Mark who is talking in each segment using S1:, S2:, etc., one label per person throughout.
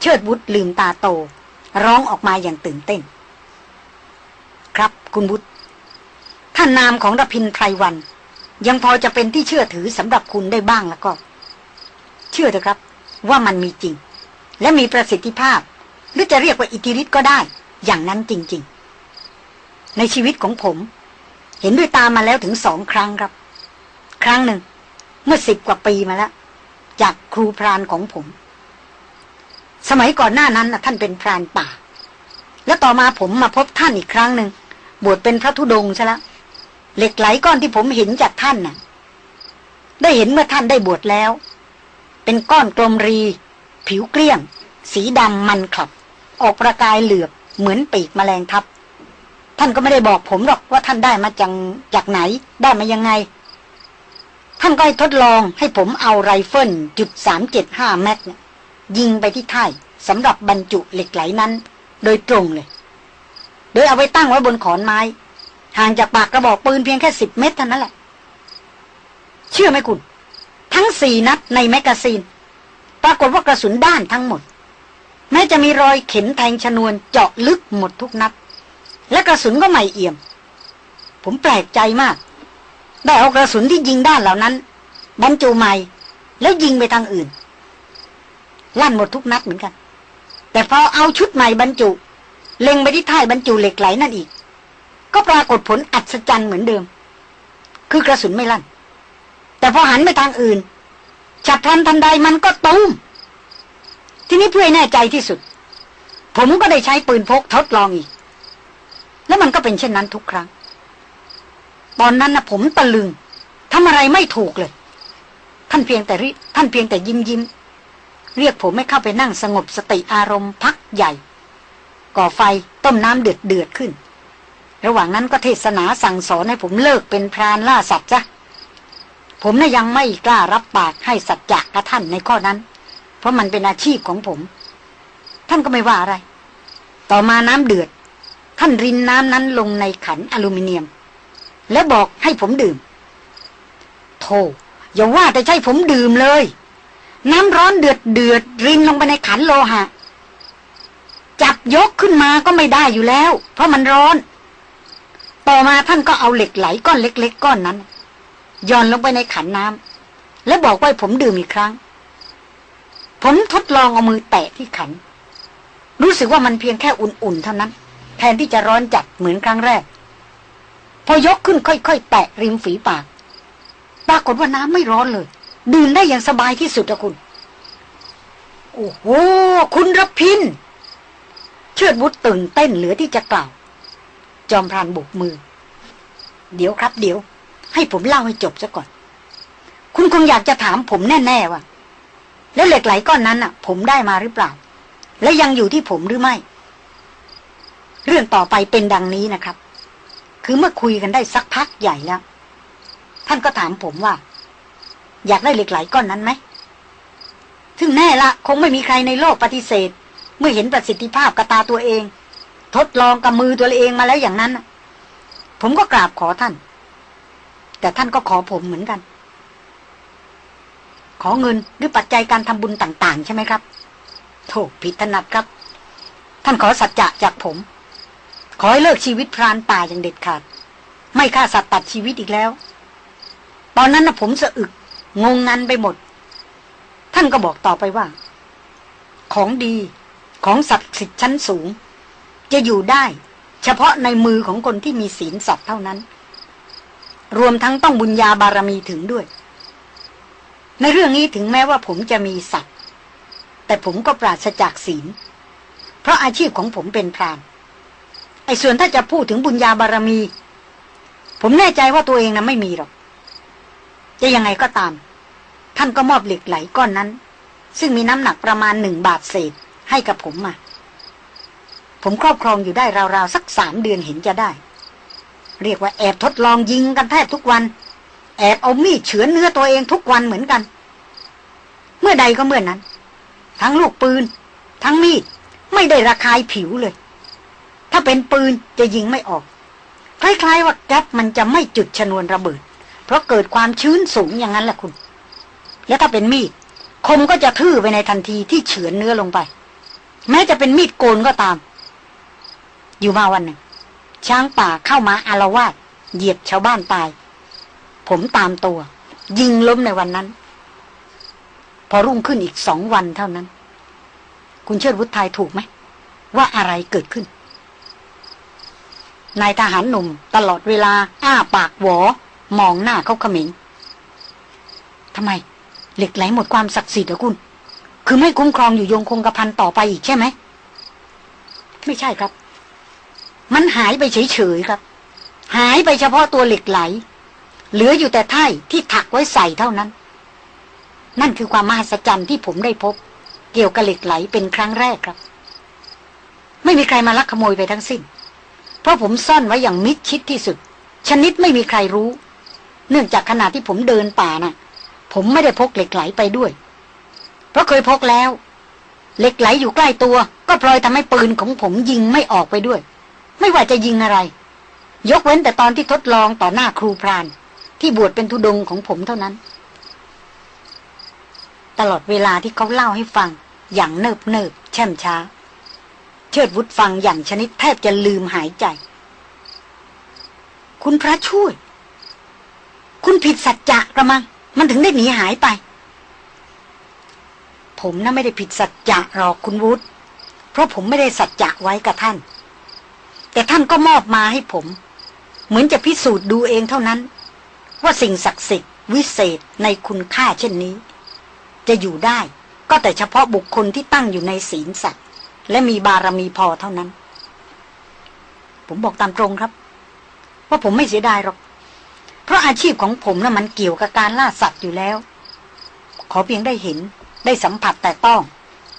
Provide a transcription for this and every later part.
S1: เชิดบุตรลืมตาโต ร้องออกมาอย่างตื่นเต้น ครับคุณบุตรท่านนามของรพินไพรวัน ยังพอจะเป็นที่เชื่อถือสำหรับคุณได้บ้างแล้วก็ เชื่อเถอะครับ ว่ามันมีจริง และมีประสิทธิภาพ หรือจะเรียกว่าอิทธิฤทธิ์ก็ได้ อย่างนั้นจริง ๆ ในชีวิตของผม เห็นด้วยตามาแล้วถึงสองครั้งครับ ครั้งหนึ่ง เมื่อสิบกว่าปีมาแล้ว จากครูพรานของผม สมัยก่อนหน้านั้นนะท่านเป็นพรานป่า แล้วต่อมาผมมาพบท่านอีกครั้งหนึ่งบวชเป็นพระธุดงค์ซะล้วเหล็กไหลก้อนที่ผมเห็นจากท่านน่ะ ได้เห็นเมื่อท่านได้บวชแล้ว เป็นก้อนกลมรี ผิวเกลี้ยง สีดำมันขับ ออกประกายเหลือบเหมือนปีกแมลงทับ ท่านก็ไม่ได้บอกผมหรอกว่าท่านได้มาจากจากไหน ได้มายังไง ท่านก็ให้ทดลองให้ผมเอาไรเฟิลจุดสามเจ็ดห้า Mag เนี่ย ยิงไปที่ท้ายสำหรับบรรจุเหล็กไหลนั้น โดยตรงเลย โดยเอาไว้ตั้งไว้บนขอนไม้ ห่างจากปากกระบอกปืนเพียงแค่สิบเมตรเท่านั้นแหละ เชื่อไหมคุณ ทั้งสี่นัดในแมกกาซีน ปรากฏว่ากระสุนด้านทั้งหมด แม้จะมีรอยเข็มแทงชนวนเจาะลึกหมดทุกนัด และกระสุนก็ใหม่เอี่ยม ผมแปลกใจมาก ได้เอากระสุนที่ยิงด้านเหล่านั้นบรรจุใหม่ แล้วยิงไปทางอื่น ลั่นหมดทุกนัดเหมือนกัน แต่พอเอาชุดใหม่บรรจุ เล็งไปที่ท้ายบรรจุเหล็กไหลนั่นอีก ก็ปรากฏผลอัศจรรย์เหมือนเดิม คือกระสุนไม่ลั่น แต่พอหันไปทางอื่นฉับพลันทันใดมันก็ตูมทีนี้เพื่อแน่ใจที่สุด ผมก็ได้ใช้ปืนพกทดลองอีก แล้วมันก็เป็นเช่นนั้นทุกครั้ง ตอนนั้นนะผมตะลึงทำอะไรไม่ถูกเลย ท่านเพียงแต่ท่านเพียงแต่ยิ้มยิ้ม เรียกผมให้เข้าไปนั่งสงบสติอารมณ์พักใหญ่ ก่อไฟต้มน้ำเดือดเดือดขึ้น ระหว่างนั้นก็เทศนาสั่งสอนให้ผมเลิกเป็นพรานล่าสัตว์จ้ะผมน่ะยังไม่กล้ารับปากให้สัจจะกับท่านในข้อนั้น เพราะมันเป็นอาชีพของผม ท่านก็ไม่ว่าอะไร ต่อมาน้ำเดือด ท่านรินน้ำนั้นลงในขันอลูมิเนียม และบอกให้ผมดื่ม โธ่อย่าว่าแต่ใช่ผมดื่มเลย น้ำร้อนเดือดเดือดรินลงไปในขันโลหะ จับยกขึ้นมาก็ไม่ได้อยู่แล้ว เพราะมันร้อน ต่อมาท่านก็เอาเหล็กไหลก้อนเล็ก ๆ ก้อนนั้นย่อนลงไปในขันน้ำและบอกว่าผมดื่มอีกครั้ง ผมทดลองเอามือแตะที่ขัน รู้สึกว่ามันเพียงแค่อุ่นๆเท่านั้น แทนที่จะร้อนจัดเหมือนครั้งแรก พอยกขึ้นค่อยๆแตะริมฝีปาก ปรากฏว่าน้ำไม่ร้อนเลย ดื่มได้อย่างสบายที่สุดอะคุณ โอ้โห คุณรพิน เชิดบุตรตื่นเต้นเหลือที่จะกล่าว จอมพรานบุกมือ เดี๋ยวครับเดี๋ยว ให้ผมเล่าให้จบซะก่อน คุณคงอยากจะถามผมแน่ ๆ ว่า แล้วเหล็กไหลก้อนนั้นอะผมได้มาหรือเปล่า และยังอยู่ที่ผมหรือไม่ เรื่องต่อไปเป็นดังนี้นะครับ คือเมื่อคุยกันได้สักพักใหญ่แล้ว ท่านก็ถามผมว่า อยากได้เหล็กไหลก้อนนั้นไหม ถึงแน่ละคงไม่มีใครในโลกปฏิเสธ เมื่อเห็นประสิทธิภาพกระตาตัวเอง ทดลองกับมือตัวเองมาแล้วอย่างนั้น ผมก็กราบขอท่าน แต่ท่านก็ขอผมเหมือนกัน ขอเงินหรือปัจจัยการทำบุญต่าง ๆ ใช่ไหมครับโถผิดถนัดครับ ท่านขอสัจจะจากผม ขอให้เลิกชีวิตพรานป่าอย่างเด็ดขาด ไม่ฆ่าสัตว์ตัดชีวิตอีกแล้ว ตอนนั้นนะผมสะอึก งงงันไปหมด ท่านก็บอกต่อไปว่า ของดีของศักดิ์สิทธิ์ชั้นสูง จะอยู่ได้ เฉพาะในมือของคนที่มีศีลสัตว์เท่านั้น รวมทั้งต้องบุญญาบารมีถึงด้วย ในเรื่องนี้ถึงแม้ว่าผมจะมีสัตว์แต่ผมก็ปราศจากศีล เพราะอาชีพของผมเป็นพรานไอ้ส่วนถ้าจะพูดถึงบุญญาบารมี ผมแน่ใจว่าตัวเองนะไม่มีหรอก จะยังไงก็ตาม ท่านก็มอบเหล็กไหลก้อนนั้น ซึ่งมีน้ำหนักประมาณหนึ่งบาทเศษให้กับผมมา ผมครอบครองอยู่ได้ราวๆสักสามเดือนเห็นจะได้ เรียกว่าแอบทดลองยิงกันแทบทุกวัน แอบเอามีดเฉือนเนื้อตัวเองทุกวันเหมือนกัน เมื่อใดก็เมื่อนั้น ทั้งลูกปืน ทั้งมีดไม่ได้ระคายผิวเลย ถ้าเป็นปืนจะยิงไม่ออก คล้ายๆว่าแก๊ปมันจะไม่จุดชนวนระเบิด เพราะเกิดความชื้นสูงอย่างนั้นแหละคุณ แล้วถ้าเป็นมีดคมก็จะทื่อไปในทันทีที่เฉือนเนื้อลงไป แม้จะเป็นมีดโกนก็ตาม อยู่มาวันหนึ่ง ช้างป่าเข้ามาอารวาสเหยียบชาวบ้านตาย ผมตามตัว ยิงล้มในวันนั้น พอรุ่งขึ้นอีกสองวันเท่านั้น คุณเชิดวุฒิไทยถูกไหม ว่าอะไรเกิดขึ้นนายทหารหนุ่มตลอดเวลาอ้าปากหวอ มองหน้าเขาเขมิงทำไม เหล็กไหลหมดความศักดิ์สิทธิ์เหรอคุณ คือไม่คุ้มครองอยู่ยงคงกระพันต่อไปอีกใช่ไหม ไม่ใช่ครับ มันหายไปเฉยๆครับ หายไปเฉพาะตัวเหล็กไหล เหลืออยู่แต่ไถ่ที่ถักไว้ใส่เท่านั้น นั่นคือความมหัศจรรย์ที่ผมได้พบ เกี่ยวกับเหล็กไหลเป็นครั้งแรกครับ ไม่มีใครมาลักขโมยไปทั้งสิ้น เพราะผมซ่อนไว้อย่างมิดชิดที่สุด ชนิดไม่มีใครรู้ เนื่องจากขณะที่ผมเดินป่าน่ะ ผมไม่ได้พกเหล็กไหลไปด้วย เพราะเคยพกแล้ว เหล็กไหลอยู่ใกล้ตัว ก็พลอยทำให้ปืนของผมยิงไม่ออกไปด้วย ไม่ว่าจะยิงอะไร ยกเว้นแต่ตอนที่ทดลองต่อหน้าครูพราน ที่บวชเป็นทุดงของผมเท่านั้น ตลอดเวลาที่เขาเล่าให้ฟัง อย่างเนิบเนิบแช่มช้า เชิดวุฒฟังอย่างชนิดแทบจะลืมหายใจ คุณพระช่วย คุณผิดสัจจะกระมัง มันถึงได้หนีหายไป ผมน่ะไม่ได้ผิดสัจจะหรอกคุณวุฒเพราะผมไม่ได้สัจจะไว้กับท่าน แต่ท่านก็มอบมาให้ผม เหมือนจะพิสูจน์ดูเองเท่านั้น ว่าสิ่งศักดิ์สิทธิ์วิเศษในคุณค่าเช่นนี้ จะอยู่ได้ก็แต่เฉพาะบุคคลที่ตั้งอยู่ในศีลสัตว์และมีบารมีพอเท่านั้น ผมบอกตามตรงครับ ว่าผมไม่เสียดายหรอก เพราะอาชีพของผมนะ่ะมันเกี่ยวกับการล่าสัตว์อยู่แล้ว ขอเพียงได้เห็น ได้สัมผัสแต่ต้อง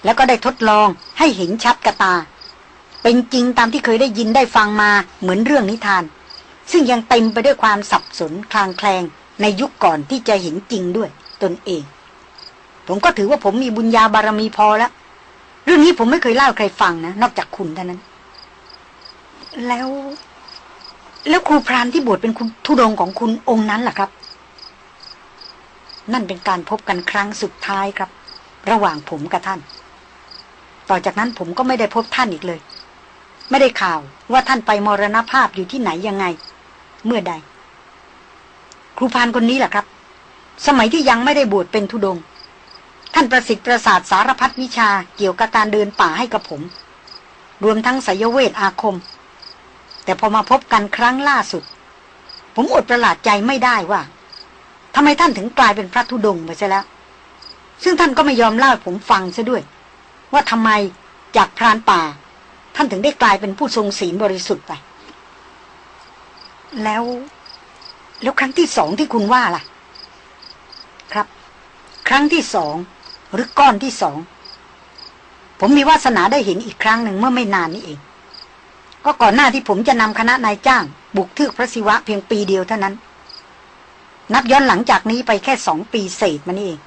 S1: แล้วก็ได้ทดลองให้เห็นชัดกระตา เป็นจริงตามที่เคยได้ยินได้ฟังมาเหมือนเรื่องนิทาน ซึ่งยังเต็มไปด้วยความสับสนคลางแคลงในยุคก่อนที่จะเห็นจริงด้วยตนเอง ผมก็ถือว่าผมมีบุญญาบารมีพอแล้ว เรื่องนี้ผมไม่เคยเล่าใครฟังนะ นอกจากคุณเท่านั้น แล้ว แล้วครูพรานที่บวชเป็นคุณทุดงของคุณองค์นั้นล่ะครับ นั่นเป็นการพบกันครั้งสุดท้ายครับ ระหว่างผมกับท่าน ต่อจากนั้นผมก็ไม่ได้พบท่านอีกเลย ไม่ได้ข่าวว่าท่านไปมรณภาพอยู่ที่ไหนยังไง เมื่อใด ครูพานคนนี้แหละครับ สมัยที่ยังไม่ได้บวชเป็นทุดง ท่านประสิทธิ์ประสาทสารพัดวิชาเกี่ยวกับการเดินป่าให้กับผม รวมทั้งสยเวทอาคม แต่พอมาพบกันครั้งล่าสุด ผมอดประหลาดใจไม่ได้ว่าทำไมท่านถึงกลายเป็นพระธุดงค์ไปซะแล้ว ซึ่งท่านก็ไม่ยอมเล่าให้ผมฟังซะด้วย ว่าทำไมจากพรานป่า ท่านถึงได้กลายเป็นผู้ทรงศีลบริสุทธิ์ไป แล้ว แล้วครั้งที่สองที่คุณว่าล่ะ ครับ ครั้งที่สองหรือก้อนที่สอง ผมมีวาสนาได้เห็นอีกครั้งหนึ่งเมื่อไม่นานนี้เอง ก็ก่อนหน้าที่ผมจะนำคณะนายจ้าง บุกทึกพระศิวะเพียงปีเดียวเท่านั้น นับย้อนหลังจากนี้ไปแค่สองปีเศษมานี่เอง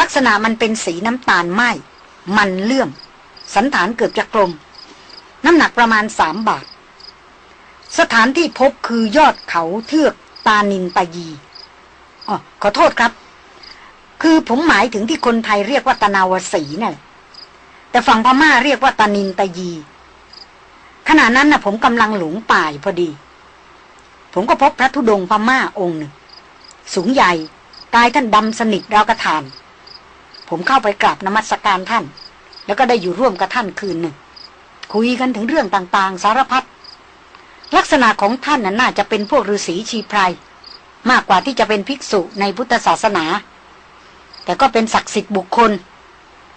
S1: ลักษณะมันเป็นสีน้ำตาลไหมมันเลื่อม สันฐานเกือบจะกลม น้ำหนักประมาณสามบาท สถานที่พบคือยอดเขาเทือกตานินตายีอ๋อขอโทษครับ คือผมหมายถึงที่คนไทยเรียกว่าตะนาวสีนั่นแหละแต่ฝั่งพม่าเรียกว่าตานินตายี ขณะนั้นนะ่ะผมกำลังหลงป่ายพอดี ผมก็พบพระธุดงค์พม่าองค์หนึ่ง สูงใหญ่กายท่านดำสนิทราวกระถานผมเข้าไปกราบนมัสการท่าน แล้วก็ได้อยู่ร่วมกับท่านคืนหนึ่ง คุยกันถึงเรื่องต่างๆ สารพัดลักษณะของท่านน่ะน่าจะเป็นพวกฤาษีชีไพรมากกว่าที่จะเป็นภิกษุในพุทธศาสนา แต่ก็เป็นศักดิ์สิทธิ์บุคคล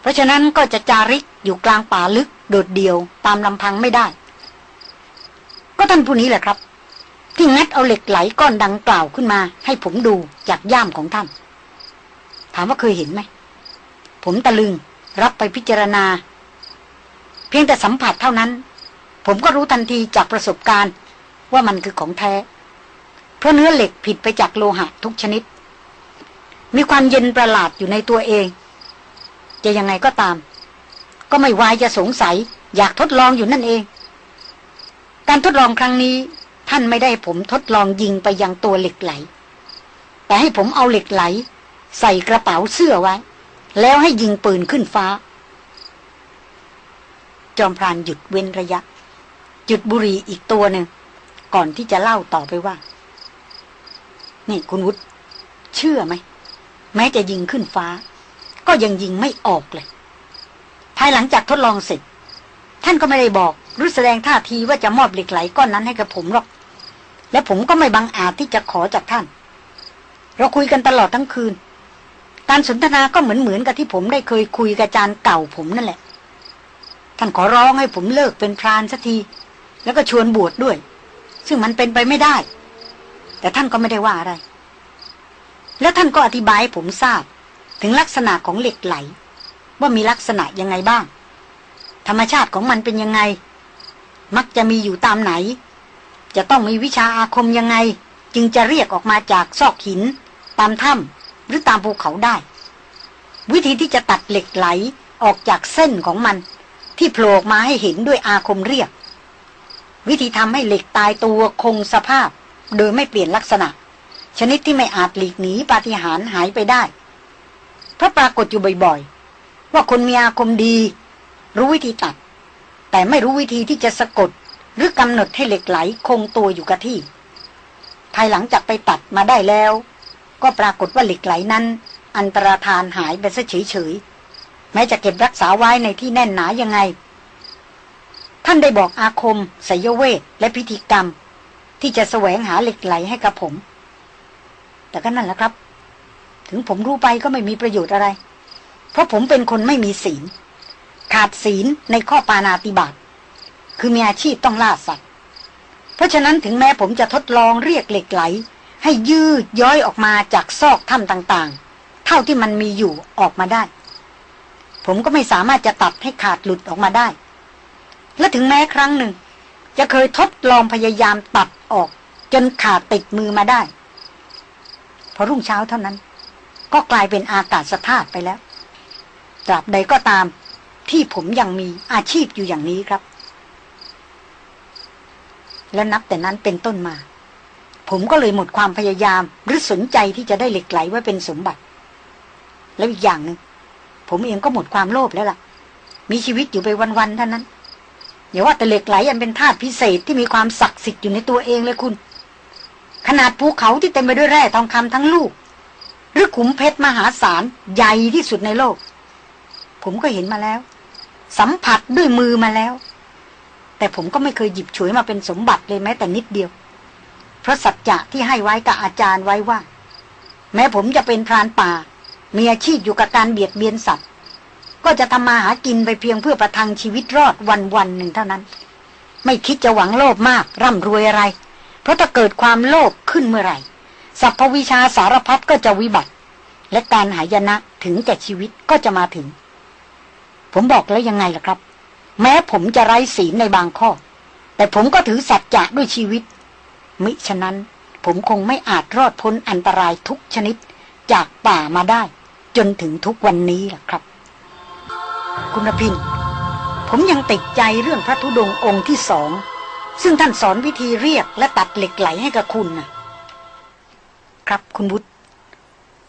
S1: เพราะฉะนั้นก็จะจาริกอยู่กลางป่าลึกโดดเดี่ยวตามลำพังไม่ได้ ก็ท่านผู้นี้แหละครับ ที่งัดเอาเหล็กไหลก้อนดังกล่าวขึ้นมา ให้ผมดูจากย่ามของท่าน ถามว่าเคยเห็นไหม ผมตะลึงรับไปพิจารณา เพียงแต่สัมผัสเท่านั้น ผมก็รู้ทันทีจากประสบการณ์ ว่ามันคือของแท้ เพราะเนื้อเหล็กผิดไปจากโลหะทุกชนิด มีความเย็นประหลาดอยู่ในตัวเอง จะยังไงก็ตาม ก็ไม่วายจะสงสัย อยากทดลองอยู่นั่นเอง การทดลองครั้งนี้ ท่านไม่ได้ผมทดลองยิงไปยังตัวเหล็กไหล แต่ให้ผมเอาเหล็กไหล ใส่กระเป๋าเสื้อไว้ แล้วให้ยิงปืนขึ้นฟ้า จอมพรานหยุดเว้นระยะ จุดบุหรี่อีกตัวหนึ่ง ก่อนที่จะเล่าต่อไปว่า นี่คุณวุฒิเชื่อไหม แม้จะยิงขึ้นฟ้า ก็ยังยิงไม่ออกเลย ภายหลังจากทดลองเสร็จ ท่านก็ไม่ได้บอกหรือแสดงท่าทีว่าจะมอบเหล็กไหลก้อนนั้นให้กับผมหรอก และผมก็ไม่บังอาจที่จะขอจากท่าน เราคุยกันตลอดทั้งคืน การสนทนาก็เหมือนเหมือนกับที่ผมได้เคยคุยกับอาจารย์เก่าผมนั่นแหละ ท่านขอร้องให้ผมเลิกเป็นพรานสักที แล้วก็ชวนบวชดด้วย ซึ่งมันเป็นไปไม่ได้ แต่ท่านก็ไม่ได้ว่าอะไร แล้วท่านก็อธิบายให้ผมทราบ ถึงลักษณะของเหล็กไหล ว่ามีลักษณะยังไงบ้าง ธรรมชาติของมันเป็นยังไง มักจะมีอยู่ตามไหน จะต้องมีวิชาอาคมยังไง จึงจะเรียกออกมาจากซอกหิน ตามถ้ำหรือตามภูเขาได้ วิธีที่จะตัดเหล็กไหลออกจากเส้นของมัน ที่โผล่ออกมาให้เห็นด้วยอาคมเรียก วิธีทำให้เหล็กตายตัวคงสภาพ โดยไม่เปลี่ยนลักษณะ ชนิดที่ไม่อาจหลีกหนีปาฏิหาริย์หายไปได้เพราะปรากฏอยู่บ่อยๆ ว่าคนมีอาคมดี รู้วิธีตัด แต่ไม่รู้วิธีที่จะสะกด หรือกำหนดให้เหล็กไหลคงตัวอยู่กับที่ ภายหลังจากไปตัดมาได้แล้ว ก็ปรากฏว่าเหล็กไหลนั้น อันตรธานหายไปซะเฉยๆแม้จะเก็บรักษาไว้ในที่แน่นหนายังไง ท่านได้บอกอาคมไสยเวทและพิธีกรรม ที่จะแสวงหาเหล็กไหลให้กับผม แต่ก็นั่นแหละครับ ถึงผมรู้ไปก็ไม่มีประโยชน์อะไร เพราะผมเป็นคนไม่มีศีล ขาดศีลในข้อปานาติบาตคือมีอาชีพต้องล่าสัตว์ เพราะฉะนั้นถึงแม้ผมจะทดลองเรียกเหล็กไหล ให้ยืดย้อยออกมาจากซอกถ้ำต่างๆ เท่าที่มันมีอยู่ออกมาได้ ผมก็ไม่สามารถจะตัดให้ขาดหลุดออกมาได้ และถึงแม้ครั้งหนึ่ง จะเคยทดลองพยายามตัดออก จนขาดติดมือมาได้ พอรุ่งเช้าเท่านั้น ก็กลายเป็นอากาศสธาตุไปแล้วตราบใดก็ตาม ที่ผมยังมีอาชีพอยู่อย่างนี้ครับ และนับแต่นั้นเป็นต้นมา ผมก็เลยหมดความพยายามหรือสนใจที่จะได้เหล็กไหลไว้เป็นสมบัติ แล้วอีกอย่างหนึ่งผมเองก็หมดความโลภแล้วล่ะ มีชีวิตอยู่ไปวันๆเท่านั้นอย่าว่าแต่เหล็กไหลอันเป็นธาตุพิเศษที่มีความศักดิ์สิทธิ์อยู่ในตัวเองเลยคุณ ขนาดภูเขาที่เต็มไปด้วยแร่ทองคำทั้งลูก หรือขุมเพชรมหาศาลใหญ่ที่สุดในโลก ผมก็เห็นมาแล้ว สัมผัสด้วยมือมาแล้ว แต่ผมก็ไม่เคยหยิบฉวยมาเป็นสมบัติเลยแม้แต่นิดเดียว เพราะสัจจะที่ให้ไว้กับอาจารย์ไว้ว่า แม้ผมจะเป็นพรานป่า มีอาชีพอยู่กับการเบียดเบียนสัตว์ ก็จะทำมาหากินไปเพียงเพื่อประทังชีวิตรอดวันวันหนึ่งเท่านั้น ไม่คิดจะหวังโลภมากร่ำรวยอะไร เพราะถ้าเกิดความโลภขึ้นเมื่อไหร่สัพพวิชาสารพัดก็จะวิบัติ และการหายนะถึงแก่ชีวิตก็จะมาถึง ผมบอกแล้วยังไงล่ะครับ แม้ผมจะไร้ศีลในบางข้อ แต่ผมก็ถือสัจจะด้วยชีวิต มิฉะนั้นผมคงไม่อาจรอดพ้นอันตรายทุกชนิดจากป่ามาได้ จนถึงทุกวันนี้ล่ะครับ คุณพินผมยังติดใจเรื่องพระธุดงค์องค์ที่สอง ซึ่งท่านสอนวิธีเรียกและตัดเหล็กไหลให้กับคุณนะครับคุณบุตร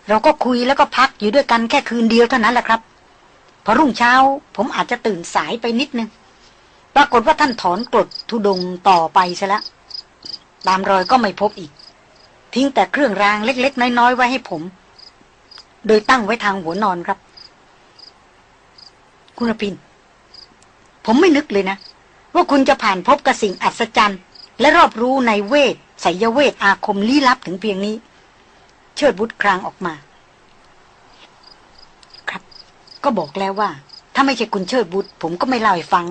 S1: เราก็คุยแล้วก็พักอยู่ด้วยกันแค่คืนเดียวเท่านั้นแหละครับ พอรุ่งเช้า ผมอาจจะตื่นสายไปนิดนึง ปรากฏว่าท่านถอนกรดธุดงต่อไปซะแล้วตามรอยก็ไม่พบอีก ทิ้งแต่เครื่องรางเล็ก ๆ น้อย ๆ ไว้ให้ผม โดยตั้งไว้ทางหัวนอนครับ คุณพิน ผมไม่นึกเลยนะ ว่าคุณจะผ่านพบกับสิ่งอัศจรรย์ และรอบรู้ในเวทไสยเวทอาคมลี้ลับถึงเพียงนี้ เชิดบุตรครางออกมา ครับ ก็บอกแล้วว่า ถ้าไม่ใช่คุณเชิดบุตร ผมก็ไม่เล่าให้ฟัง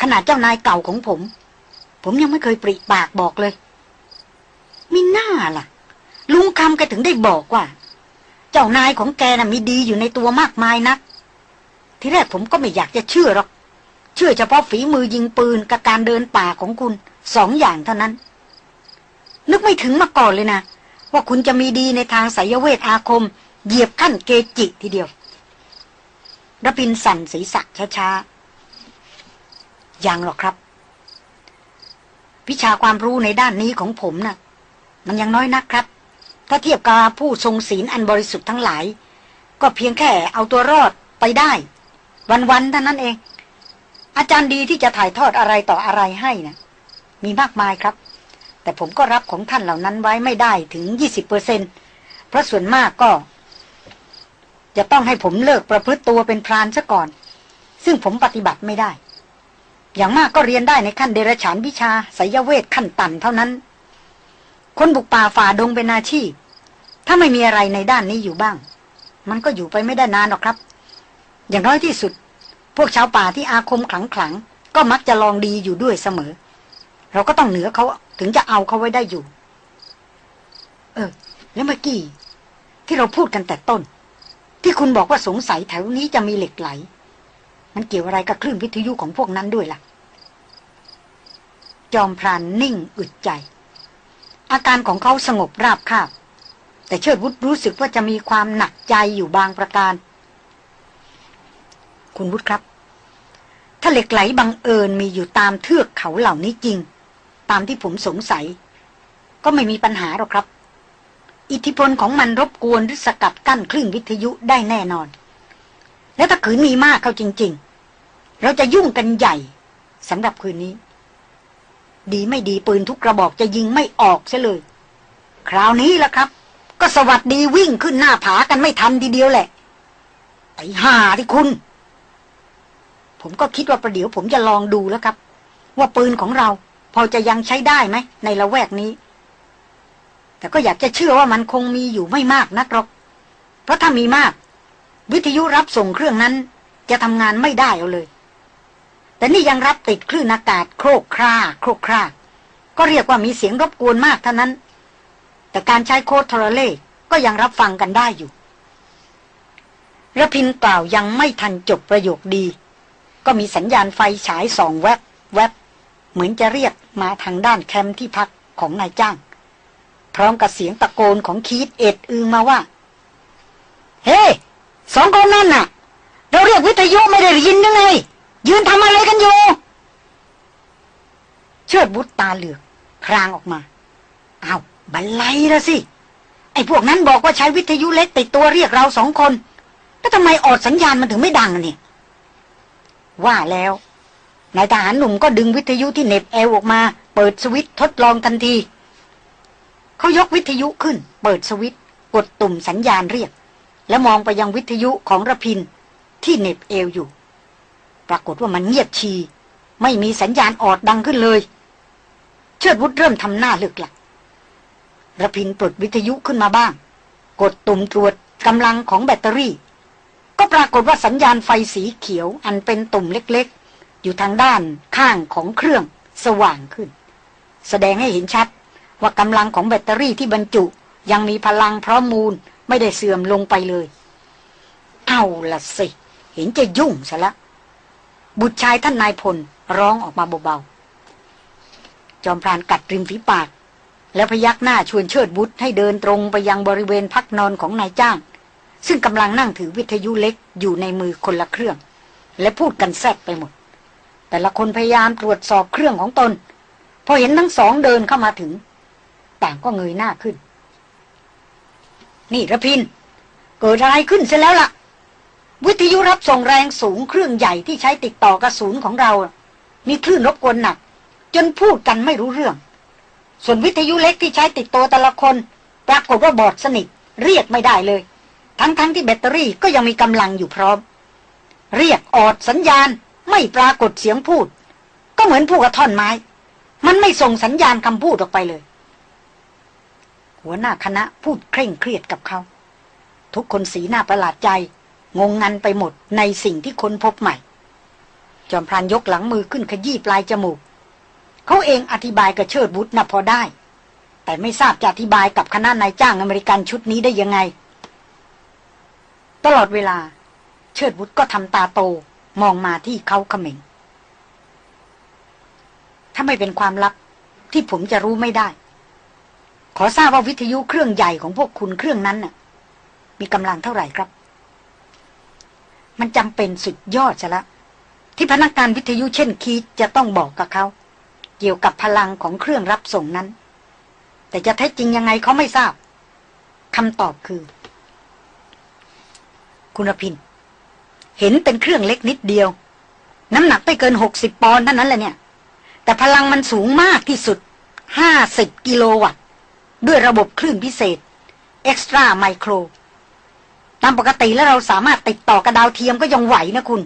S1: ขนาดเจ้านายเก่าของผม ผมยังไม่เคยปริปากบอกเลย มีหน้าล่ะ ลุงคำแกถึงได้บอกว่า เจ้านายของแกน่ะมีดีอยู่ในตัวมากมายนัก ทีแรกผมก็ไม่อยากจะเชื่อหรอก เชื่อเฉพาะฝีมือยิงปืนกับการเดินป่าของคุณสองอย่างเท่านั้น นึกไม่ถึงมาก่อนเลยนะว่าคุณจะมีดีในทางสายเวทอาคม เหยียบขั้นเกจิทีเดียว รพินสั่นศีรษะช้าๆ ยังหรอกครับ วิชาความรู้ในด้านนี้ของผมนะ่ะ มันยังน้อยนักครับ ถ้าเทียบกับผู้ทรงศีลอันบริสุทธิ์ทั้งหลาย ก็เพียงแค่เอาตัวรอดไปได้ วันๆเท่านั้นเอง อาจารย์ดีที่จะถ่ายทอดอะไรต่ออะไรให้นะมีมากมายครับ แต่ผมก็รับของท่านเหล่านั้นไว้ไม่ได้ถึงยี่สิบเปอร์เซ็นเพราะส่วนมากก็ จะต้องให้ผมเลิกประพฤติตัวเป็นพรานซะก่อน ซึ่งผมปฏิบัติไม่ได้ อย่างมากก็เรียนได้ในขั้นเดรัจฉานวิชาไสยเวทขั้นต่ำเท่านั้น คนบุกป่าฝ่าดงเป็นอาชีพ ถ้าไม่มีอะไรในด้านนี้อยู่บ้าง มันก็อยู่ไปไม่ได้นานหรอกครับ อย่างน้อยที่สุด พวกชาวป่าที่อาคมขลังขลังก็มักจะลองดีอยู่ด้วยเสมอ เราก็ต้องเหนือเขาถึงจะเอาเขาไว้ได้อยู่ เออ แล้วเมื่อกี้ที่เราพูดกันแต่ต้น ที่คุณบอกว่าสงสัยแถวนี้จะมีเหล็กไหล มันเกี่ยวอะไรกับคลื่นวิทยุของพวกนั้นด้วยล่ะ จอมพรานนิ่งอึดใจ อาการของเขาสงบราบคาบ แต่เชิดวุฒรู้สึกว่าจะมีความหนักใจอยู่บางประการ คุณวุฒครับ ถ้าเหล็กไหลบังเอิญมีอยู่ตามเทือกเขาเหล่านี้จริง ตามที่ผมสงสัย ก็ไม่มีปัญหาหรอกครับ อิทธิพลของมันรบกวนหรือสกัดกั้นคลื่นวิทยุได้แน่นอน และถ้าขืนมีมากเข้าจริง ๆ เราจะยุ่งกันใหญ่สำหรับคืนนี้ ดีไม่ดีปืนทุกกระบอกจะยิงไม่ออกเสียเลย คราวนี้ล่ะครับ ก็สวัสดีวิ่งขึ้นหน้าผากันไม่ทันทีเดียวแหละไอ้ห่าที่คุณ ผมก็คิดว่าประเดี๋ยวผมจะลองดูแล้วครับ ว่าปืนของเราพอจะยังใช้ได้ไหมในละแวกนี้ แต่ก็อยากจะเชื่อว่ามันคงมีอยู่ไม่มากนักหรอก เพราะถ้ามีมาก วิทยุรับส่งเครื่องนั้น จะทำงานไม่ได้เอาเลย แต่นี่ยังรับติดคลื่นอากาศโครกคราโครกคราก็เรียกว่ามีเสียงรบกวนมากเท่านั้น แต่การใช้โคดโทรเลขก็ยังรับฟังกันได้อยู่ระพินกล่าวยังไม่ทันจบประโยคดี ก็มีสัญญาณไฟฉายส่องแวบแวบเหมือนจะเรียกมาทางด้านแคมป์ที่พักของนายจ้าง พร้อมกับเสียงตะโกนของคีดเอ็ดอึงมาว่า เฮ้ hey, สองคนนั่นน่ะ เราเรียกวิทยุไม่ได้ยินยังไง ยืนทำอะไรกันอยู่ เชิดบุตรตาเหลือกครางออกมาอา้าวบันไลละสิ ไอ้พวกนั้นบอกว่าใช้วิทยุเล็กติดตัวเรียกเราสองคน แล้วทำไมออดสัญญาณมันถึงไม่ดังนี่ว่าแล้วนายทหารหนุ่มก็ดึงวิทยุที่เน็บแอลออกมา เปิดสวิตทดลองทันที เขายกวิทยุขึ้น เปิดสวิตกดตุ่มสัญญาณเรียก แล้วมองไปยังวิทยุของระพินที่เน็บเอวอยู่ ปรากฏว่ามันเงียบชี ไม่มีสัญญาณออดดังขึ้นเลย เชิดวุฒเริ่มทำหน้าลึกหลักระพินปลดวิทยุขึ้นมาบ้าง กดตุ่มตรวจกำลังของแบตเตอรี่ ก็ปรากฏว่าสัญญาณไฟสีเขียวอันเป็นตุ่มเล็กๆ อยู่ทางด้านข้างของเครื่องสว่างขึ้น แสดงให้เห็นชัด ว่ากำลังของแบตเตอรี่ที่บรรจุ ยังมีพลังพร้อมมูลไม่ได้เสื่อมลงไปเลย เอาละสิ เห็นจะยุ่งซะละ บุตรชายท่านนายพลร้องออกมาเบาๆ จอมพรานกัดริมฝีปาก แล้วพยักหน้าชวนเชิดบุตรให้เดินตรงไปยังบริเวณพักนอนของนายจ้าง ซึ่งกำลังนั่งถือวิทยุเล็กอยู่ในมือคนละเครื่อง และพูดกันแซบไปหมด แต่ละคนพยายามตรวจสอบเครื่องของตน พอเห็นทั้งสองเดินเข้ามาถึง ต่างก็เงยหน้าขึ้น นี่ระพิน เกิดอะไรขึ้นเสียแล้วล่ะ วิทยุรับส่งแรงสูงเครื่องใหญ่ที่ใช้ติดต่อกระสุนของเรา มีคลื่นรบกวนหนัก จนพูดกันไม่รู้เรื่อง ส่วนวิทยุเล็กที่ใช้ติดตัวแต่ละคน ปรากฏว่าบอดสนิทเรียกไม่ได้เลย ทั้งๆทที่แบตเตอรี่ก็ยังมีกำลังอยู่พร้อม เรียกออดสัญญาณไม่ปรากฏเสียงพูด ก็เหมือนผู้กระท่อนไม้ มันไม่ส่งสัญญาณคำพูดออกไปเลย หัวหน้าคณะพูดเคร่งเครียดกับเขา ทุกคนสีหน้าประหลาดใจ งงงันไปหมดในสิ่งที่ค้นพบใหม่ จอมพรานยกหลังมือขึ้นขยี้ปลายจมูก เขาเองอธิบายกับเชิดบุตรนะพอได้ แต่ไม่ทราบจะอธิบายกับคณะนายจ้างอเมริกันชุดนี้ได้ยังไง ตลอดเวลา เชิดบุตรก็ทำตาโตมองมาที่เขาเขม็งถ้าไม่เป็นความลับที่ผมจะรู้ไม่ได้ ขอทราบว่าวิทยุเครื่องใหญ่ของพวกคุณเครื่องนั้นน่ะ มีกำลังเท่าไหร่ครับ มันจำเป็นสุดยอดซะละ ที่พนักงานวิทยุเช่นคีตจะต้องบอกกับเขา เกี่ยวกับพลังของเครื่องรับส่งนั้น แต่จะแท้จริงยังไงเขาไม่ทราบคำตอบคือ คุณพิน เห็นเป็นเครื่องเล็กนิดเดียว น้ำหนักไม่เกินหกสิบปอนด์เท่านั้นแหละเนี่ย แต่พลังมันสูงมากที่สุดห้าสิบกิโลวัตต ด้วยระบบคลื่นพิเศษ Extra Micro ตามปกติแล้วเราสามารถติดต่อกับดาวเทียมก็ยังไหวนะคุณ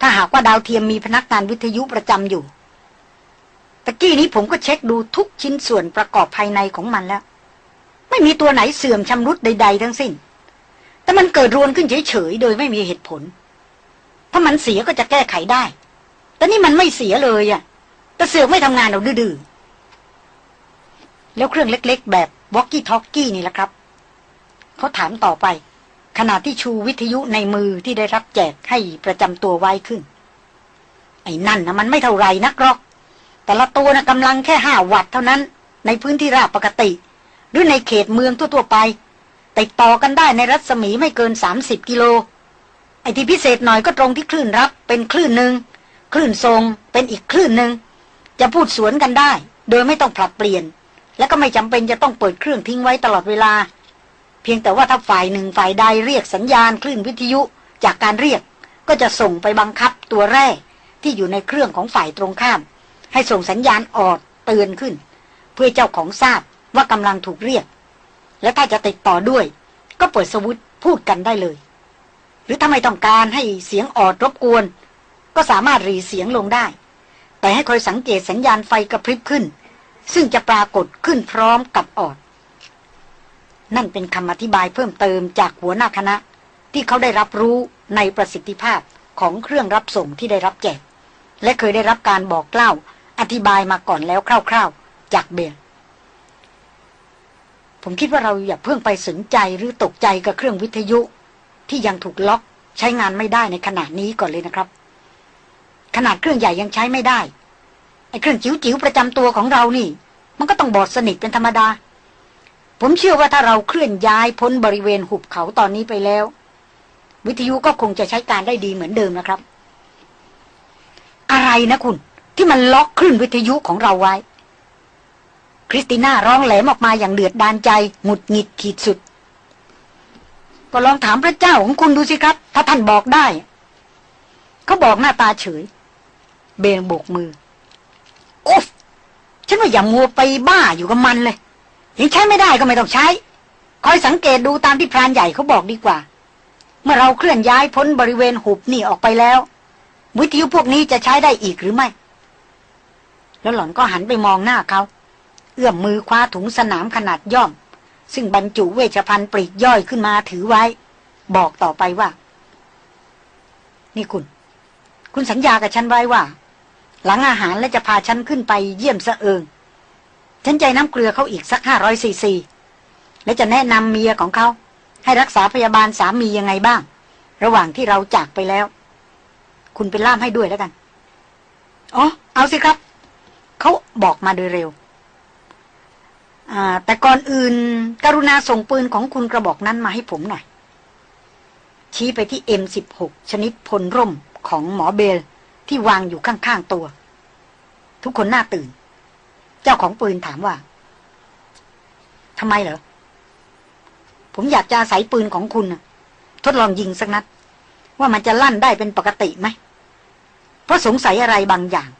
S1: ถ้าหากว่าดาวเทียมมีพนักงานวิทยุประจำอยู่ตะกี้นี้ผมก็เช็คดูทุกชิ้นส่วนประกอบภายในของมันแล้ว ไม่มีตัวไหนเสื่อมชำรุดใด ๆ ทั้งสิ้น แต่มันเกิดรวนขึ้นเฉยๆโดยไม่มีเหตุผล ถ้ามันเสียก็จะแก้ไขได้ แต่นี่มันไม่เสียเลยอะ่ะแต่เสือกไม่ทำงานเราดื้อๆ แล้วเครื่องเล็กๆ แบบวอกกี้ทอกกี้นี่แหละครับ เขาถามต่อไป ขณะที่ชูวิทยุในมือที่ได้รับแจกให้ประจำตัวไว้ขึ้น ไอ้นั่นนะมันไม่เท่าไรนักหรอก แต่ละตัวนะกำลังแค่ห้าวัตต์เท่านั้น ในพื้นที่ราบปกติ หรือในเขตเมืองทั่วๆไป ติดต่อกันได้ในรัศมีไม่เกิน 30 กิโล ไอ้ที่พิเศษหน่อยก็ตรงที่คลื่นรับ เป็นคลื่นหนึ่งคลื่นทรงเป็นอีกคลื่นหนึ่งจะพูดสวนกันได้ โดยไม่ต้องผลัดเปลี่ยน และก็ไม่จำเป็นจะต้องเปิดเครื่องทิ้งไว้ตลอดเวลา เพียงแต่ว่าถ้าฝ่ายหนึ่งฝ่ายใดเรียกสัญญาณคลื่นวิทยุจากการเรียก ก็จะส่งไปบังคับตัวแรกที่อยู่ในเครื่องของฝ่ายตรงข้าม ให้ส่งสัญญาณออดเตือนขึ้น เพื่อเจ้าของทราบว่ากำลังถูกเรียก และถ้าจะติดต่อด้วย ก็เปิดสวิตพูดกันได้เลย หรือถ้าไม่ต้องการให้เสียงออดรบกวน ก็สามารถรีเสียงลงได้ แต่ให้คอยสังเกตสัญญาณไฟกระพริบขึ้น ซึ่งจะปรากฏขึ้นพร้อมกับออด นั่นเป็นคำอธิบายเพิ่มเติมจากหัวหน้าคณะ ที่เขาได้รับรู้ในประสิทธิภาพของเครื่องรับส่งที่ได้รับแจก และเคยได้รับการบอกเล่า อธิบายมาก่อนแล้วคร่าวๆ จากเบลผมคิดว่าเราอย่าเพิ่งไปสนใจหรือตกใจกับเครื่องวิทยุ ที่ยังถูกล็อกใช้งานไม่ได้ในขณะนี้ก่อนเลยนะครับ ขนาดเครื่องใหญ่ยังใช้ไม่ได้ ไอ้เครื่องจิ๋วๆประจำตัวของเรานี่ มันก็ต้องบอดสนิทเป็นธรรมดา ผมเชื่อว่าถ้าเราเคลื่อนย้ายพ้นบริเวณหุบเขาตอนนี้ไปแล้ว วิทยุก็คงจะใช้การได้ดีเหมือนเดิมนะครับ อะไรนะคุณ ที่มันล็อกคลื่นวิทยุของเราไว้ คริสติน่าร้องแหลมออกมาอย่างเดือดดานใจหงุดหงิดขีดสุด ก็ลองถามพระเจ้าของคุณดูสิครับ ถ้าท่านบอกได้ เขาบอกหน้าตาเฉย เบนโบกมือ โอ๊ฟฉันว่าอย่ามัวไปบ้าอยู่กับมันเลยยังใช้ไม่ได้ก็ไม่ต้องใช้ คอยสังเกตดูตามที่พรานใหญ่เขาบอกดีกว่า เมื่อเราเคลื่อนย้ายพ้นบริเวณหุบนี่ออกไปแล้ว วิทยุพวกนี้จะใช้ได้อีกหรือไม่ แล้วหล่อนก็หันไปมองหน้าเขาเอื้อมมือคว้าถุงสนามขนาดย่อม ซึ่งบรรจุเวชภัณฑ์ปลีกย่อยขึ้นมาถือไว้ บอกต่อไปว่า นี่คุณ คุณสัญญากับฉันไว้ว่า หลังอาหารแล้วจะพาฉันขึ้นไปเยี่ยมสะเอิง ฉันใจน้ำเกลือเขาอีกสักห้าร้อยซีซี และจะแนะนำเมียของเขา ให้รักษาพยาบาลสามียังไงบ้าง ระหว่างที่เราจากไปแล้ว คุณเป็นล่ามให้ด้วยแล้วกัน อ๋อ เอาสิครับ เขาบอกมาโดยเร็ว แต่ก่อนอื่น กรุณาส่งปืนของคุณกระบอกนั้นมาให้ผมหน่อย ชี้ไปที่ M16 ชนิดพลร่มของหมอเบล ที่วางอยู่ข้างๆตัว ทุกคนหน้าตื่น เจ้าของปืนถามว่าทำไมเหรอ ผมอยากจะอาศัยปืนของคุณทดลองยิงสักนัด ว่ามันจะลั่นได้เป็นปกติไหม เพราะสงสัยอะไรบางอย่าง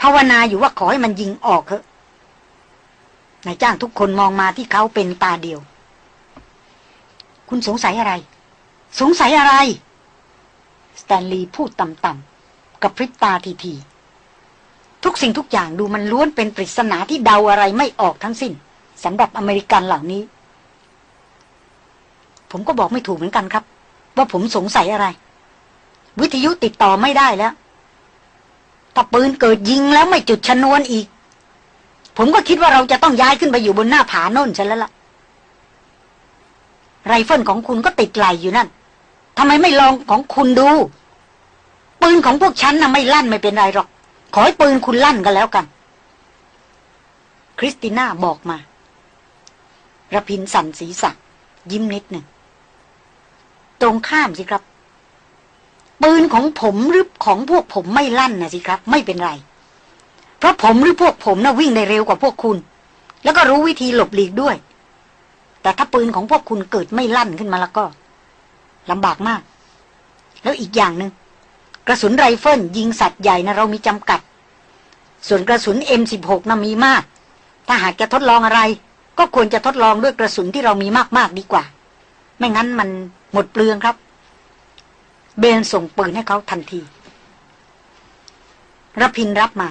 S1: ภาวนาอยู่ว่าขอให้มันยิงออกเถอะนายจ้างทุกคนมองมาที่เขาเป็นตาเดียว คุณสงสัยอะไร สงสัยอะไร สแตนลีย์พูดต่ำ ๆกับพริบตาทีๆทุกสิ่งทุกอย่างดูมันล้วนเป็นปริศนาที่เดาอะไรไม่ออกทั้งสิ้นสำหรับอเมริกันเหล่านี้ ผมก็บอกไม่ถูกเหมือนกันครับ ว่าผมสงสัยอะไร วิทยุติดต่อไม่ได้แล้วถ้าปืนเกิดยิงแล้วไม่จุดชนวนอีก ผมก็คิดว่าเราจะต้องย้ายขึ้นไปอยู่บนหน้าผาโน่นใช่แล้วล่ะ ไรเฟิลของคุณก็ติดไหลอยู่นั่นทำไมไม่ลองของคุณดู ปืนของพวกฉันน่ะไม่ลั่นไม่เป็นไรหรอก ขอให้ปืนคุณลั่นก็แล้วกัน คริสติน่าบอกมาระพินสั่นศีรษะ ยิ้มนิดหนึ่ง ตรงข้ามสิครับ ปืนของผมหรือของพวกผมไม่ลั่นนะสิครับ ไม่เป็นไร เพราะผมหรือพวกผมนะ่ะวิ่งได้เร็วกว่าพวกคุณ แล้วก็รู้วิธีหลบหลีกด้วย แต่ถ้าปืนของพวกคุณเกิดไม่ลั่นขึ้นมาแล้วก็ลำบากมาก แล้วอีกอย่างหนึ่ง กระสุนไรเฟิลยิงสัตว์ใหญ่นะเรามีจำกัด ส่วนกระสุน M16 นะมีมาก ถ้าหากจะทดลองอะไร ก็ควรจะทดลองด้วยกระสุนที่เรามีมากๆดีกว่า ไม่งั้นมันหมดเปลืองครับ เบลส่งปืนให้เขาทันทีรพินรับมา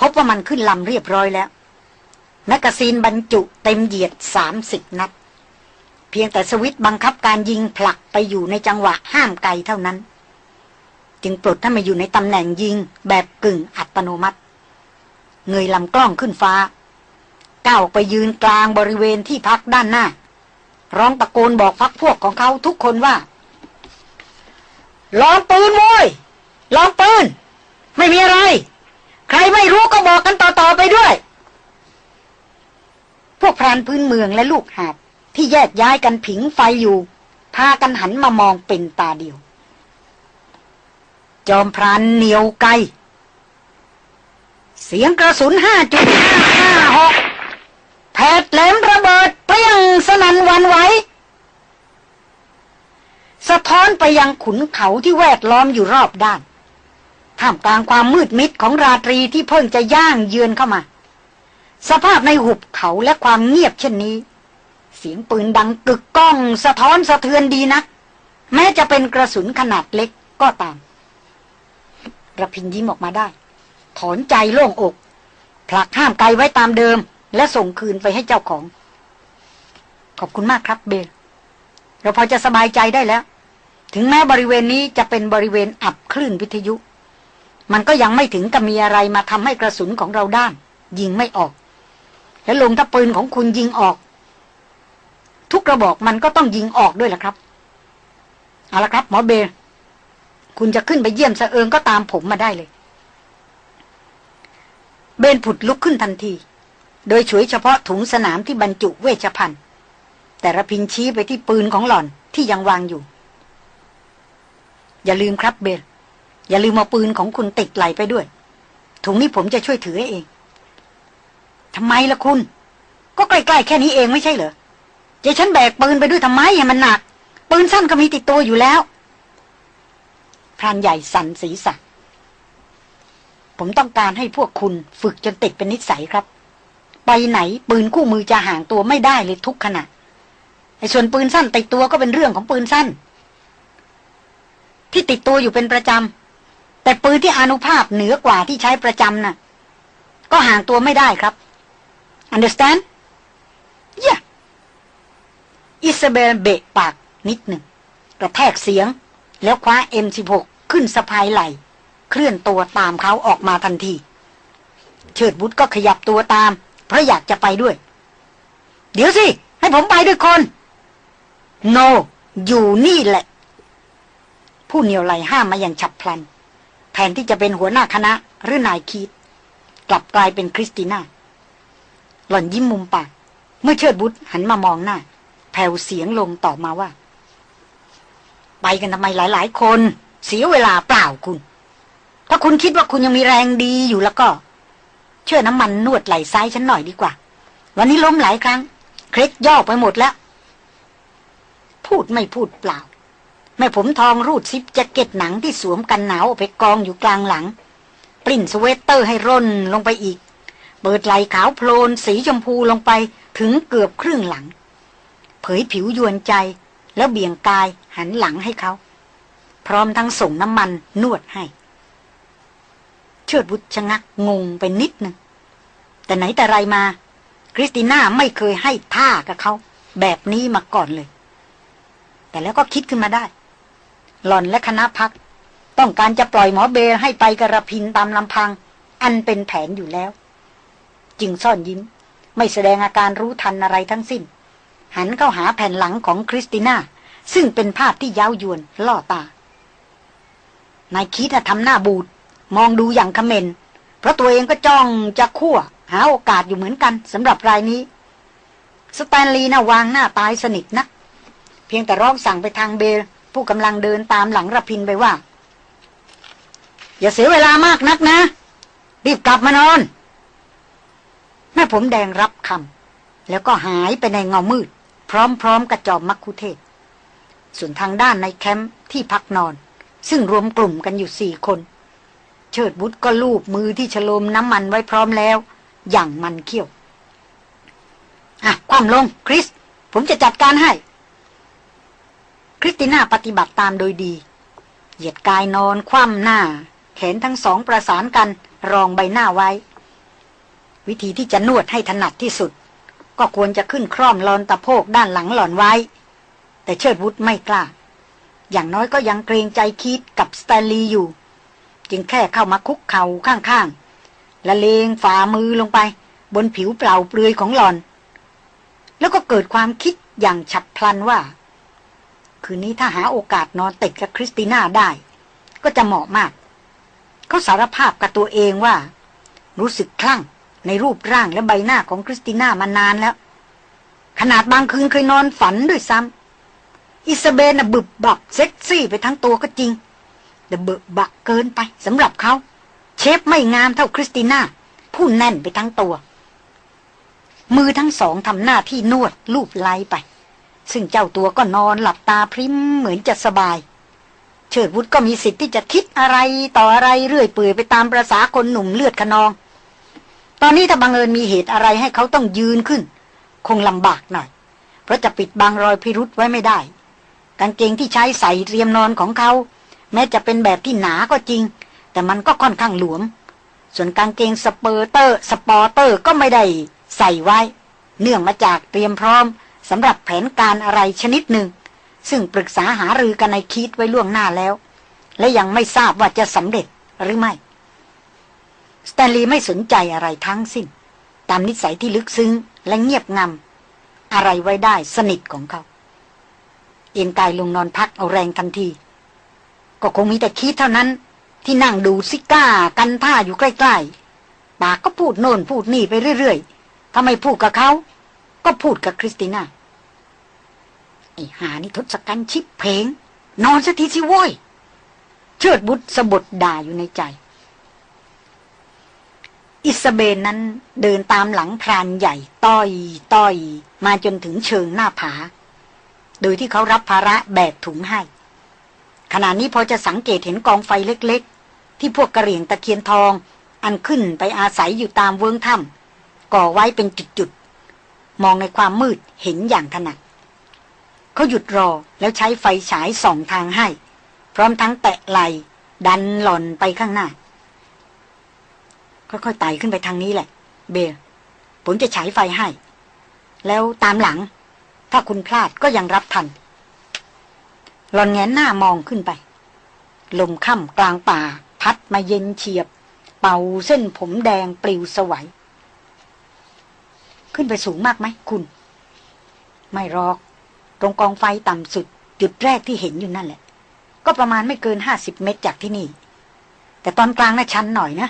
S1: พบว่ามันขึ้นลำเรียบร้อยแล้วแมกกาซีนบรรจุเต็มเหยียดสามสิบนัด เพียงแต่สวิตบังคับการยิงผลักไปอยู่ในจังหวะห้ามไกลเท่านั้น จึงปลดให้มาอยู่ในตำแหน่งยิงแบบกึ่งอัตโนมัติ เงยลำกล้องขึ้นฟ้า ก้าวไปยืนกลางบริเวณที่พักด้านหน้า ร้องตะโกนบอกพักพวกของเขาทุกคนว่า ลองปืนโว้ยลองปืน ไม่มีอะไร ใครไม่รู้ก็บอกกันต่อๆไปด้วย พวกพรานพื้นเมืองและลูกหาบที่แยกย้ายกันผิงไฟอยู่ พากันหันมามองเป็นตาเดียว จอมพรานเหนียวไก เสียงกระสุนห้าจุดห้าห้าหกแผดแหลมระเบิดเปรี้ยงสนันวันไหวสะท้อนไปยังขุนเขาที่แวดล้อมอยู่รอบด้าน ท่ามกลางความมืดมิดของราตรีที่เพิ่งจะย่างเยือนเข้ามา สภาพในหุบเขาและความเงียบเช่นนี้ เสียงปืนดังกึกก้อง สะท้อนสะเทือนดีนัก แม้จะเป็นกระสุนขนาดเล็กก็ตาม ระพินยิ้มออกมาได้ ถอนใจโล่งอก ผลักห้ามไกลไว้ตามเดิม และส่งคืนไปให้เจ้าของ ขอบคุณมากครับเบล เราพอจะสบายใจได้แล้ว ถึงแม้บริเวณนี้จะเป็นบริเวณอับคลื่นวิทยุ มันก็ยังไม่ถึงกับมีอะไรมาทำให้กระสุนของเราด้าน ยิงไม่ออก และลงถ้าปืนของคุณยิงออก ทุกกระบอกมันก็ต้องยิงออกด้วยล่ะครับเอาละครับหมอเบล คุณจะขึ้นไปเยี่ยมสะเอิงก็ตามผมมาได้เลย เบนผุดลุกขึ้นทันที โดยฉวยเฉพาะถุงสนามที่บรรจุเวชภัณฑ์ แต่ระพินชี้ไปที่ปืนของหล่อนที่ยังวางอยู่ อย่าลืมครับเบนอย่าลืมเอาปืนของคุณติดไหลไปด้วย ถุงนี้ผมจะช่วยถือให้เองทำไมล่ะคุณ ก็ใกล้ๆแค่นี้เองไม่ใช่เหรอจะฉันแบกปืนไปด้วยทำไมมันหนัก ปืนสั้นก็มีติดตัวอยู่แล้ว พรานใหญ่สั่นศีรษะผมต้องการให้พวกคุณฝึกจนติดเป็นนิสัยครับ ไปไหนปืนคู่มือจะห่างตัวไม่ได้เลยทุกขณะไอ้ส่วนปืนสั้นติดตัวก็เป็นเรื่องของปืนสั้น ที่ติดตัวอยู่เป็นประจำ แต่ปืนที่อนุภาพเหนือกว่าที่ใช้ประจำน่ะ ก็ห่างตัวไม่ได้ครับ understand เย่อิซาเบลเบะปากนิดหนึ่งกระแทกเสียง แล้วคว้า M16 ขึ้นสะพายไหล เคลื่อนตัวตามเขาออกมาทันที เชิดบุตรก็ขยับตัวตาม เพราะอยากจะไปด้วย เดี๋ยวสิ ให้ผมไปด้วยคน no อยู่นี่แหละ ผู้เหนียวไหลห้ามมาอย่างฉับพลัน แทนที่จะเป็นหัวหน้าคณะ หรือนายคีดกลับกลายเป็นคริสติน่า หล่อนยิ้มมุมปาก เมื่อเชิดบุตรหันมามองหน้า แผ่วเสียงลงต่อมาว่า ไปกันทำไมหลาย ๆ คน เสียเวลาเปล่าคุณ ถ้าคุณคิดว่าคุณยังมีแรงดีอยู่แล้วก็เชื่อน้ำมันนวดไหล่ซ้ายฉันหน่อยดีกว่า วันนี้ล้มหลายครั้ง เคล็ดย่อไปหมดแล้ว พูดไม่พูดเปล่า แม่ผมทองรูดซิปแจ็คเก็ตหนังที่สวมกันหนาวไปกองอยู่กลางหลังปริ้นสเวตเตอร์ให้ร่นลงไปอีก เปิดไหล่ขาวโพลน สีชมพูลงไปถึงเกือบครึ่งหลัง เผยผิวยวนใจแล้วเบี่ยงกายหันหลังให้เขา พร้อมทั้งส่งน้ำมันนวดให้ เชิดบุตรชะงักงงไปนิดหนึ่ง แต่ไหนแต่ไรมา คริสติน่าไม่เคยให้ท่ากับเขา แบบนี้มาก่อนเลย แต่แล้วก็คิดขึ้นมาได้ หล่อนและคณะพัก ต้องการจะปล่อยหมอเบลให้ไปกระพินตามลำพัง อันเป็นแผนอยู่แล้ว จึงซ่อนยิ้ม ไม่แสดงอาการรู้ทันอะไรทั้งสิ้น หันเข้าหาแผ่นหลังของคริสติน่าซึ่งเป็นภาพที่เย้ายวนล่อตา นายคีธทำหน้าบูด มองดูอย่างเขม่นเพราะตัวเองก็จ้องจะคั่ว หาโอกาสอยู่เหมือนกันสำหรับรายนี้ สแตนลีย์น่ะวางหน้าตายสนิทนะเพียงแต่ร้องสั่งไปทางเบลผู้กำลังเดินตามหลังระพินไปว่า อย่าเสียเวลามากนักนะ รีบกลับมานอน แม่ผมแดงรับคำแล้วก็หายไปในเงามืด พร้อมๆกับจอมมัคคุเทศก์ ส่วนทางด้านในแคมป์ที่พักนอน ซึ่งรวมกลุ่มกันอยู่สี่คน เชิดวุธก็ลูบมือที่ชโลมน้ำมันไว้พร้อมแล้ว อย่างมันเขี้ยว อะ คว่ำลง คริส ผมจะจัดการให้ คริสติน่าปฏิบัติตามโดยดี เหยียดกายนอนคว่ำหน้า แขนทั้งสองประสานกัน รองใบหน้าไว้ วิธีที่จะนวดให้ถนัดที่สุด ก็ควรจะขึ้นคร่อมลอนตะโพกด้านหลังหล่อนไว้ แต่เชิดวุฒไม่กล้า อย่างน้อยก็ยังเกรงใจคิดกับสแตนลีย์อยู่ จึงแค่เข้ามาคุกเข่าข้างๆละเลงฝ่ามือลงไป บนผิวเปล่าเปลือยของหลอน แล้วก็เกิดความคิดอย่างฉับพลันว่า คืนนี้ถ้าหาโอกาสนอนติดกับคริสติน่าได้ ก็จะเหมาะมาก เขาสารภาพกับตัวเองว่า รู้สึกคลั่งในรูปร่างและใบหน้าของคริสติน่ามานานแล้ว ขนาดบางคืนเคยนอนฝันด้วยซ้ำ อิซาเบลน่ะบึ้บบั้บเซ็กซี่ไปทั้งตัวก็จริง แต่เบิกบักเกินไปสำหรับเขา shape ไม่งามเท่าคริสติน่า ผู้แน่นไปทั้งตัว มือทั้งสองทำหน้าที่นวดลูบไล้ไป ซึ่งเจ้าตัวก็นอนหลับตาพริมเหมือนจะสบาย เชิดวุฒก็มีสิทธิ์ที่จะคิดอะไรต่ออะไรเรื่อยเปื่อยไปตามประษาคนหนุ่มเลือดขนอง ตอนนี้ถ้าบังเอิญมีเหตุอะไรให้เขาต้องยืนขึ้น คงลำบากหน่อย เพราะจะปิดบังรอยพิรุษไว้ไม่ได้ กางเกงที่ใช้ใส่เตรียมนอนของเขา แม้จะเป็นแบบที่หนาก็จริง แต่มันก็ค่อนข้างหลวม ส่วนกางเกง supporter supporter ก็ไม่ได้ใส่ไว้ เนื่องมาจากเตรียมพร้อมสำหรับแผนการอะไรชนิดหนึ่ง ซึ่งปรึกษาหารือกับนายคีธไว้ล่วงหน้าแล้ว และยังไม่ทราบว่าจะสำเร็จหรือไม่สแตนลีย์ไม่สนใจอะไรทั้งสิ้น ตามนิสัยที่ลึกซึ้งและเงียบงำอะไรไว้ได้สนิทของเขา เอนกายลงนอนพักเอาแรงทันที ก็คงมีแต่คีธเท่านั้น ที่นั่งดูดซิการ์กันท่าอยู่ใกล้ๆปากก็พูดโน่นพูดนี่ไปเรื่อยๆถ้าไม่พูดกับเขา ก็พูดกับคริสติน่าไอ้ห่านี่ทศกัณฐ์ชิบเป๋ง นอนสักทีสิโว้ย เชิดบุตรสะบดด่าอยู่ในใจ อิซาเบลนั้นเดินตามหลังพรานใหญ่ ต้อย ต้อย มาจนถึงเชิงหน้าผา โดยที่เขารับภาระแบกถุงให้ ขณะนี้พอจะสังเกตเห็นกองไฟเล็กๆ ที่พวกกระเหรี่ยงตะเคียนทอง อันขึ้นไปอาศัยอยู่ตามเวิ้งถ้ำก่อไว้เป็นจุดๆ มองในความมืดเห็นอย่างถนัดเขาหยุดรอแล้วใช้ไฟฉายส่องทางให้ พร้อมทั้งแตะไหลดันหล่อนไปข้างหน้า ค่อยๆไต่ขึ้นไปทางนี้แหละ เบลผมจะฉายไฟให้ แล้วตามหลัง ถ้าคุณพลาดก็ยังรับทันหลอนแงนหน้ามองขึ้นไป ลมค่ำกลางป่า พัดมาเย็นเฉียบ เป่าเส้นผมแดงปลิวสวัย ขึ้นไปสูงมากไหมคุณ ไม่รอก ตรงกองไฟต่ำสุด จุดแรกที่เห็นอยู่นั่นแหละ ก็ประมาณไม่เกินห้าสิบเมตรจากที่นี่ แต่ตอนกลางน่ะชันหน่อยนะ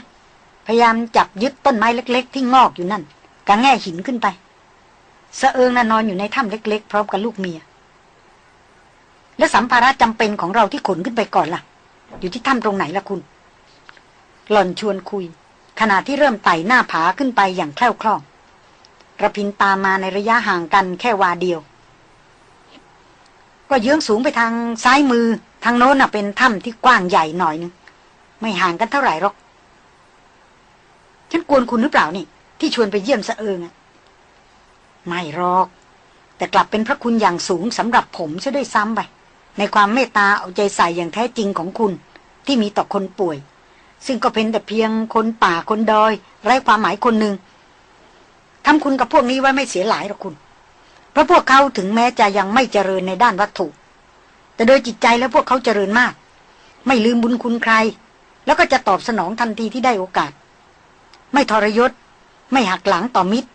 S1: พยายามจับยึดต้นไม้เล็ก ๆ ที่งอกอยู่นั่นกางแง่หินขึ้นไป สะเอิงน่ะนอนอยู่ในถ้ำเล็ก ๆ พร้อมกับลูกเมีย แล้วสัมภาระจำเป็นของเราที่ขนขึ้นไปก่อนล่ะ อยู่ที่ถ้ำตรงไหนล่ะคุณ หล่อนชวนคุย ขณะที่เริ่มไต่หน้าผาขึ้นไปอย่างแคล่วคล่องระพินตามมาในระยะห่างกันแค่วาเดียว ก็เยื้องสูงไปทางซ้ายมือ ทางโน้นน่ะเป็นถ้ำที่กว้างใหญ่หน่อยนึงไม่ห่างกันเท่าไหร่หรอกฉันกวนคุณหรือเปล่านี่ ที่ชวนไปเยี่ยมสะเอิงอะ ไม่หรอก แต่กลับเป็นพระคุณอย่างสูงสำหรับผมซะด้วยซ้ำไป ในความเมตตาเอาใจใส่อย่างแท้จริงของคุณ ที่มีต่อคนป่วย ซึ่งก็เป็นแต่เพียงคนป่าคนดอย ไร้ความหมายคนหนึ่งทำคุณกับพวกนี้ไว้ไม่เสียหลายหรอกคุณ เพราะพวกเขาถึงแม้จะยังไม่เจริญในด้านวัตถุ แต่โดยจิตใจแล้วพวกเขาเจริญมาก ไม่ลืมบุญคุณใคร แล้วก็จะตอบสนองทันทีที่ได้โอกาส ไม่ทรยศ ไม่หักหลังต่อมิตร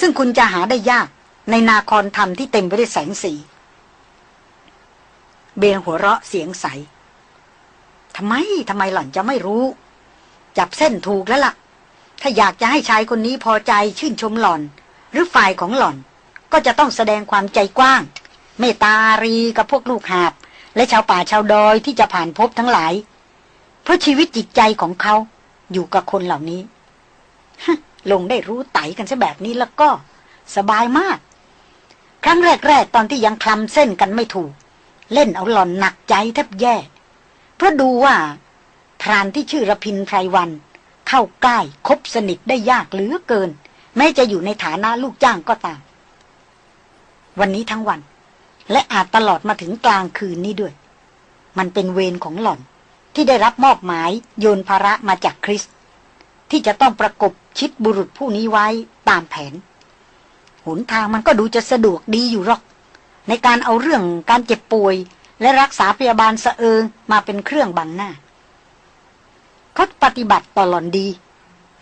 S1: ซึ่งคุณจะหาได้ยากในนาครธรรมที่เต็มไปด้วยแสงสี เบนหัวเราะเสียงใสทำไมทำไมหล่อนจะไม่รู้ จับเส้นถูกแล้วล่ะ ถ้าอยากจะให้ชายคนนี้พอใจชื่นชมหล่อน หรือฝ่ายของหล่อน ก็จะต้องแสดงความใจกว้าง เมตตารีกับพวกลูกหาบ และชาวป่าชาวดอยที่จะผ่านพบทั้งหลาย เพราะชีวิตจิตใจของเขาอยู่กับคนเหล่านี้ ลงได้รู้ไตกันซะแบบนี้แล้วก็ สบายมาก ครั้งแรก ๆ ตอนที่ยังคลำเส้นกันไม่ถูก เล่นเอาหล่อนหนักใจแทบแย่ เพราะดูว่าพรานที่ชื่อระพินไพรวัน เข้าใกล้คบสนิทได้ยากเหลือเกิน แม้จะอยู่ในฐานะลูกจ้างก็ตาม วันนี้ทั้งวัน และอาจตลอดมาถึงกลางคืนนี้ด้วย มันเป็นเวรของหล่อนที่ได้รับมอบหมายโยนภาระมาจากคริส ที่จะต้องประกบ ชิดบุรุษผู้นี้ไว้ตามแผน หนทางมันก็ดูจะสะดวกดีอยู่หรอก ในการเอาเรื่องการเจ็บป่วย และรักษาพยาบาลสะเอิงมาเป็นเครื่องบังหน้าเขาปฏิบัติต่อหล่อนดี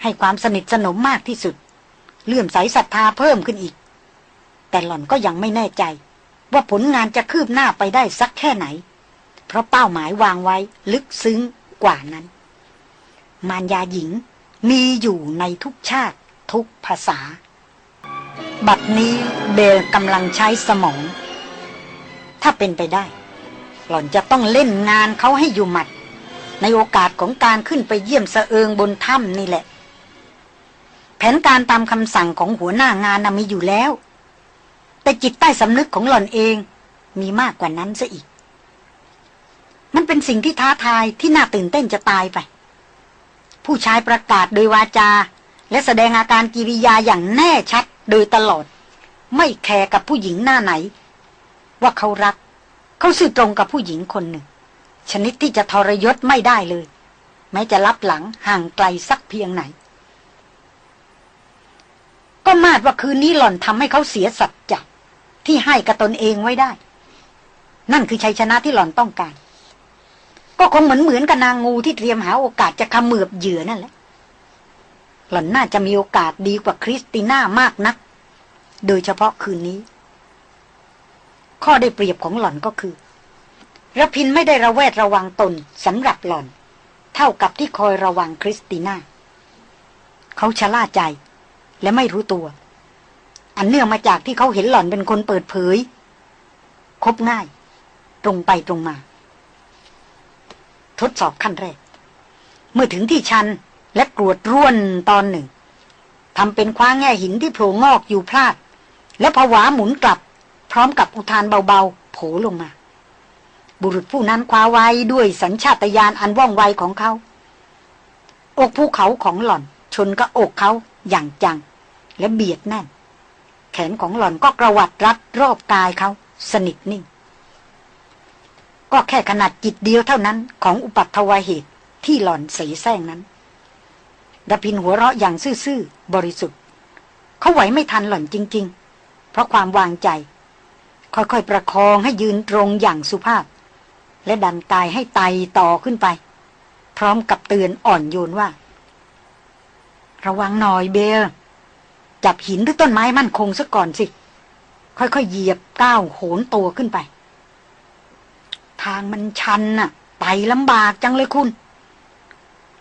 S1: ให้ความสนิทสนมมากที่สุด เลื่อมใสศรัทธาเพิ่มขึ้นอีก แต่หล่อนก็ยังไม่แน่ใจ ว่าผลงานจะคืบหน้าไปได้สักแค่ไหน เพราะเป้าหมายวางไว้ลึกซึ้งกว่านั้น มารยาหญิง มีอยู่ในทุกชาติทุกภาษา บัดนี้เบลกำลังใช้สมอง ถ้าเป็นไปได้ หล่อนจะต้องเล่นงานเขาให้อยู่หมัด ในโอกาสของการขึ้นไปเยี่ยมสะเอิงบนถ้ำนี่แหละ แผนการตามคำสั่งของหัวหน้างานมีอยู่แล้ว แต่จิตใต้สำนึกของหล่อนเองมีมากกว่านั้นซะอีก มันเป็นสิ่งที่ท้าทายที่น่าตื่นเต้นจะตายไป ผู้ชายประกาศโดยวาจา และแสดงอาการกิริยาอย่างแน่ชัดโดยตลอด ไม่แคร์กับผู้หญิงหน้าไหน ว่าเขารัก เขาสื่อตรงกับผู้หญิงคนหนึ่ง ชนิดที่จะทรยศไม่ได้เลย แม้จะรับหลังห่างไกลสักเพียงไหน ก็มาดว่าคืนนี้หล่อนทำให้เขาเสียสัจจะที่ให้กับตนเองไว้ได้ นั่นคือชัยชนะที่หล่อนต้องการ ก็คงเหมือนเหมือนกับนางงูที่เตรียมหาโอกาสจะขมือบเหยื่อนั่นแหละ หล่อนน่าจะมีโอกาสดีกว่าคริสติน่ามากนัก โดยเฉพาะคืนนี้ ข้อได้เปรียบของหล่อนก็คือระพินไม่ได้ระแวดระวังตนสำหรับหล่อน เท่ากับที่คอยระวังคริสติน่า เขาชะล่าใจ และไม่รู้ตัว อันเนื่องมาจากที่เขาเห็นหล่อนเป็นคนเปิดเผย คบง่าย ตรงไปตรงมา ทดสอบขั้นแรก เมื่อถึงที่ชันและกรวดร่วนตอนหนึ่งทำเป็นคว้าแง่หินที่โผล่งอกอยู่พลาด และผวาหมุนกลับ พร้อมกับอุทานเบาๆโผลงมา บุรุษผู้นั้นคว้าไว้ด้วยสัญชาตญาณอันว่องไวของเขา อกภูเขาของหล่อน ชนกับอกเขาอย่างจัง และเบียดแน่น แขนของหล่อนก็กระวัดรัดรอบกายเขา สนิทนิ่ง ก็แค่ขนาดจิตเดียวเท่านั้นของอุปัตถวายเหตุที่หล่อนเสแสร้งนั้นดพินหัวเราะอย่างซื่อๆบริสุทธิ์ เขาไหวไม่ทันหล่อนจริง ๆ เพราะความวางใจ ค่อยๆประคองให้ยืนตรงอย่างสุภาพ และดันกายให้ไตต่อขึ้นไป พร้อมกับเตือนอ่อนโยนว่า ระวังหน่อยเบลจับหินหรือต้นไม้มั่นคงซะก่อนสิ ค่อยๆเหยียบก้าวโหนตัวขึ้นไป ทางมันชันน่ะไต่ลำบากจังเลยคุณ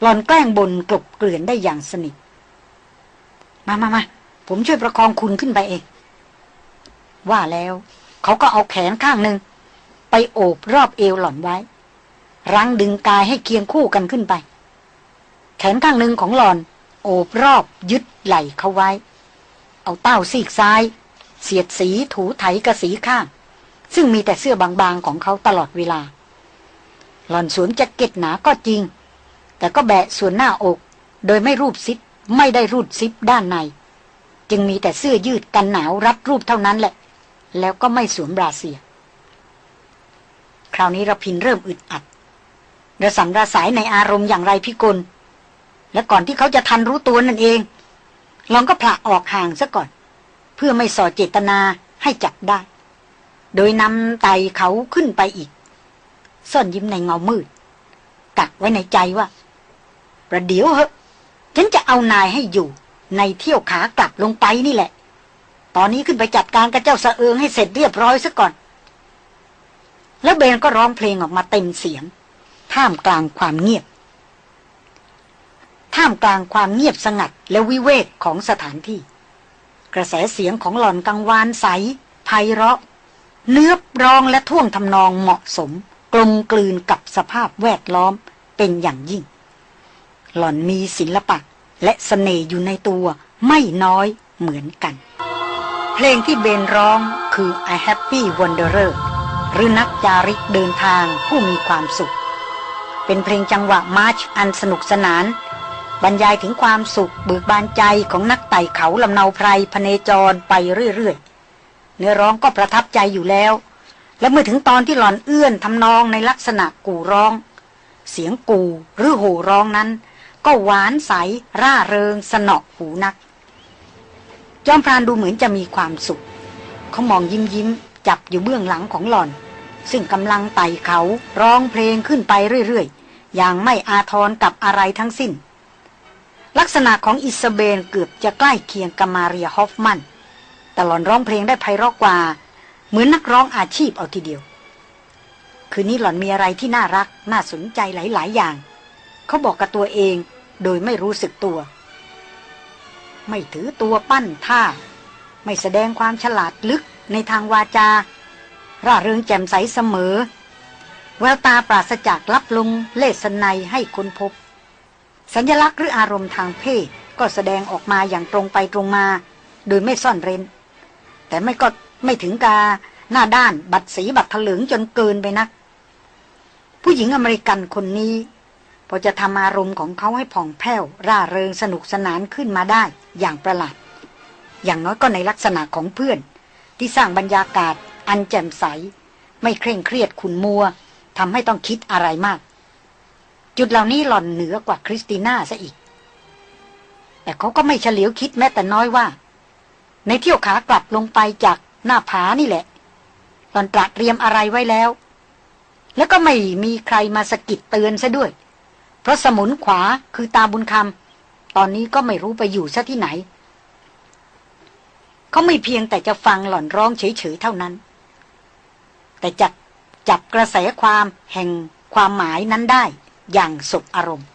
S1: หลอนแกล้งบนกลบเกลื่อนได้อย่างสนิท มามามาผมช่วยประคองคุณขึ้นไปเอง ว่าแล้วเขาก็เอาแขนข้างหนึ่ง ไปโอบรอบเอวหล่อนไว้ รั้งดึงกายให้เคียงคู่กันขึ้นไป แขนข้างหนึ่งของหลอน โอบรอบยึดไหล่เขาไว้ เอาเต้าซีกซ้าย เสียดสีถูไถกระสีข้าง ซึ่งมีแต่เสื้อบางๆของเขาตลอดเวลา หล่อนสวมแจ็คเก็ตหนาก็จริง แต่ก็แบะส่วนหน้าอก โดยไม่รูปซิปไม่ได้รูดซิปด้านใน จึงมีแต่เสื้อยืดกันหนาวรัดรูปเท่านั้นแหละ แล้วก็ไม่สวมบราเซีย คราวนี้ระพินเริ่มอึดอัดระสัมระสายในอารมณ์อย่างไรพิกล และก่อนที่เขาจะทันรู้ตัวนั่นเอง ลองก็ผละออกห่างซะก่อน เพื่อไม่ส่อเจตนาให้จับได้ โดยนำไตเขาขึ้นไปอีก ซ่อนยิ้มในเงามืดกักไว้ในใจว่า ประเดี๋ยวเหอะฉันจะเอานายให้อยู่ในเที่ยวขากลับลงไปนี่แหละ ตอนนี้ขึ้นไปจัดการกับเจ้าสะเอิงให้เสร็จเรียบร้อยซะก่อน แล้วเบนก็ร้องเพลงออกมาเต็มเสียง ท่ามกลางความเงียบ ท่ามกลางความเงียบสงัดและวิเวกของสถานที่ กระแสเสียงของหล่อนกังวานใสไพเราะ เนื้อร้องและท่วงทำนองเหมาะสม กลมกลืนกับสภาพแวดล้อมเป็นอย่างยิ่ง หล่อนมีศิลปะและสเสน่ห์อยู่ในตัวไม่น้อยเหมือนกัน เพลงที่เบนร้องคือ I Happy Wanderer หรือนักจาริกเดินทางผู้มีความสุข เป็นเพลงจังหวะมาร์ชอันสนุกสนาน บรรยายถึงความสุขเบิกบานใจของนักไต่เขาลำเนาไพรพเนจรไปเรื่อยๆ เนื้อร้องก็ประทับใจอยู่แล้ว และเมื่อถึงตอนที่หล่อนเอื้อนทำนองในลักษณะกู่ร้อง เสียงกู่หรือโห่ร้องนั้น ก็หวานใส ร่าเริง สนอหูนัก จอมพรานดูเหมือนจะมีความสุข เขามองยิ้มยิ้มจับอยู่เบื้องหลังของหล่อน ซึ่งกำลังไต่เขาร้องเพลงขึ้นไปเรื่อยๆ อย่างไม่อาทรกับอะไรทั้งสิ้น ลักษณะของอิสเบนเกือบจะใกล้เคียงกับมาเรียฮอฟมัน แต่หล่อนร้องเพลงได้ไพเราะกว่า เหมือนนักร้องอาชีพเอาทีเดียว คืนนี้หล่อนมีอะไรที่น่ารัก น่าสนใจหลาย ๆ อย่าง เขาบอกกับตัวเองโดยไม่รู้สึกตัว ไม่ถือตัวปั้นท่า ไม่แสดงความฉลาดลึกในทางวาจา ร่าเริงแจ่มใสเสมอ แววตาปราศจากลับลงเลสไนให้คนพบ สัญลักษณ์หรืออารมณ์ทางเพศก็แสดงออกมาอย่างตรงไปตรงมา โดยไม่ซ่อนเร้น แต่ไม่ก็ไม่ถึงกาหน้าด้านบัดสีบัดถลึงจนเกินไปนัก ผู้หญิงอเมริกันคนนี้ พอจะทำอารมณ์ของเขาให้ผ่องแผ้ว ร่าเริงสนุกสนานขึ้นมาได้อย่างประหลาด อย่างน้อยก็ในลักษณะของเพื่อน ที่สร้างบรรยากาศ อันแจ่มใส ไม่เคร่งเครียดขุนมัวทำให้ต้องคิดอะไรมาก จุดเหล่านี้หล่อนเหนือกว่าคริสติน่าซะอีก แต่เขาก็ไม่เฉลียวคิดแม้แต่น้อยว่า ในเที่ยวขากลับลงไปจากหน้าผานี่แหละหล่อนตระเตรียมอะไรไว้แล้ว แล้วก็ไม่มีใครมาสะกิดเตือนซะด้วย เพราะสมุนขวาคือตาบุญคำตอนนี้ก็ไม่รู้ไปอยู่ซะที่ไหน เขาไม่เพียงแต่จะฟังหล่อนร้องเฉยๆเท่านั้น แต่จับจับกระแสความแห่งความหมายนั้นได้อย่างสบอารมณ์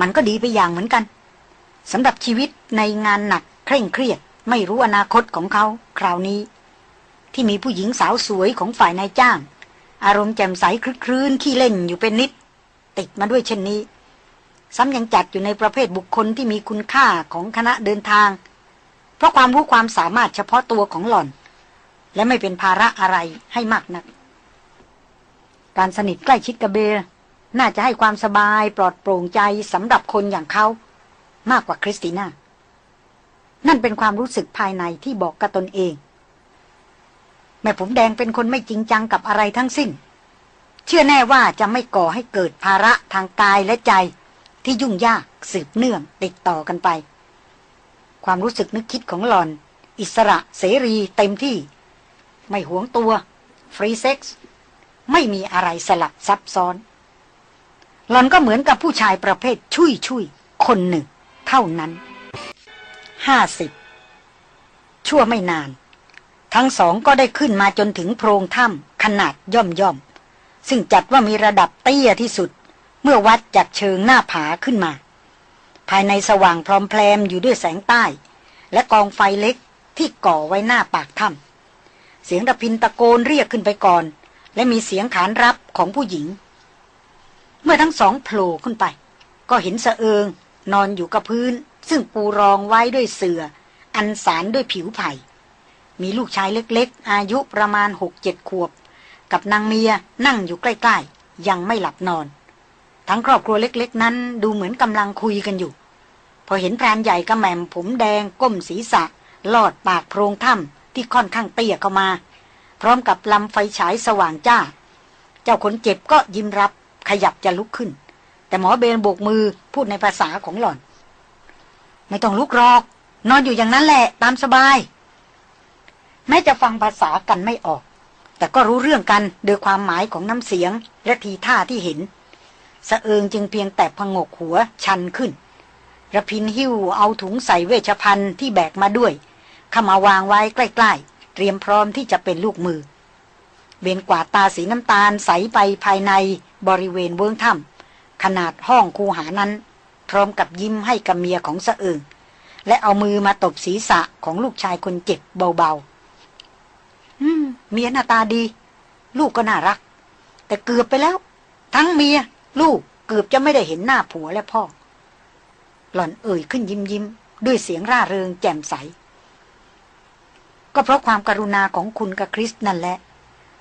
S1: มันก็ดีไปอย่างเหมือนกันสำหรับชีวิตในงานหนัก เคร่งเครียดไม่รู้อนาคตของเขาคราวนี้ ที่มีผู้หญิงสาวสวยของฝ่ายนายจ้าง อารมณ์แจ่มใสคลึกครื้นขี้เล่นอยู่เป็นนิด ติดมาด้วยเช่นนี้ ซ้ำยังจัดอยู่ในประเภทบุคคลที่มีคุณค่าของคณะเดินทาง เพราะความรู้ความสามารถเฉพาะตัวของหล่อน และไม่เป็นภาระอะไรให้มากนัก การสนิทใกล้ชิดกับเบลน่าจะให้ความสบายปลอดโปร่งใจสำหรับคนอย่างเขา มากกว่าคริสติน่า นั่นเป็นความรู้สึกภายในที่บอกกับตนเอง แม่ผมแดงเป็นคนไม่จริงจังกับอะไรทั้งสิ้น เชื่อแน่ว่าจะไม่ก่อให้เกิดภาระทางกายและใจที่ยุ่งยากสืบเนื่องติดต่อกันไป ความรู้สึกนึกคิดของหลอน อิสระเสรีเต็มที่ ไม่หวงตัว ฟรีเซ็กซ์ไม่มีอะไรสลับซับซ้อน หลอนก็เหมือนกับผู้ชายประเภทชุยชุยคนหนึ่ง เท่านั้น ห้าสิบชั่วไม่นาน ทั้งสองก็ได้ขึ้นมาจนถึงโพรงถ้ำขนาดย่อมย่อม ซึ่งจัดว่ามีระดับเตี้ยที่สุด เมื่อวัดจากเชิงหน้าผาขึ้นมา ภายในสว่างพร้อมแพรมอยู่ด้วยแสงใต้ และกองไฟเล็กที่ก่อไว้หน้าปากถ้ำเสียงระพินตะโกนเรียกขึ้นไปก่อน และมีเสียงขานรับของผู้หญิง เมื่อทั้งสองโผล่ขึ้นไป ก็เห็นสะเอิงนอนอยู่กับพื้น ซึ่งปูรองไว้ด้วยเสือออันสารด้วยผิวไผ่ มีลูกชายเล็กๆ อายุประมาณหกเจ็ดขวบ กับนางเมียนั่งอยู่ใกล้ๆ ยังไม่หลับนอน ทั้งครอบครัวเล็กๆ นั้นดูเหมือนกำลังคุยกันอยู่ พอเห็นพรานใหญ่กระแหม่มผมแดงก้มศีรษะ ลอดปากโพรงถ้ำที่ค่อนข้างเตี้ยเข้ามา พร้อมกับลำไฟฉายสว่างจ้า เจ้าคนเจ็บก็ยิ้มรับขยับจะลุกขึ้น แต่หมอเบนโบกมือพูดในภาษาของหล่อน ไม่ต้องลุกรอก นอนอยู่อย่างนั้นแหละ ตามสบาย แม้จะฟังภาษากันไม่ออก แต่ก็รู้เรื่องกันโดยความหมายของน้ำเสียง และทีท่าที่เห็นสะเอิงจึงเพียงแต่พงกหัวชันขึ้นระพินหิ้วเอาถุงใส่เวชภัณฑ์ที่แบกมาด้วยเข้ามาวางไว้ใกล้ ๆ เตรียมพร้อมที่จะเป็นลูกมือ เบนกวาดตาสีน้ำตาลใสไปภายในบริเวณเวิ้งถ้ำขนาดห้องคูหานั้น พร้อมกับยิ้มให้กับเมียของสะเอิงและเอามือมาตบศีรษะของลูกชายคนเจ็บเบาๆ อืม เมียหน้าตาดี ลูกก็น่ารัก แต่เกือบไปแล้ว ทั้งเมีย ลูกเกือบจะไม่ได้เห็นหน้าผัวและพ่อ หล่อนเอ่ยขึ้นยิ้มยิ้มด้วยเสียงร่าเริงแจ่มใส ก็เพราะความการุณาของคุณกับคริสนั่นแหละ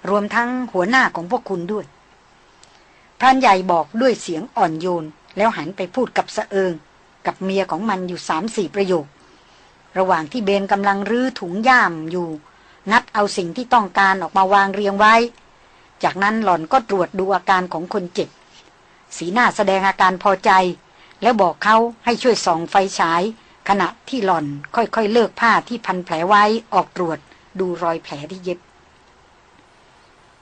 S1: รวมทั้งหัวหน้าของพวกคุณด้วยพพรานใหญ่บอกด้วยเสียงอ่อนโยน แล้วหันไปพูดกับสะเอิง กับเมียของมันอยู่สามสี่ประโยค ระหว่างที่เบนกำลังรื้อถุงย่ามอยู่งัดเอาสิ่งที่ต้องการออกมาวางเรียงไว้ จากนั้นหล่อนก็ตรวจดูอาการของคนเจ็บ สีหน้าแสดงอาการพอใจ แล้วบอกเขาให้ช่วยส่องไฟฉาย ขณะที่หล่อนค่อยๆเลิกผ้าที่พันแผลไว้ออกตรวจดูรอยแผลที่เย็บ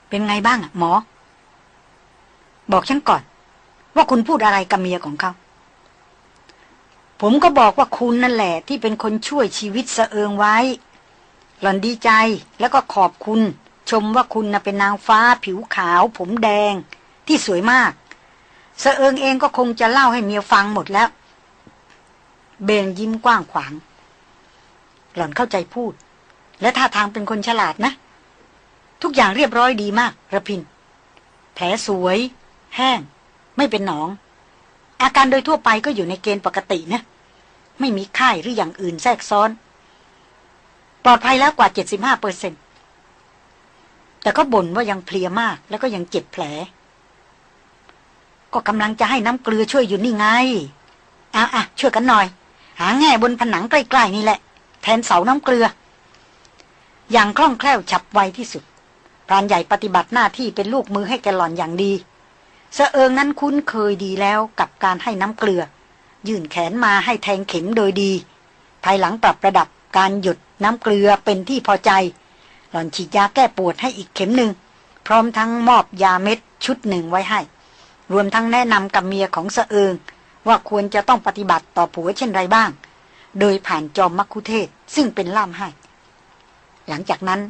S1: เป็นไงบ้างหมอ บอกฉันก่อน ว่าคุณพูดอะไรกับเมียของเขา ผมก็บอกว่าคุณนั่นแหละ ที่เป็นคนช่วยชีวิตเสเอิงไว้ หล่อนดีใจแล้วก็ขอบคุณ ชมว่าคุณน่ะเป็นนางฟ้าผิวขาว ผมแดง ที่สวยมากเสเอิงเองก็คงจะเล่าให้เมียฟังหมดแล้ว เบนยิ้มกว้างขวาง หล่อนเข้าใจพูด และท่าทางเป็นคนฉลาดนะ ทุกอย่างเรียบร้อยดีมาก ระพิน แผลสวย แห้ง ไม่เป็นหนอง อาการโดยทั่วไปก็อยู่ในเกณฑ์ปกตินะ ไม่มีไข้หรืออย่างอื่นแทรกซ้อน ปลอดภัยแล้วกว่า 75เปอร์เซ็นแต่ก็บ่นว่ายังเพลียมาก แล้วก็ยังเจ็บแผล ก็กำลังจะให้น้ำเกลือช่วยอยู่นี่ไงอะอะช่วยกันหน่อย หาแง่บนผนังใกล้ๆนี่แหละ แทนเสาน้ำเกลือ อย่างคล่องแคล่วฉับไวที่สุดพรานใหญ่ปฏิบัติหน้าที่เป็นลูกมือให้แกหล่อนอย่างดี เสเอิงนั้นคุ้นเคยดีแล้วกับการให้น้ำเกลือ ยื่นแขนมาให้แทงเข็มโดยดี ภายหลังปรับระดับการหยุดน้ำเกลือเป็นที่พอใจ หล่อนฉีดยาแก้ปวดให้อีกเข็มหนึ่ง พร้อมทั้งมอบยาเม็ดชุดหนึ่งไว้ให้ รวมทั้งแนะนำกับเมียของเสเอิง ว่าควรจะต้องปฏิบัติต่อผัวเช่นไรบ้าง โดยผ่านจอมมักคุเทศซึ่งเป็นล่ามให้ หลังจากนั้น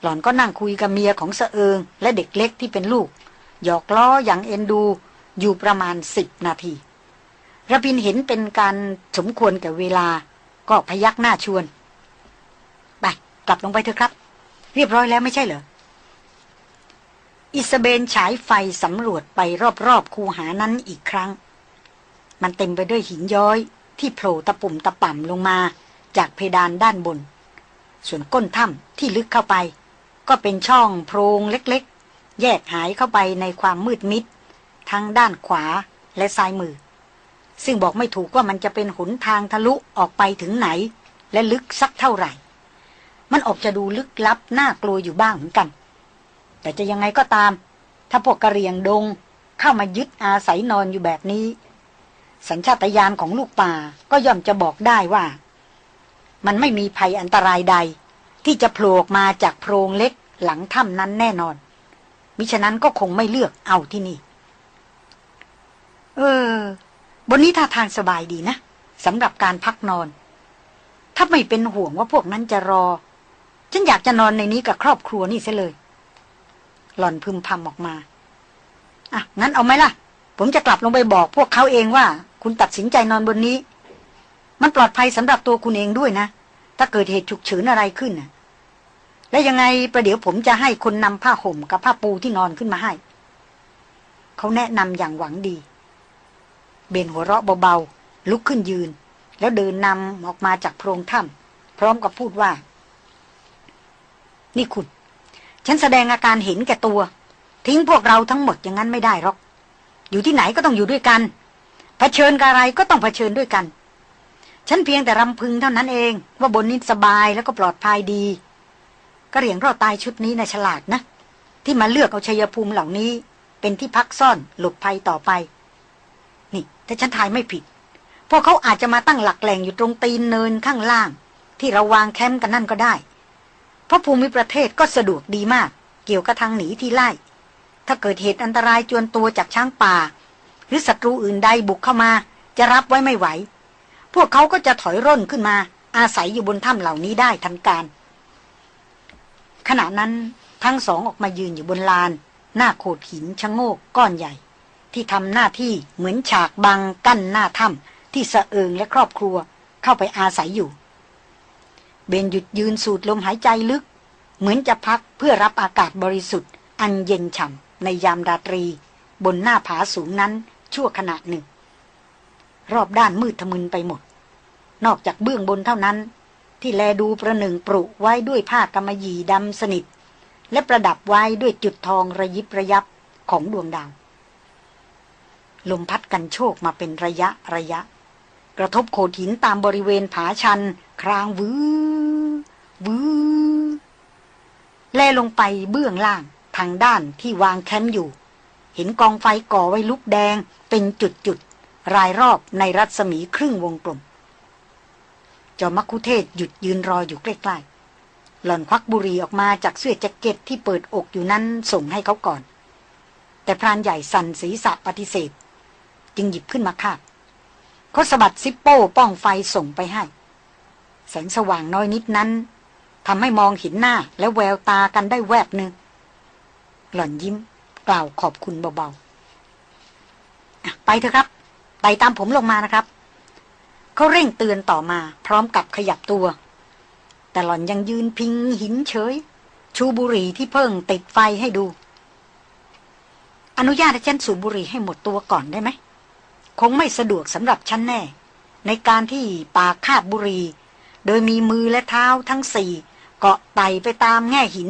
S1: หล่อนก็นั่งคุยกับเมียของเสเอิงและเด็กเล็กที่เป็นลูก หยอกล้ออย่างเอ็นดูอยู่ประมาณสิบนาทีระพินเห็นเป็นการสมควรแก่เวลา ก็พยักหน้าชวน ไป กลับลงไปเถอะครับ เรียบร้อยแล้วไม่ใช่เหรอ อิสเบนฉายไฟสำรวจไปรอบๆคูหานั้นอีกครั้ง มันเต็มไปด้วยหินย้อย ที่โผล่ตะปุ่มตะป่ำลงมาจากเพดานด้านบน ส่วนก้นถ้ำที่ลึกเข้าไป ก็เป็นช่องโพรงเล็ก แยกหายเข้าไปในความมืดมิด ทั้งด้านขวาและซ้ายมือ ซึ่งบอกไม่ถูกว่ามันจะเป็นหนทางทะลุออกไปถึงไหน และลึกสักเท่าไหร่ มันออกจะดูลึกลับน่ากลัวอยู่บ้างเหมือนกัน แต่จะยังไงก็ตาม ถ้าพวกกระเรียงดงเข้ามายึดอาศัยนอนอยู่แบบนี้ สัญชาตญาณของลูกป่าก็ย่อมจะบอกได้ว่า มันไม่มีภัยอันตรายใด ที่จะโผล่มาจากโพรงเล็กหลังถ้ำนั้นแน่นอน มิฉะนั้นก็คงไม่เลือกเอาที่นี่ เออ บนนี้ท่าทางสบายดีนะสำหรับการพักนอน ถ้าไม่เป็นห่วงว่าพวกนั้นจะรอ ฉันอยากจะนอนในนี้กับครอบครัวนี่เสียเลย หล่อนพึมพำออกมา อะ งั้นเอาไหมล่ะ ผมจะกลับลงไปบอกพวกเขาเองว่า คุณตัดสินใจนอนบนนี้ มันปลอดภัยสำหรับตัวคุณเองด้วยนะ ถ้าเกิดเหตุฉุกเฉินอะไรขึ้นน่ะ และยังไงประเดี๋ยวผมจะให้คนนำผ้าห่มกับผ้าปูที่นอนขึ้นมาให้ เขาแนะนำอย่างหวังดี เบนหัวเราะเบาๆลุกขึ้นยืน แล้วเดินนำออกมาจากโพรงถ้ำพร้อมกับพูดว่า นี่คุณ ฉันแสดงอาการเห็นแก่ตัว ทิ้งพวกเราทั้งหมดอย่างนั้นไม่ได้หรอก อยู่ที่ไหนก็ต้องอยู่ด้วยกันเผชิญกับอะไรก็ต้องเผชิญด้วยกัน ฉันเพียงแต่รำพึงเท่านั้นเอง ว่าบนนี้สบายแล้วก็ปลอดภัยดี กระเหรียงรอดตายชุดนี้นะฉลาดนะ ที่มาเลือกเอาชัยภูมิเหล่านี้ เป็นที่พักซ่อนหลบภัยต่อไป นี่ถ้าฉันทายไม่ผิด พวกเขาอาจจะมาตั้งหลักแหล่งอยู่ตรงตีนเนินข้างล่าง ที่เราวางแคมป์กันนั่นก็ได้ เพราะภูมิประเทศก็สะดวกดีมาก เกี่ยวกับทางหนีที่ไล่ ถ้าเกิดเหตุอันตรายจวนตัวจากช้างป่า หรือศัตรูอื่นใดบุกเข้ามา จะรับไว้ไม่ไหว พวกเขาก็จะถอยร่นขึ้นมา อาศัยอยู่บนถ้ำเหล่านี้ได้ทันการ ขณะนั้นทั้งสองออกมายืนอยู่บนลาน หน้าโขดหินชะโงกก้อนใหญ่ ที่ทำหน้าที่เหมือนฉากบังกั้นหน้าถ้ำที่สะเอิงและครอบครัวเข้าไปอาศัยอยู่ เบนหยุดยืนสูดลมหายใจลึก เหมือนจะพักเพื่อรับอากาศบริสุทธิ์ อันเย็นฉ่ำในยามราตรี บนหน้าผาสูงนั้นชั่วขณะหนึ่ง รอบด้านมืดทะมึนไปหมด นอกจากเบื้องบนเท่านั้น ที่แลดูประหนึ่งปรุไว้ด้วยผ้ากำมะหยี่ดำสนิท และประดับไว้ด้วยจุดทองระยิบระยับของดวงดาว ลมพัดกันโชกมาเป็นระยะระยะ กระทบโขดหินตามบริเวณผาชัน ครางวื้อวื้อแลลงไปเบื้องล่างทางด้านที่วางแคมป์อยู่ เห็นกองไฟก่อไว้ลุกแดงเป็นจุดๆรายรอบในรัศมีครึ่งวงกลม จอมักคุเทศหยุดยืนรออยู่ใกล้ๆ หล่อนควักบุหรี่ออกมาจากเสื้อแจ็คเก็ตที่เปิดอกอยู่นั้นส่งให้เขาก่อน แต่พรานใหญ่สั่นศีรษะปฏิเสธ จึงหยิบขึ้นมาคาบเขาสะบัดซิปโป้ป้องไฟส่งไปให้ แสงสว่างน้อยนิดนั้นทำให้มองเห็นหน้าและแววตากันได้แวบหนึ่งหล่อนยิ้ม กล่าวขอบคุณเบาๆไปเถอะครับ ไปตามผมลงมานะครับ เขาเร่งเตือนต่อมา พร้อมกับขยับตัว แต่หล่อนยังยืนพิงหินเฉย ชูบุหรี่ที่เพิ่งติดไฟให้ดู อนุญาตให้ฉันสูบบุหรี่ให้หมดตัวก่อนได้ไหม คงไม่สะดวกสำหรับฉันแน่ ในการที่ปากคาบบุหรี่โดยมีมือและเท้าทั้งสี่ เกาะไต่ไปตามแง่หิน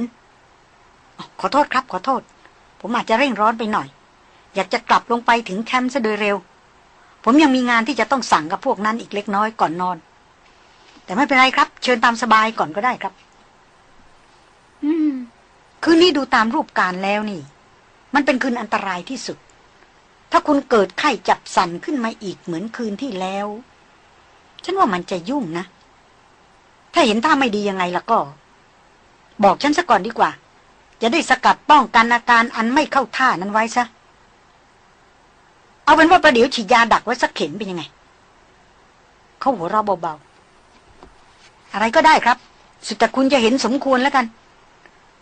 S1: ขอโทษครับ ขอโทษ ผมอาจจะเร่งร้อนไปหน่อย อยากจะกลับลงไปถึงแคมป์ซะโดยเร็ว ผมยังมีงานที่จะต้องสั่งกับพวกนั้นอีกเล็กน้อยก่อนนอน แต่ไม่เป็นไรครับ เชิญตามสบายก่อนก็ได้ครับ อืม คืนนี้ดูตามรูปการแล้วนี่ มันเป็นคืนอันตรายที่สุด ถ้าคุณเกิดไข้จับสันขึ้นมาอีกเหมือนคืนที่แล้ว ฉันว่ามันจะยุ่งนะ ถ้าเห็นท่าไม่ดียังไงล่ะก็ บอกฉันซะก่อนดีกว่า จะได้สกัดป้องกันอาการอันไม่เข้าท่านั้นไว้ซะ เอาเป็นว่าประเดี๋ยวฉีดยาดักไว้สักเข็มเป็นยังไง เขาหัวเราะเบาๆ อะไรก็ได้ครับ สุดแต่คุณจะเห็นสมควรแล้วกัน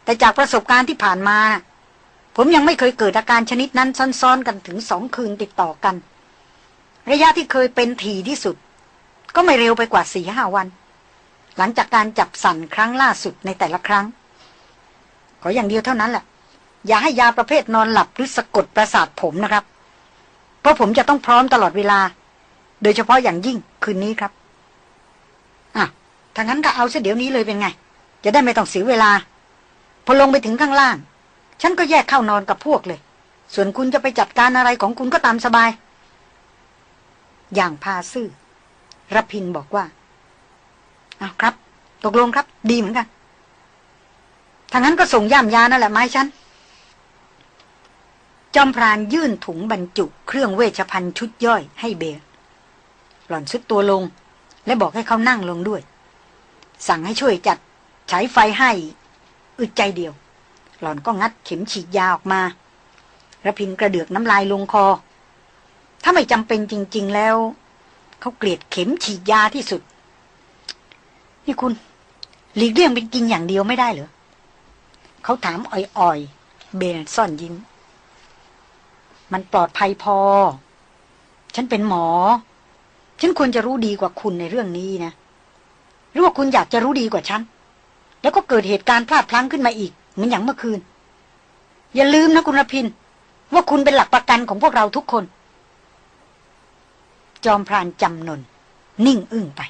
S1: แต่จากประสบการณ์ที่ผ่านมา ผมยังไม่เคยเกิดอาการชนิดนั้นซ้อนๆกันถึงสองคืนติดต่อกัน ระยะที่เคยเป็นถี่ที่สุด ก็ไม่เร็วไปกว่าสี่ห้าวัน หลังจากการจับสั่นครั้งล่าสุดในแต่ละครั้ง ขออย่างเดียวเท่านั้นแหละอย่าให้ยาประเภทนอนหลับหรือสะกดประสาทผมนะครับ ราะผมจะต้องพร้อมตลอดเวลา โดยเฉพาะอย่างยิ่งคืนนี้ครับอะถ้างั้นก็เอาซะเดี๋ยวนี้เลยเป็นไง จะได้ไม่ต้องเสียเวลา พอลงไปถึงข้างล่าง ฉันก็แยกเข้านอนกับพวกเลย ส่วนคุณจะไปจัดการอะไรของคุณก็ตามสบาย อย่างพาซื่อรพินบอกว่าอ้าวครับ ตกลงครับ ดีเหมือนกันถ้างั้นก็ส่งย่ามยานั่นแหละมาให้ฉัน จอมพรานยื่นถุงบรรจุ เครื่องเวชภัณฑ์ชุดย่อยให้เบลหล่อนซุดตัวลง และบอกให้เขานั่งลงด้วย สั่งให้ช่วยจัดใช้ไฟให้ อึดใจเดียว หล่อนก็งัดเข็มฉีดยาออกมาระพินกระเดือกน้ำลายลงคอ ถ้าไม่จำเป็นจริง ๆแล้ว เขาเกลียดเข็มฉีดยาที่สุด นี่คุณ หลีกเลี่ยงเป็นกินอย่างเดียวไม่ได้เหรอเขาถามอ่อยๆ เบนซ่อนยิ้ม มันปลอดภัยพอ ฉันเป็นหมอ ฉันควรจะรู้ดีกว่าคุณในเรื่องนี้นะหรือว่าคุณอยากจะรู้ดีกว่าฉัน แล้วก็เกิดเหตุการณ์พลาดพลั้งขึ้นมาอีก เหมือนอย่างเมื่อคืน อย่าลืมนะคุณรพิน ว่าคุณเป็นหลักประกันของพวกเราทุกคน จอมพรานจำนน นิ่งอึ้งไป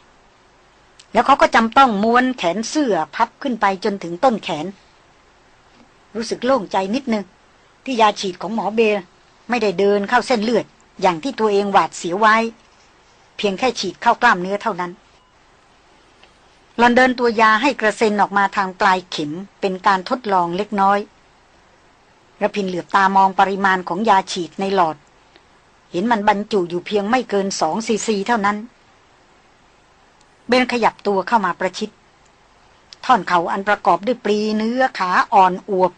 S1: แล้วเขาก็จำต้องม้วนแขนเสื้อพับขึ้นไปจนถึงต้นแขน รู้สึกโล่งใจนิดนึง ที่ยาฉีดของหมอเบล ไม่ได้เดินเข้าเส้นเลือด อย่างที่ตัวเองหวาดเสียไว้ เพียงแค่ฉีดเข้ากล้ามเนื้อเท่านั้นหลอนเดินตัวยาให้กระเซ็นออกมาทางปลายเข็มเป็นการทดลองเล็กน้อยระพินเหลือบตามองปริมาณของยาฉีดในหลอด เห็นมันบรรจุอยู่เพียงไม่เกินสองซีซีเท่านั้น เบนขยับตัวเข้ามาประชิด ท่อนเขาอันประกอบด้วยปลีเนื้อขาอ่อนอวบ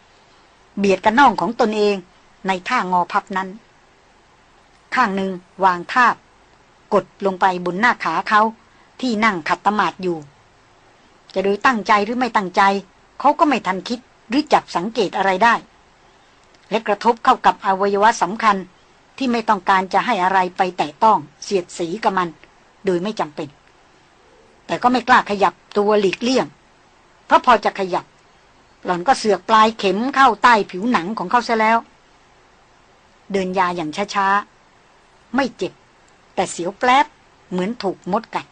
S1: เบียดกันน่องของตนเอง ในท่างอพับนั้น ข้างหนึ่งวางทาบ กดลงไปบนหน้าขาเขาที่นั่งขัดตมาดอยู่ จะโดยตั้งใจหรือไม่ตั้งใจ เขาก็ไม่ทันคิดหรือจับสังเกตอะไรได้ และกระทบเข้ากับอวัยวะสำคัญที่ไม่ต้องการจะให้อะไรไปแตะต้องเสียดสีกับมัน โดยไม่จำเป็น แต่ก็ไม่กล้าขยับตัวหลีกเลี่ยง เพราะพอจะขยับ หล่อนก็เสือกปลายเข็มเข้าใต้ผิวหนังของเขาซะแล้ว เดินยาอย่างช้าๆ ไม่เจ็บ แต่เสียวแปลบเหมือนถูกมดกัด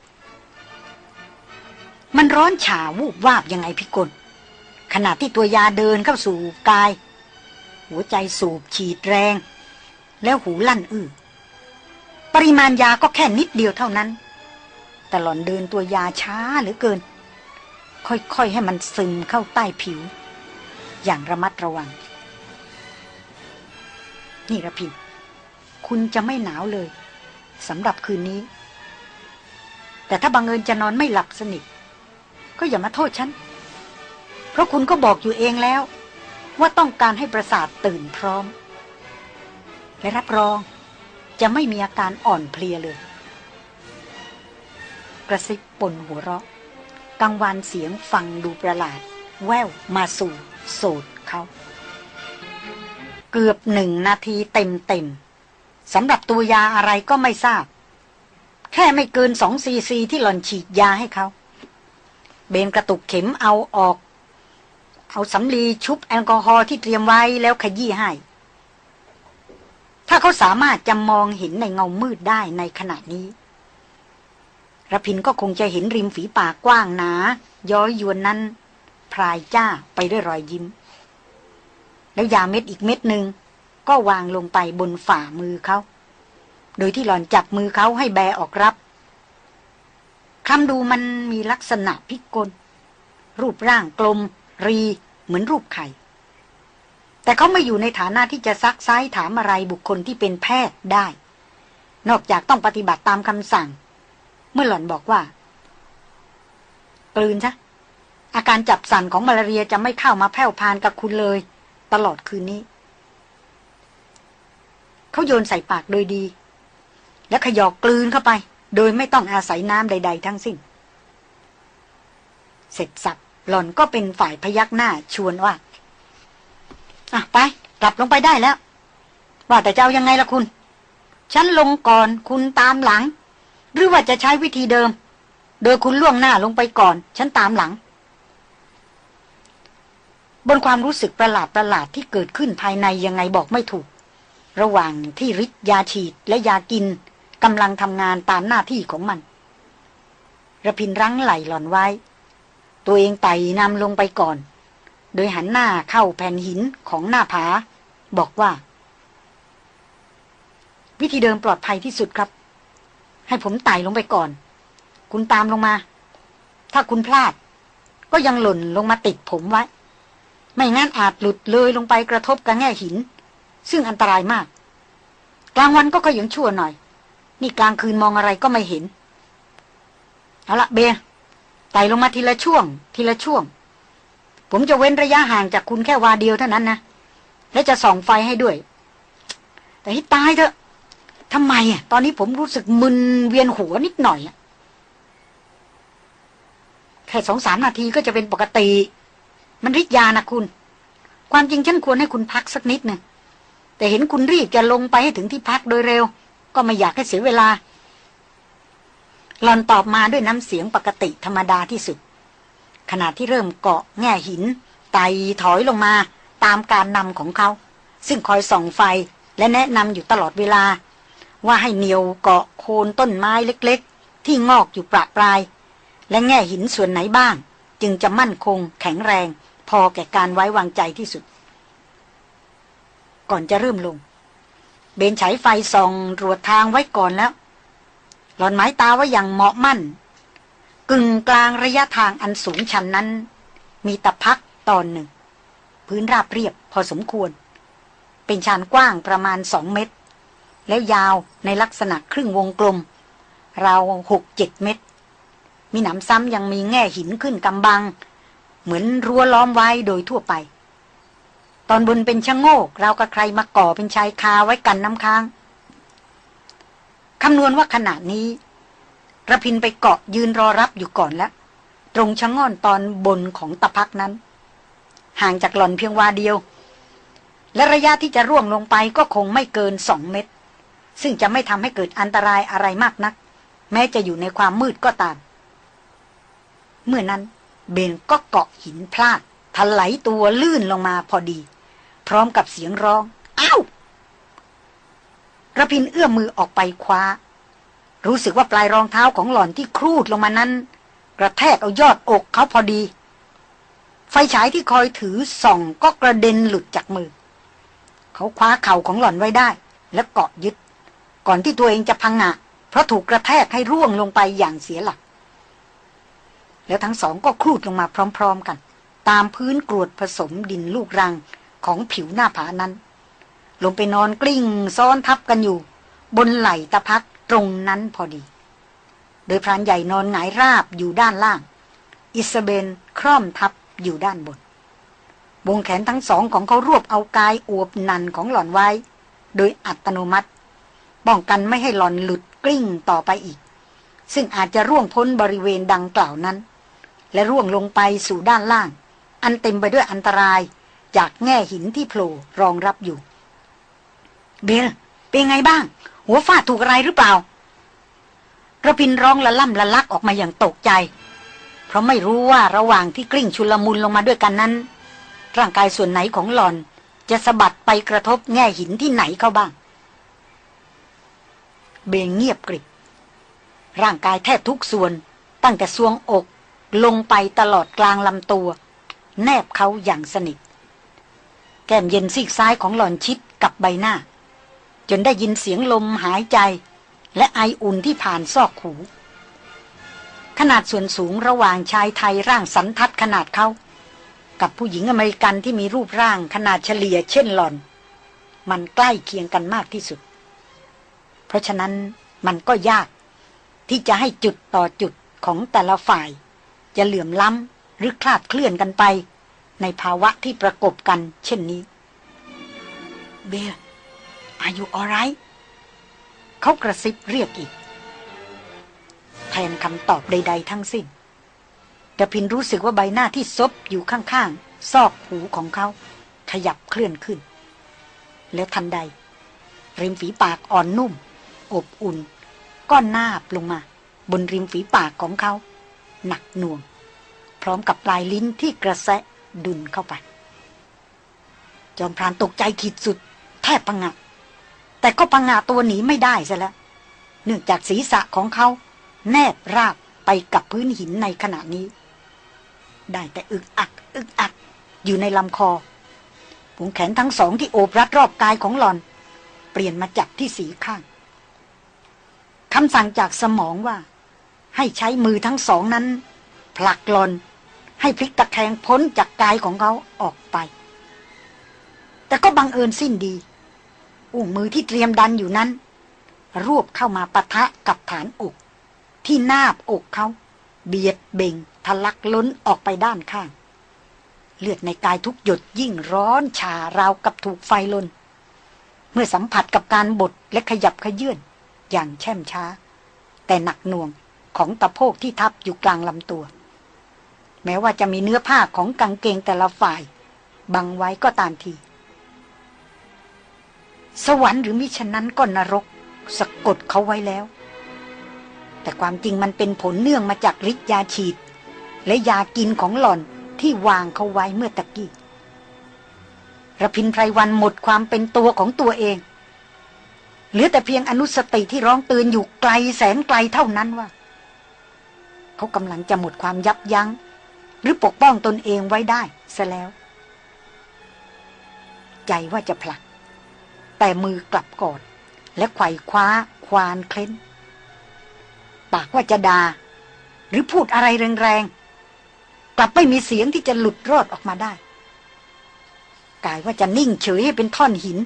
S1: มันร้อนฉาวูบวาบยังไงพิกลขณะที่ตัวยาเดินเข้าสู่กาย หัวใจสูบฉีดแรง แล้วหูลั่นอื้อปริมาณยาก็แค่นิดเดียวเท่านั้น แต่หล่อนเดินตัวยาช้าเหลือเกิน ค่อยๆให้มันซึมเข้าใต้ผิว อย่างระมัดระวัง นี่ระพิน คุณจะไม่หนาวเลยสำหรับคืนนี้ แต่ถ้าบังเอิญจะนอนไม่หลับสนิท ก็อย่ามาโทษฉัน เพราะคุณก็บอกอยู่เองแล้ว ว่าต้องการให้ประสาทตื่นพร้อม และรับรองจะไม่มีอาการอ่อนเพลียเลย กระซิบปนหัวเราะกังวานเสียงฟังดูประหลาด แววมาสู่โสดเขา เกือบหนึ่งนาทีเต็มเต็มสำหรับตัวยาอะไรก็ไม่ทราบ แค่ไม่เกินสองซีซีที่หล่อนฉีดยาให้เขา เบนกระตุกเข็มเอาออก เอาสำลีชุบแอลกอฮอล์ที่เตรียมไว้แล้วขยี้ให้ ถ้าเขาสามารถจำมองเห็นในเงามืดได้ในขณะนี้ระพินก็คงจะเห็นริมฝีปากกว้างหนา ย้อยยวนนั้น พรายจ้าไปด้วยรอยยิ้ม แล้วยาเม็ดอีกเม็ดหนึ่งก็วางลงไปบนฝ่ามือเขา โดยที่หล่อนจับมือเขาให้แบออกรับคำดูมันมีลักษณะพิกล รูปร่างกลม รีเหมือนรูปไข่ แต่เขาไม่อยู่ในฐานะที่จะซักไซ้ถามอะไรบุคคลที่เป็นแพทย์ได้ นอกจากต้องปฏิบัติตามคำสั่ง เมื่อหล่อนบอกว่ากลืนซะอาการจับสั่นของมาลาเรียจะไม่เข้ามาแผ่วพานกับคุณเลย ตลอดคืนนี้ เขาโยนใส่ปากโดยดี แล้วขยอกกลืนเข้าไป โดยไม่ต้องอาศัยน้ำใด ๆ ทั้งสิ้น เสร็จสับหล่อนก็เป็นฝ่ายพยักหน้าชวนว่า อะไป กลับลงไปได้แล้ว ว่าแต่จะเอายังไงล่ะคุณ ฉันลงก่อนคุณตามหลัง หรือว่าจะใช้วิธีเดิม โดยคุณล่วงหน้าลงไปก่อน ฉันตามหลัง บนความรู้สึกประหลาดประหลาดที่เกิดขึ้นภายในยังไงบอกไม่ถูก ระหว่างที่ฤทธิ์ยาฉีดและยากินกำลังทำงานตามหน้าที่ของมันระพินรั้งไหลหล่อนไว้ ตัวเองไต่นำลงไปก่อน โดยหันหน้าเข้าแผ่นหินของหน้าผา บอกว่า วิธีเดินปลอดภัยที่สุดครับ ให้ผมไต่ลงไปก่อน คุณตามลงมา ถ้าคุณพลาด ก็ยังหล่นลงมาติดผมไว้ ไม่งั้นอาจหลุดเลยลงไปกระทบกับแง่หิน ซึ่งอันตรายมาก กลางวันก็ค่อยยังชั่วหน่อย นี่กลางคืนมองอะไรก็ไม่เห็น เอาละเบไต่ลงมาทีละช่วง ทีละช่วง ผมจะเว้นระยะห่างจากคุณแค่วาเดียวเท่านั้นนะ และจะส่องไฟให้ด้วย แต่ให้ตายเถอะทำไมอะ ตอนนี้ผมรู้สึกมึนเวียนหัวนิดหน่อยอะแค่สองสามนาทีก็จะเป็นปกติ มันริดยานะคุณ ความจริงฉันควรให้คุณพักสักนิดนึงแต่เห็นคุณรีบจะลงไปให้ถึงที่พักโดยเร็ว ก็ไม่อยากให้เสียเวลาหลอนตอบมาด้วยน้ำเสียงปกติธรรมดาที่สุด ขณะที่เริ่มเกาะแง่หินไต่ถอยลงมาตามการนำของเขา ซึ่งคอยส่องไฟและแนะนำอยู่ตลอดเวลา ว่าให้เหนียวเกาะโคนต้นไม้เล็กๆ ที่งอกอยู่ประปราย และแง่หินส่วนไหนบ้าง จึงจะมั่นคงแข็งแรง พอแก่การไว้วางใจที่สุด ก่อนจะเริ่มลง เบนฉายไฟส่องตรวดทางไว้ก่อนแล้ว หลอนไม้ตาไว้อย่างเหมาะมั่น กึ่งกลางระยะทางอันสูงชันนั้น มีตะพักตอนหนึ่ง พื้นราบเรียบพอสมควร เป็นชานกว้างประมาณสองเมตร แล้วยาวในลักษณะครึ่งวงกลม ราวหกเจ็ดเมตร มีหนำซ้ำยังมีแง่หินขึ้นกำบัง เหมือนรั้วล้อมไว้โดยทั่วไป ตอนบนเป็นชะโงกเรากับใครมาก่อเป็นชายคาไว้กันน้ำค้างคำนวณว่าขณะนี้ระพินไปเกาะยืนรอรับอยู่ก่อนแล้ว ตรงชะง่อนตอนบนของตะพักนั้น ห่างจากหล่อนเพียงวาเดียว และระยะที่จะร่วงลงไปก็คงไม่เกินสองเมตร ซึ่งจะไม่ทำให้เกิดอันตรายอะไรมากนัก แม้จะอยู่ในความมืดก็ตาม เมื่อนั้น เบนก็เกาะหินพลาดถลายตัวลื่นลงมาพอดี พร้อมกับเสียงร้องอ้าวระพินเอื้อมมือออกไปคว้า รู้สึกว่าปลายรองเท้าของหล่อนที่ครูดลงมานั้น กระแทกเอายอดอกเขาพอดี ไฟฉายที่คอยถือส่องก็กระเด็นหลุดจากมือ เขาคว้าเข่าของหล่อนไว้ได้ และเกาะยึด ก่อนที่ตัวเองจะพังงะเพราะถูกกระแทกให้ร่วงลงไปอย่างเสียหลัก แล้วทั้งสองก็คลูดลงมาพร้อมๆกัน ตามพื้นกรวดผสมดินลูกรังของผิวหน้าผานั้น ลงไปนอนกลิ้งซ้อนทับกันอยู่ บนไหล่ตะพักตรงนั้นพอดี โดยพรานใหญ่นอนหงายราบอยู่ด้านล่าง อิสเบนคร่อมทับอยู่ด้านบนวงแขนทั้งสองของเขารวบเอากายอวบนันของหล่อนไว้ โดยอัตโนมัติป้องกันไม่ให้หล่อนหลุดกลิ้งต่อไปอีก ซึ่งอาจจะร่วงพ้นบริเวณดังกล่าวนั้น และร่วงลงไปสู่ด้านล่าง อันเต็มไปด้วยอันตรายจากแง่หินที่โผล่รองรับอยู่ เบลเป็นไงบ้าง หัวฟาดถูกอะไรหรือเปล่าระพินร้องละล่ำละลักออกมาอย่างตกใจ เพราะไม่รู้ว่าระหว่างที่กลิ้งชุลมุนลงมาด้วยกันนั้น ร่างกายส่วนไหนของหลอน จะสะบัดไปกระทบแง่หินที่ไหนเข้าบ้าง เบงเงียบกริบร่างกายแทบทุกส่วนตั้งแต่ซวงอก ลงไปตลอดกลางลำตัว แนบเขาอย่างสนิท แก้มเย็นซีกซ้ายของหลอนชิดกับใบหน้า จนได้ยินเสียงลมหายใจ และไออุ่นที่ผ่านซอกหูขนาดส่วนสูงระหว่างชายไทยร่างสันทัดขนาดเขา กับผู้หญิงอเมริกันที่มีรูปร่างขนาดเฉลี่ยเช่นหลอน มันใกล้เคียงกันมากที่สุด เพราะฉะนั้นมันก็ยากที่จะให้จุดต่อจุดของแต่ละฝ่าย จะเหลื่อมล้ำหรือคลาดเคลื่อนกันไป ในภาวะที่ประกบกัน เช่นนี้ เบล Are you alright เขากระซิบเรียกอีก แทนคำตอบใด ๆ ทั้งสิ้นแต่พินรู้สึกว่าใบหน้าที่ซบอยู่ข้างๆ ซอกหูของเขา ขยับเคลื่อนขึ้น แล้วทันใด ริมฝีปากอ่อนนุ่ม อบอุ่นก็นาบลงมา บนริมฝีปากของเขา หนักหน่วง พร้อมกับปลายลิ้นที่กระแสะดุนเข้าไป จอมพรานตกใจขีดสุด แทบพังงะ แต่ก็พังงะตัวหนีไม่ได้ซะแล้ว เนื่องจากศีรษะของเขา แนบราบไปกับพื้นหินในขณะนี้ ได้แต่อึกอัก อึกอัก อยู่ในลำคอผงแขนทั้งสองที่โอบรัดรอบกายของหลอน เปลี่ยนมาจับที่สีข้างคำสั่งจากสมองว่า ให้ใช้มือทั้งสองนั้น ผลักหลอน ให้พลิกตะแคงพ้นจากกายของเขาออกไป แต่ก็บังเอิญสิ้นดี อุ้งมือที่เตรียมดันอยู่นั้น รวบเข้ามาปะทะกับฐานอก ที่หน้าบอกเขา เบียดเบ่งทะลักล้นออกไปด้านข้าง เลือดในกายทุกหยดยิ่งร้อนชาราวกับถูกไฟลน เมื่อสัมผัสกับการบดและขยับขยื่นอย่างแช่มช้า แต่หนักหน่วงของตะโพกที่ทับอยู่กลางลำตัว แม้ว่าจะมีเนื้อผ้าของกางเกงแต่ละฝ่าย บังไว้ก็ตามที สวรรค์หรือมิฉะนั้นก็นรก สะกดเขาไว้แล้ว แต่ความจริงมันเป็นผลเนื่องมาจากฤทธิ์ยาฉีด และยากินของหล่อนที่วางเขาไว้เมื่อตะกี้ระพินไพรวันหมดความเป็นตัวของตัวเอง เหลือแต่เพียงอนุสติที่ร้องเตือนอยู่ไกลแสนไกลเท่านั้นว่า เขากำลังจะหมดความยับยัง้ง หรือปกป้องตนเองไว้ได้ซะแล้ว ใจว่าจะผลัก แต่มือกลับกอดและไขว่คว้าควานเคล้น ปากว่าจะดา่าหรือพูดอะไรแรงๆ กลับไม่มีเสียงที่จะหลุดรอดออกมาได้ กายว่าจะนิ่งเฉยให้เป็นท่อนหิน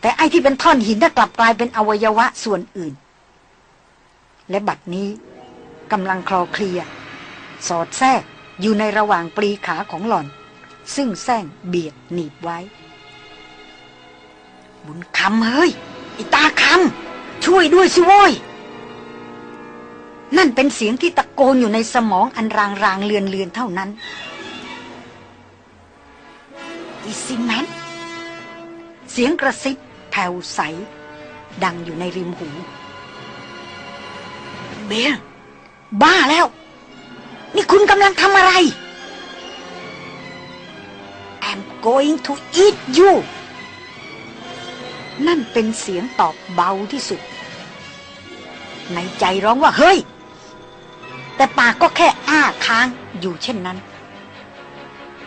S1: แต่ไอ้ที่เป็นท่อนหินน่ะกลับกลายเป็นอวัยวะส่วนอื่น และบัดนี้กำลังคลอเคลีย สอดแทรกอยู่ในระหว่างปลีขาของหล่อน ซึ่งแซงเบียดหนีบไว้ บุญคำเฮ้ยไอตาคำช่วยด้วยสิโว้ยนั่นเป็นเสียงที่ตะโกนอยู่ในสมองอันรางรางเลือนเลือนเท่านั้นอีซิแมนเสียงกระซิบแผ่วใส ดังอยู่ในริมหู เบลบ้าแล้ว นี่คุณกำลังทำอะไร I'm going to eat you นั่นเป็นเสียงตอบเบาที่สุด ในใจร้องว่าเฮ้ย แต่ปากก็แค่อ้าค้างอยู่เช่นนั้น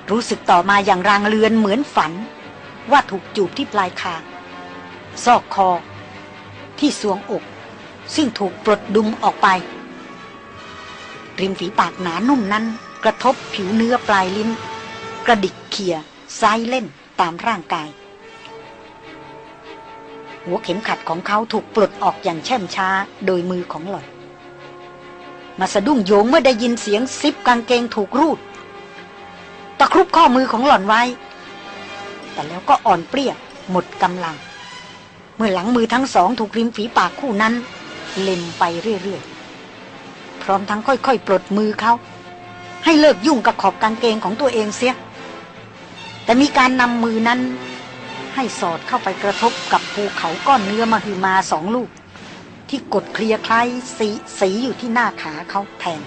S1: รู้สึกต่อมาอย่างรางเลือนเหมือนฝัน ว่าถูกจูบที่ปลายคางซอกคอ ที่สวงอก ซึ่งถูกปลดดุมออกไป ริมฝีปากหนานุ่มนั้น กระทบผิวเนื้อปลายลิ้น กระดิกเขี่ยไซเล่นตามร่างกาย หัวเข็มขัดของเขาถูกปลดออกอย่างแช่มช้าโดยมือของหล่อนมาสะดุ้งโยงเมื่อได้ยินเสียงซิปกางเกงถูกรูด ตะครุบข้อมือของหล่อนไว้ แต่แล้วก็อ่อนเปรี้ยหมดกำลัง เมื่อหลังมือทั้งสองถูกริมฝีปากคู่นั้น เล็มไปเรื่อยๆ พร้อมทั้งค่อยๆ ปลดมือเขา ให้เลิกยุ่งกับขอบกางเกงของตัวเองเสีย แต่มีการนำมือนั้น ให้สอดเข้าไปกระทบกับภูเขาก้อนเนื้อมาคือมาสองลูก ที่กดเคลียร์คล้ายสีสีอยู่ที่หน้าขาเขาแทน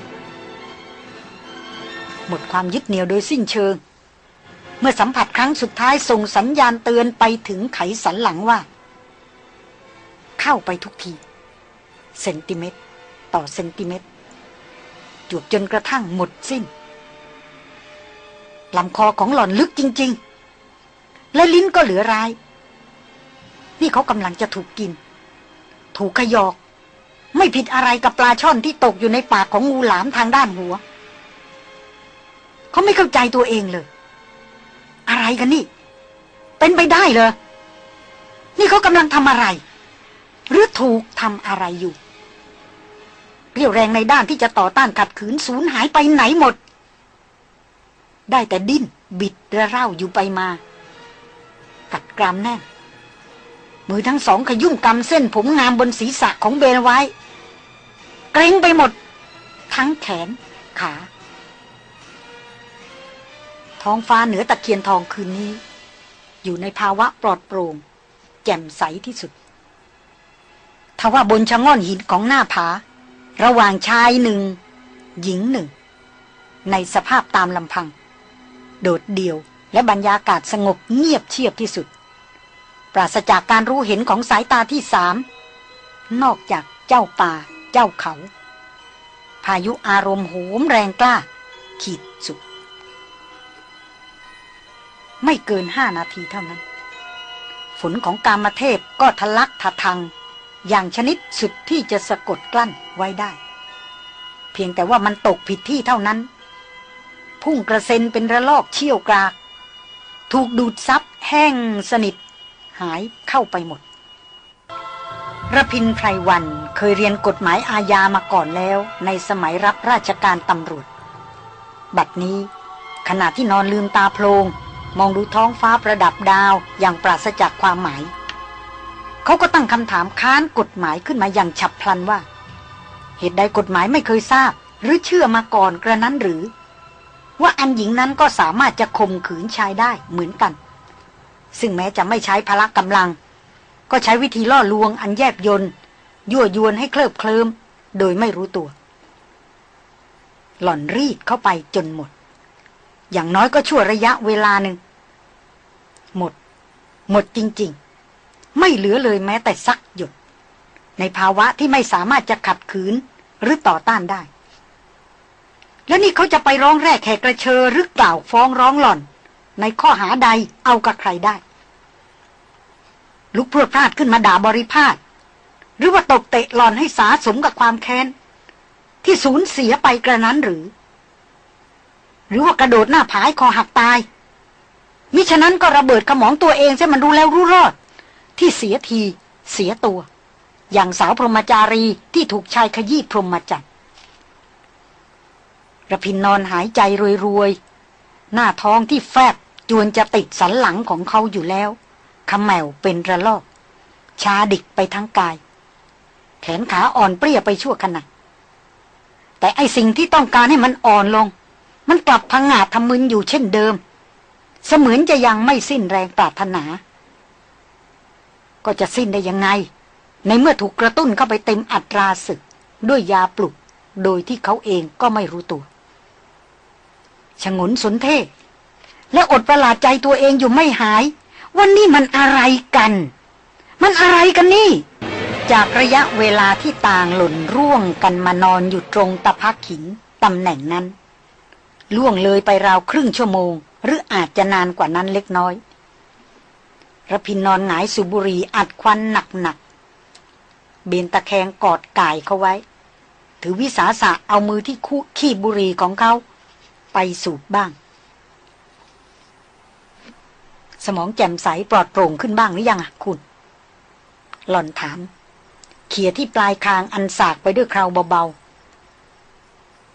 S1: หมดความยึดเหนี่ยวโดยสิ้นเชิง เมื่อสัมผัสครั้งสุดท้ายส่งสัญญาณเตือนไปถึงไขสันหลังว่า เข้าไปทุกทีเซนติเมตร ต่อเซนติเมตร วบจนกระทั่งหมดสิ้นลำคอของหล่อนลึกจริง ๆ และลิ้นก็เหลือร้าย นี่เขากำลังจะถูกกิน ถูกขยอก ไม่ผิดอะไรกับปลาช่อนที่ตกอยู่ในปากของงูหลามทางด้านหัว เขาไม่เข้าใจตัวเองเลย อะไรกันนี่ เป็นไปได้เลยนี่เขากำลังทำอะไร หรือถูกทำอะไรอยู่ รี่ยวแรงในด้านที่จะต่อต้านขัดขืนสูญหายไปไหนหมด ได้แต่ดิ้น บิดระเร่าอยู่ไปมา กัดกรามแน่น มือทั้งสองขยุ่มกำเส้นผมงามบนศีรษะของเบนไว้ เกรงไปหมด ทั้งแขน ขา ท้องฟ้าเหนือตะเคียนทองคืนนี้ อยู่ในภาวะปลอดโปร่ง แจ่มใสที่สุดทว่าบนชะง่อนหินของหน้าผา ระหว่างชายหนึ่ง หญิงหนึ่ง ในสภาพตามลำพัง โดดเดี่ยวและบรรยากาศสงบเงียบเชียบที่สุด ปราศจากการรู้เห็นของสายตาที่สาม นอกจากเจ้าป่า เจ้าเขา พายุอารมณ์โหมแรงกล้า ขีดสุด ไม่เกินห้านาทีเท่านั้น ฝนของกามเทพก็ทะลักทะทัง อย่างชนิดสุดที่จะสะกดกลั้นไว้ได้ เพียงแต่ว่ามันตกผิดที่เท่านั้น พุ่งกระเซ็นเป็นระลอกเชี่ยวกราก ถูกดูดซับแห้งสนิท หายเข้าไปหมดระพินไพรวันเคยเรียนกฎหมายอาญามาก่อนแล้ว ในสมัยรับราชการตำรวจ บัดนี้ ขณะที่นอนลืมตาโพลงมองดูท้องฟ้าประดับดาวอย่างปราศจากความหมาย เขาก็ตั้งคำถามค้านกฎหมายขึ้นมาอย่างฉับพลันว่า เหตุใดกฎหมายไม่เคยทราบ หรือเชื่อมาก่อนกระนั้นหรือ ว่าอันหญิงนั้นก็สามารถจะข่มขืนชายได้เหมือนกัน ซึ่งแม้จะไม่ใช้พละกำลัง ก็ใช้วิธีล่อลวงอันแยบยนยั่วยวนให้เคลิบเคลิมโดยไม่รู้ตัว หล่อนรีดเข้าไปจนหมด อย่างน้อยก็ชั่วระยะเวลาหนึ่งหมด หมดจริง ๆ ไม่เหลือเลยแม้แต่สักหยด ในภาวะที่ไม่สามารถจะขัดขืนหรือต่อต้านได้ แล้วนี่เขาจะไปร้องแรกแขกกระเชอหรือกล่าวฟ้องร้องหล่อน ในข้อหาใดเอากับใครได้ ลุกพรวดพลาดขึ้นมาด่าบริพาทหรือว่าตบเตะหล่อนให้สาสมกับความแค้น ที่สูญเสียไปกระนั้นหรือ หรือว่ากระโดดหน้าผายคอหักตายมิฉะนั้นก็ระเบิดกระหมองตัวเองใช่มันรู้แล้วรู้รอด ที่เสียทีเสียตัว อย่างสาวพรหมจารีที่ถูกชายขยี้พรหมจันทร์ระพินนอนหายใจรวยๆ หน้าท้องที่แฟบจวนจะติดสันหลังของเขาอยู่แล้วขมแมวเป็นระลอก ชาดิกไปทั้งกาย แขนขาอ่อนเปรี้ยไปชั่วขณะ แต่ไอสิ่งที่ต้องการให้มันอ่อนลง มันกลับพังงาดทำมึนอยู่เช่นเดิม เสมือนจะยังไม่สิ้นแรงปรารถนา ก็จะสิ้นได้ยังไง ในเมื่อถูกกระตุ้นเข้าไปเต็มอัตราศึก ด้วยยาปลุก โดยที่เขาเองก็ไม่รู้ตัวชงนสนเทและอดประหลาดใจตัวเองอยู่ไม่หาย วันนี้มันอะไรกัน มันอะไรกันนี่ จากระยะเวลาที่ต่างหล่นร่วงกันมานอนอยู่ตรงตะพักขิงตำแหน่งนั้น ล่วงเลยไปราวครึ่งชั่วโมง หรืออาจจะนานกว่านั้นเล็กน้อย ระพินนอนหงายสุบุรีอัดควันหนักๆ เบนตะแคงกอดกายเขาไว้ ถือวิสาสะเอามือที่คู่ขี้บุรีของเขา ไปสูบบ้าง สมองแจ่มใสปลอดโปร่งขึ้นบ้างหรือยังอะคุณ หล่อนถาม เขียที่ปลายคางอันสากไปด้วยคราวเบา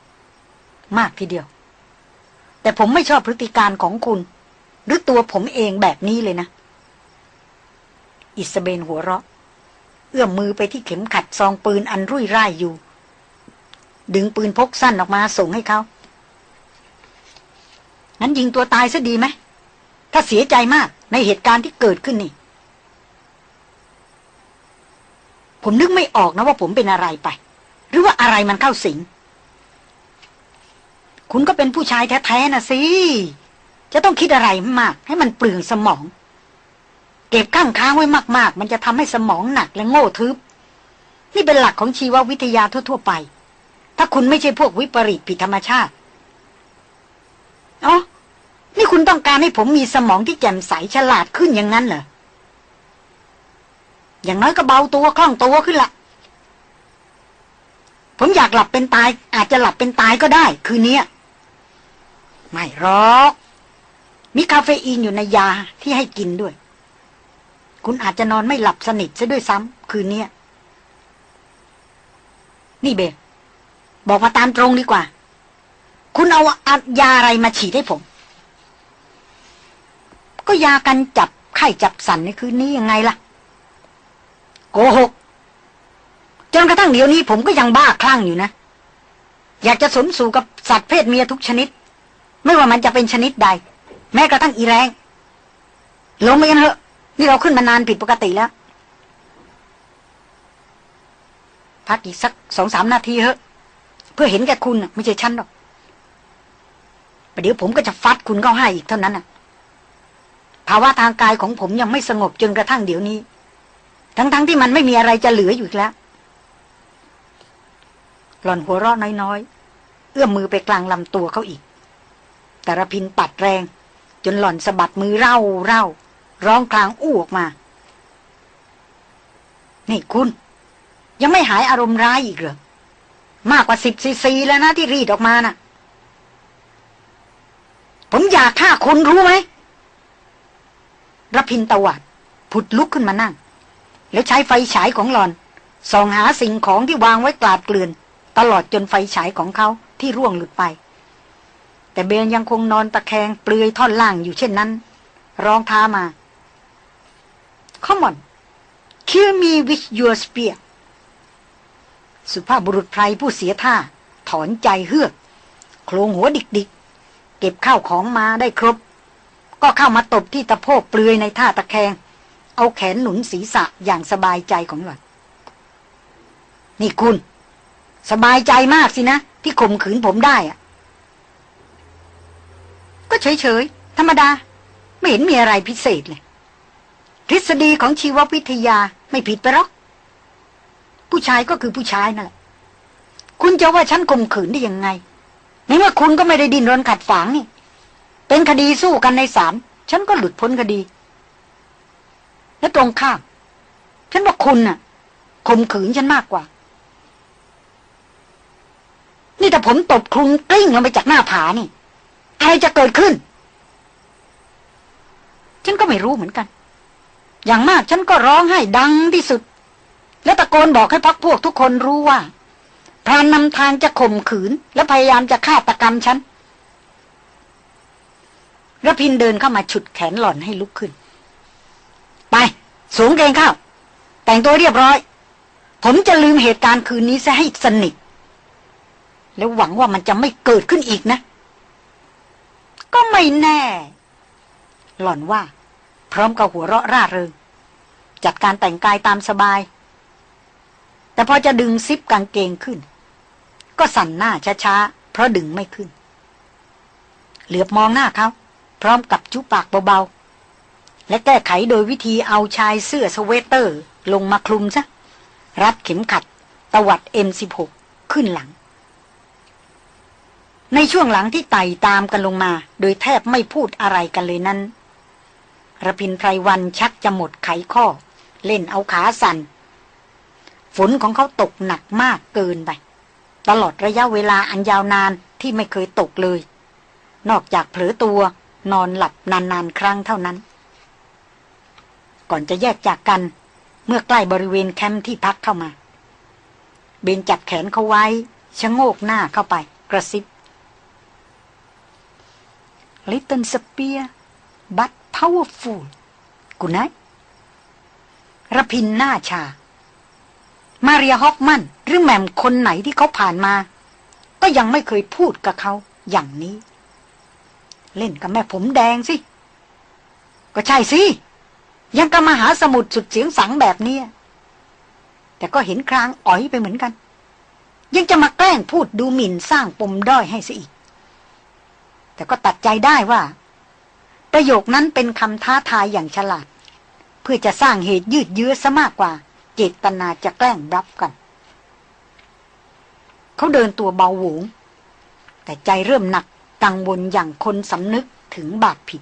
S1: ๆ มากทีเดียว แต่ผมไม่ชอบพฤติการของคุณ หรือตัวผมเองแบบนี้เลยนะ อิสเบนหัวเราะ เอื้อมมือไปที่เข็มขัดซองปืนอันรุ่ยร่ายอยู่ ดึงปืนพกสั้นออกมาส่งให้เขา งั้นยิงตัวตายซะดีไหม ถ้าเสียใจมากในเหตุการณ์ที่เกิดขึ้นนี่ ผมนึกไม่ออกนะว่าผมเป็นอะไรไป หรือว่าอะไรมันเข้าสิง คุณก็เป็นผู้ชายแท้ๆนะสิ จะต้องคิดอะไรมาก ให้มันเปลืองสมอง เก็บข้างค้างไว้มาก ๆ มันจะทำให้สมองหนักและโง่ทึบ นี่เป็นหลักของชีววิทยาทั่ว ๆ ไป ถ้าคุณไม่ใช่พวกวิปริตผิดธรรมชาติอ๋อนี่คุณต้องการให้ผมมีสมองที่แจ่มใสฉลาดขึ้นอย่างนั้นเหรอ อย่างน้อยก็เบาตัวคล่องตัวขึ้นละผมอยากหลับเป็นตาย อาจจะหลับเป็นตายก็ได้ คืนนี้ไม่หรอก มีคาเฟอีนอยู่ในยาที่ให้กินด้วย คุณอาจจะนอนไม่หลับสนิทซะด้วยซ้ำคืนนี้นี่เบลบอกมาตามตรงดีกว่า คุณเอายาอะไรมาฉีดให้ผม ก็ยากันจับไข้จับสันในคืนนี้ยังไงล่ะ โกหกจนกระทั่งเดี๋ยวนี้ผมก็ยังบ้าคลั่งอยู่นะ อยากจะสนสู่กับสัตว์เพศเมียทุกชนิด ไม่ว่ามันจะเป็นชนิดใด แม้กระทั่งอีแรงลงไปกันเถอะ นี่เราขึ้นมานานผิดปกติแล้ว พักอีกสักสองสามนาทีเถอะ เพื่อเห็นแก่คุณไม่ใช่ฉันหรอกประเดี๋ยวผมก็จะฟัดคุณเข้าให้อีกเท่านั้นน่ะ ภาวะทางกายของผมยังไม่สงบจนกระทั่งเดี๋ยวนี้ ทั้งๆทที่มันไม่มีอะไรจะเหลืออยู่แล้ว หล่อนหัวเราะน้อยๆ เอื้อมมือไปกลางลำตัวเขาอีก แต่ระพินปัดแรง จนหล่อนสะบัดมือเร่าเร่า ร้องกลางอู้ออกมา นี่คุณ ยังไม่หายอารมณ์ร้ายอีกเหรอ มากกว่าสิบซีซีแล้วนะที่รีดออกมาน่ะ ผมอยากฆ่าคุณรู้ไหมรพินตวัดผุดลุกขึ้นมานั่ง แล้วใช้ไฟฉายของหลอนส่องหาสิ่งของที่วางไว้กลาดเกลื่อน ตลอดจนไฟฉายของเขาที่ร่วงหลุดไป แต่เบนยังคงนอนตะแคงเปลือยท่อนล่างอยู่เช่นนั้น ร้องท้ามา Come on kill me with your spear สุภาพบุรุษไพรผู้เสียท่า ถอนใจเฮือก โครงหัวดิกดิกเก็บข้าวของมาได้ครบ ก็เข้ามาตบที่ตะโพกเปลือยในท่าตะแคง เอาแขนหนุนศีรษะอย่างสบายใจของหล่อน นี่คุณ สบายใจมากสินะ ที่ข่มขืนผมได้อะก็เฉยๆ ธรรมดา ไม่เห็นมีอะไรพิเศษเลย ทฤษฎีของชีววิทยาไม่ผิดไปหรอก ผู้ชายก็คือผู้ชายนั่นแหละ คุณจะว่าฉันข่มขืนได้ยังไงในเมื่อคุณก็ไม่ได้ดินรนขัดฝังนี่ เป็นคดีสู้กันในศาลฉันก็หลุดพ้นคดี และตรงข้าม ฉันว่าคุณน่ะข่มขืนฉันมากกว่า นี่แต่ผมตบคลุงกลิ้งลงไปจากหน้าผานี่ อะไรจะเกิดขึ้น ฉันก็ไม่รู้เหมือนกัน อย่างมากฉันก็ร้องไห้ดังที่สุด แล้วตะโกนบอกให้พักพวกทุกคนรู้ว่าพรานนำทางจะข่มขืน และพยายามจะฆาตกรรมฉันระพินเดินเข้ามาฉุดแขนหล่อนให้ลุกขึ้น ไป สูงเกงข้าว แต่งตัวเรียบร้อย ผมจะลืมเหตุการณ์คืนนี้ซะให้สนิท แล้วหวังว่ามันจะไม่เกิดขึ้นอีกนะ ก็ไม่แน่ หล่อนว่า พร้อมกับหัวเราะร่าเริง จัดการแต่งกายตามสบาย แต่พอจะดึงซิปกางเกงขึ้น ก็สั่นหน้าช้าๆ เพราะดึงไม่ขึ้น เหลือบมองหน้าเขาพร้อมกับจุปากเบาๆ และแก้ไขโดยวิธีเอาชายเสื้อสเวตเตอร์ลงมาคลุมซะ รัดเข็มขัดตวัด M16 ขึ้นหลัง ในช่วงหลังที่ไต่ตามกันลงมา โดยแทบไม่พูดอะไรกันเลยนั้น ระพินไพรวันชักจะหมดไขข้อ เล่นเอาขาสัน่น ฝนของเขาตกหนักมากเกินไป ตลอดระยะเวลาอันยาวนานที่ไม่เคยตกเลย นอกจากเผลอตัวนอนหลับนานๆ ครั้งเท่านั้น ก่อนจะแยกจากกัน เมื่อใกล้บริเวณแคมป์ที่พักเข้ามา เบนจับแขนเขาไว้ชะโงกหน้าเข้าไป กระซิบ Little spear but powerful กุนายระพินหน้าชา มาเรียฮอฟมัน หรือแหม่มคนไหนที่เขาผ่านมา ก็ยังไม่เคยพูดกับเขาอย่างนี้ เล่นกับแม่ผมแดงสิ ก็ใช่สิ ยังกับมหาสมุทรสุดเสียงสังแบบนี้ แต่ก็เห็นครางอ๋อยไปเหมือนกัน ยังจะมาแกล้งพูดดูหมิ่นสร้างปมด้อยให้สิอีก แต่ก็ตัดใจได้ว่า ประโยคนั้นเป็นคำท้าทายอย่างฉลาด เพื่อจะสร้างเหตุยืดเยื้อซะมากกว่า เจตนาจะแกล้งรับกัน เขาเดินตัวเบาหวง แต่ใจเริ่มหนักกังวลอย่างคนสำนึกถึงบาปผิด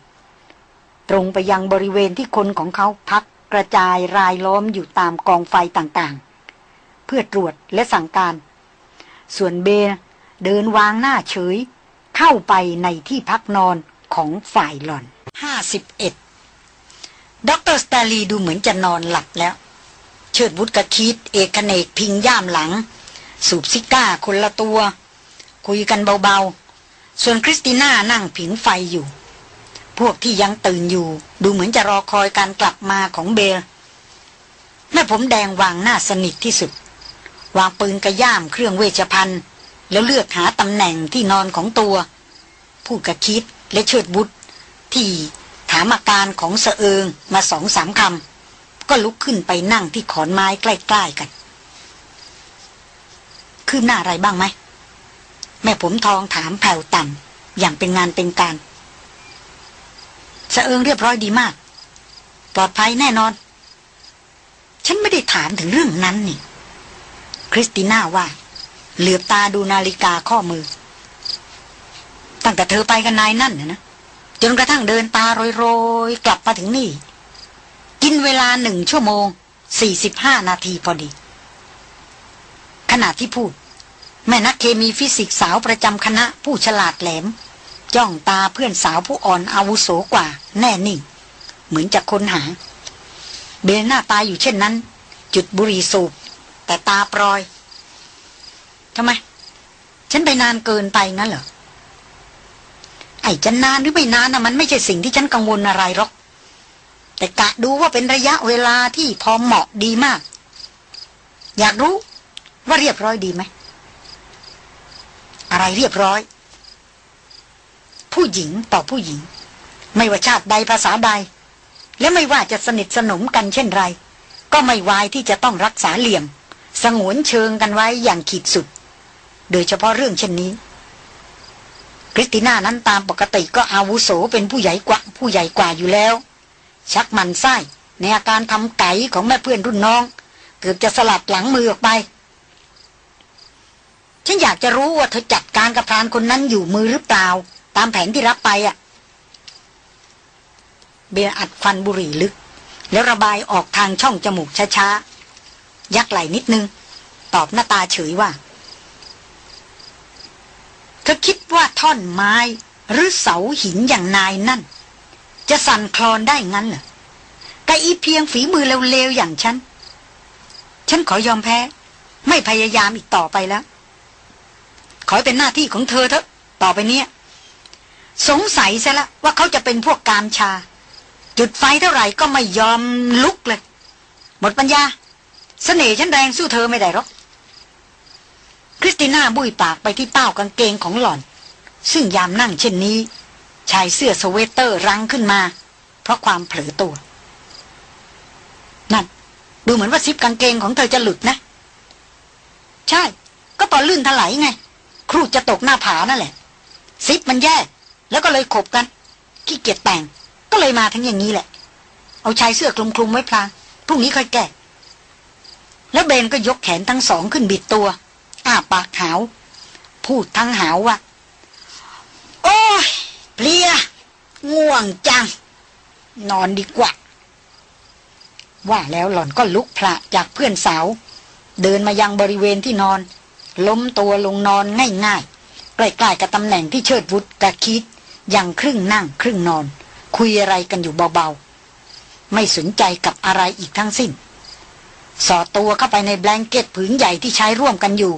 S1: ตรงไปยังบริเวณที่คนของเขาพักกระจายรายล้อมอยู่ตามกองไฟต่างๆ เพื่อตรวจและสั่งการ ส่วนเบลเดินวางหน้าเฉย เข้าไปในที่พักนอนของฝ่ายหล่อน ห้าสิบเอ็ดด็อกเตอร์สแตนลีย์ดูเหมือนจะนอนหลับแล้ว เชิดวุธกะคีธเอกเขนกพิงย่ามหลัง สูบซิการ์คนละตัว คุยกันเบาๆ ส่วนคริสติน่านั่งผิงไฟอยู่ พวกที่ยังตื่นอยู่ ดูเหมือนจะรอคอยการกลับมาของเบลแม่ผมแดงวางหน้าสนิทที่สุด วางปืนกระย่ามเครื่องเวชภัณฑ์ แล้วเลือกหาตำแหน่งที่นอนของตัว พูดกับคิดและเชิดบุตร ที่ถามอาการของเสเอิงมาสองสามคำก็ลุกขึ้นไปนั่งที่ขอนไม้ใกล้ๆกัน คืบหน้าอะไรบ้างไหม แม่ผมทองถามแผ่วต่ำอย่างเป็นงานเป็นการเสเอิงเรียบร้อยดีมาก ปลอดภัยแน่นอน ฉันไม่ได้ถามถึงเรื่องนั้นนี่ คริสติน่าว่า เหลือบตาดูนาฬิกาข้อมือ ตั้งแต่เธอไปกับนายนั่นนะนะ จนกระทั่งเดินตาโรยๆ กลับมาถึงนี่ กินเวลาหนึ่งชั่วโมงสี่สิบห้านาทีพอดี ขณะที่พูด แม่นักเคมีฟิสิกสาวประจำคณะผู้ฉลาดแหลม จ้องตาเพื่อนสาวผู้อ่อนอาวุโสกว่า แน่นิ่ง เหมือนจะค้นหา เบลหน้าตาอยู่เช่นนั้น จุดบุรีสูบ แต่ตาปลอยทำไม ฉันไปนานเกินไปงั้นเหรอ ไอ้จะนานหรือไม่นานนะมันไม่ใช่สิ่งที่ฉันกังวลอะไรหรอก แต่กะดูว่าเป็นระยะเวลาที่พอเหมาะดีมาก อยากรู้ว่าเรียบร้อยดีไหม อะไรเรียบร้อย ผู้หญิงต่อผู้หญิง ไม่ว่าชาติใดภาษาใด และไม่ว่าจะสนิทสนมกันเช่นไร ก็ไม่วายที่จะต้องรักษาเหลี่ยม สงวนเชิงกันไว้อย่างขีดสุด โดยเฉพาะเรื่องเช่นนี้ คริสติน่านั้นตามปกติก็อาวุโสเป็นผู้ใหญ่กว่าผู้ใหญ่กว่าอยู่แล้ว ชักมันไส้ในอาการทำไก่ของแม่เพื่อนรุ่นน้อง เกือบจะสลัดหลังมือออกไป ฉันอยากจะรู้ว่าเธอจัดการกับพรานคนนั้นอยู่มือหรือเปล่า ตามแผนที่รับไปอะ เบียอัดฟันบุหรี่ลึก แล้วระบายออกทางช่องจมูกช้าๆยักไหลนิดนึง ตอบหน้าตาเฉยว่า เธอคิดว่าท่อนไม้หรือเสาหินอย่างนายนั่น จะสั่นคลอนได้งั้นเหรอไกอีเพียงฝีมือเร็วๆอย่างฉัน ฉันขอยอมแพ้ ไม่พยายามอีกต่อไปแล้ว ขอเป็นหน้าที่ของเธอเถอะ ต่อไปเนี้ยสงสัยซะละว่าเขาจะเป็นพวกกามชา จุดไฟเท่าไหร่ก็ไม่ยอมลุกเลย หมดปัญญาสเสน่ห์ฉันแรงสู้เธอไม่ได้หรอก คริสติน่าบุยปากไปที่เป้ากางเกงของหล่อน ซึ่งยามนั่งเช่นนี้ ชายเสื้อสเวตเตอร์รั้งขึ้นมา เพราะความเผลอตัว นั่น ดูเหมือนว่าซิปกางเกงของเธอจะหลุดนะ ใช่ ก็ตอนลื่นถลายไง ครูจะตกหน้าผานั่นแหละ ซิปมันแยกแล้วก็เลยขบกัน ขี้เกียจแต่ง ก็เลยมาทั้งอย่างนี้แหละ เอาชายเสื้อคลุมคลุมไว้พลางพรุ่งนี้ค่อยแก้แล้วเบนก็ยกแขนทั้งสองขึ้นบิดตัว อ้าปากหาว พูดทั้งหาวว่าโอ้ยเพลีย ง่วงจัง นอนดีกว่า ว่าแล้วหล่อนก็ลุกพระจากเพื่อนสาว เดินมายังบริเวณที่นอน ล้มตัวลงนอนง่ายๆ ใกล้ๆกับตำแหน่งที่เชิดวุฒกะคิดยังครึ่งนั่งครึ่งนอน คุยอะไรกันอยู่เบาๆ ไม่สนใจกับอะไรอีกทั้งสิ้น สอดตัวเข้าไปในแบงเก็ตผืนใหญ่ที่ใช้ร่วมกันอยู่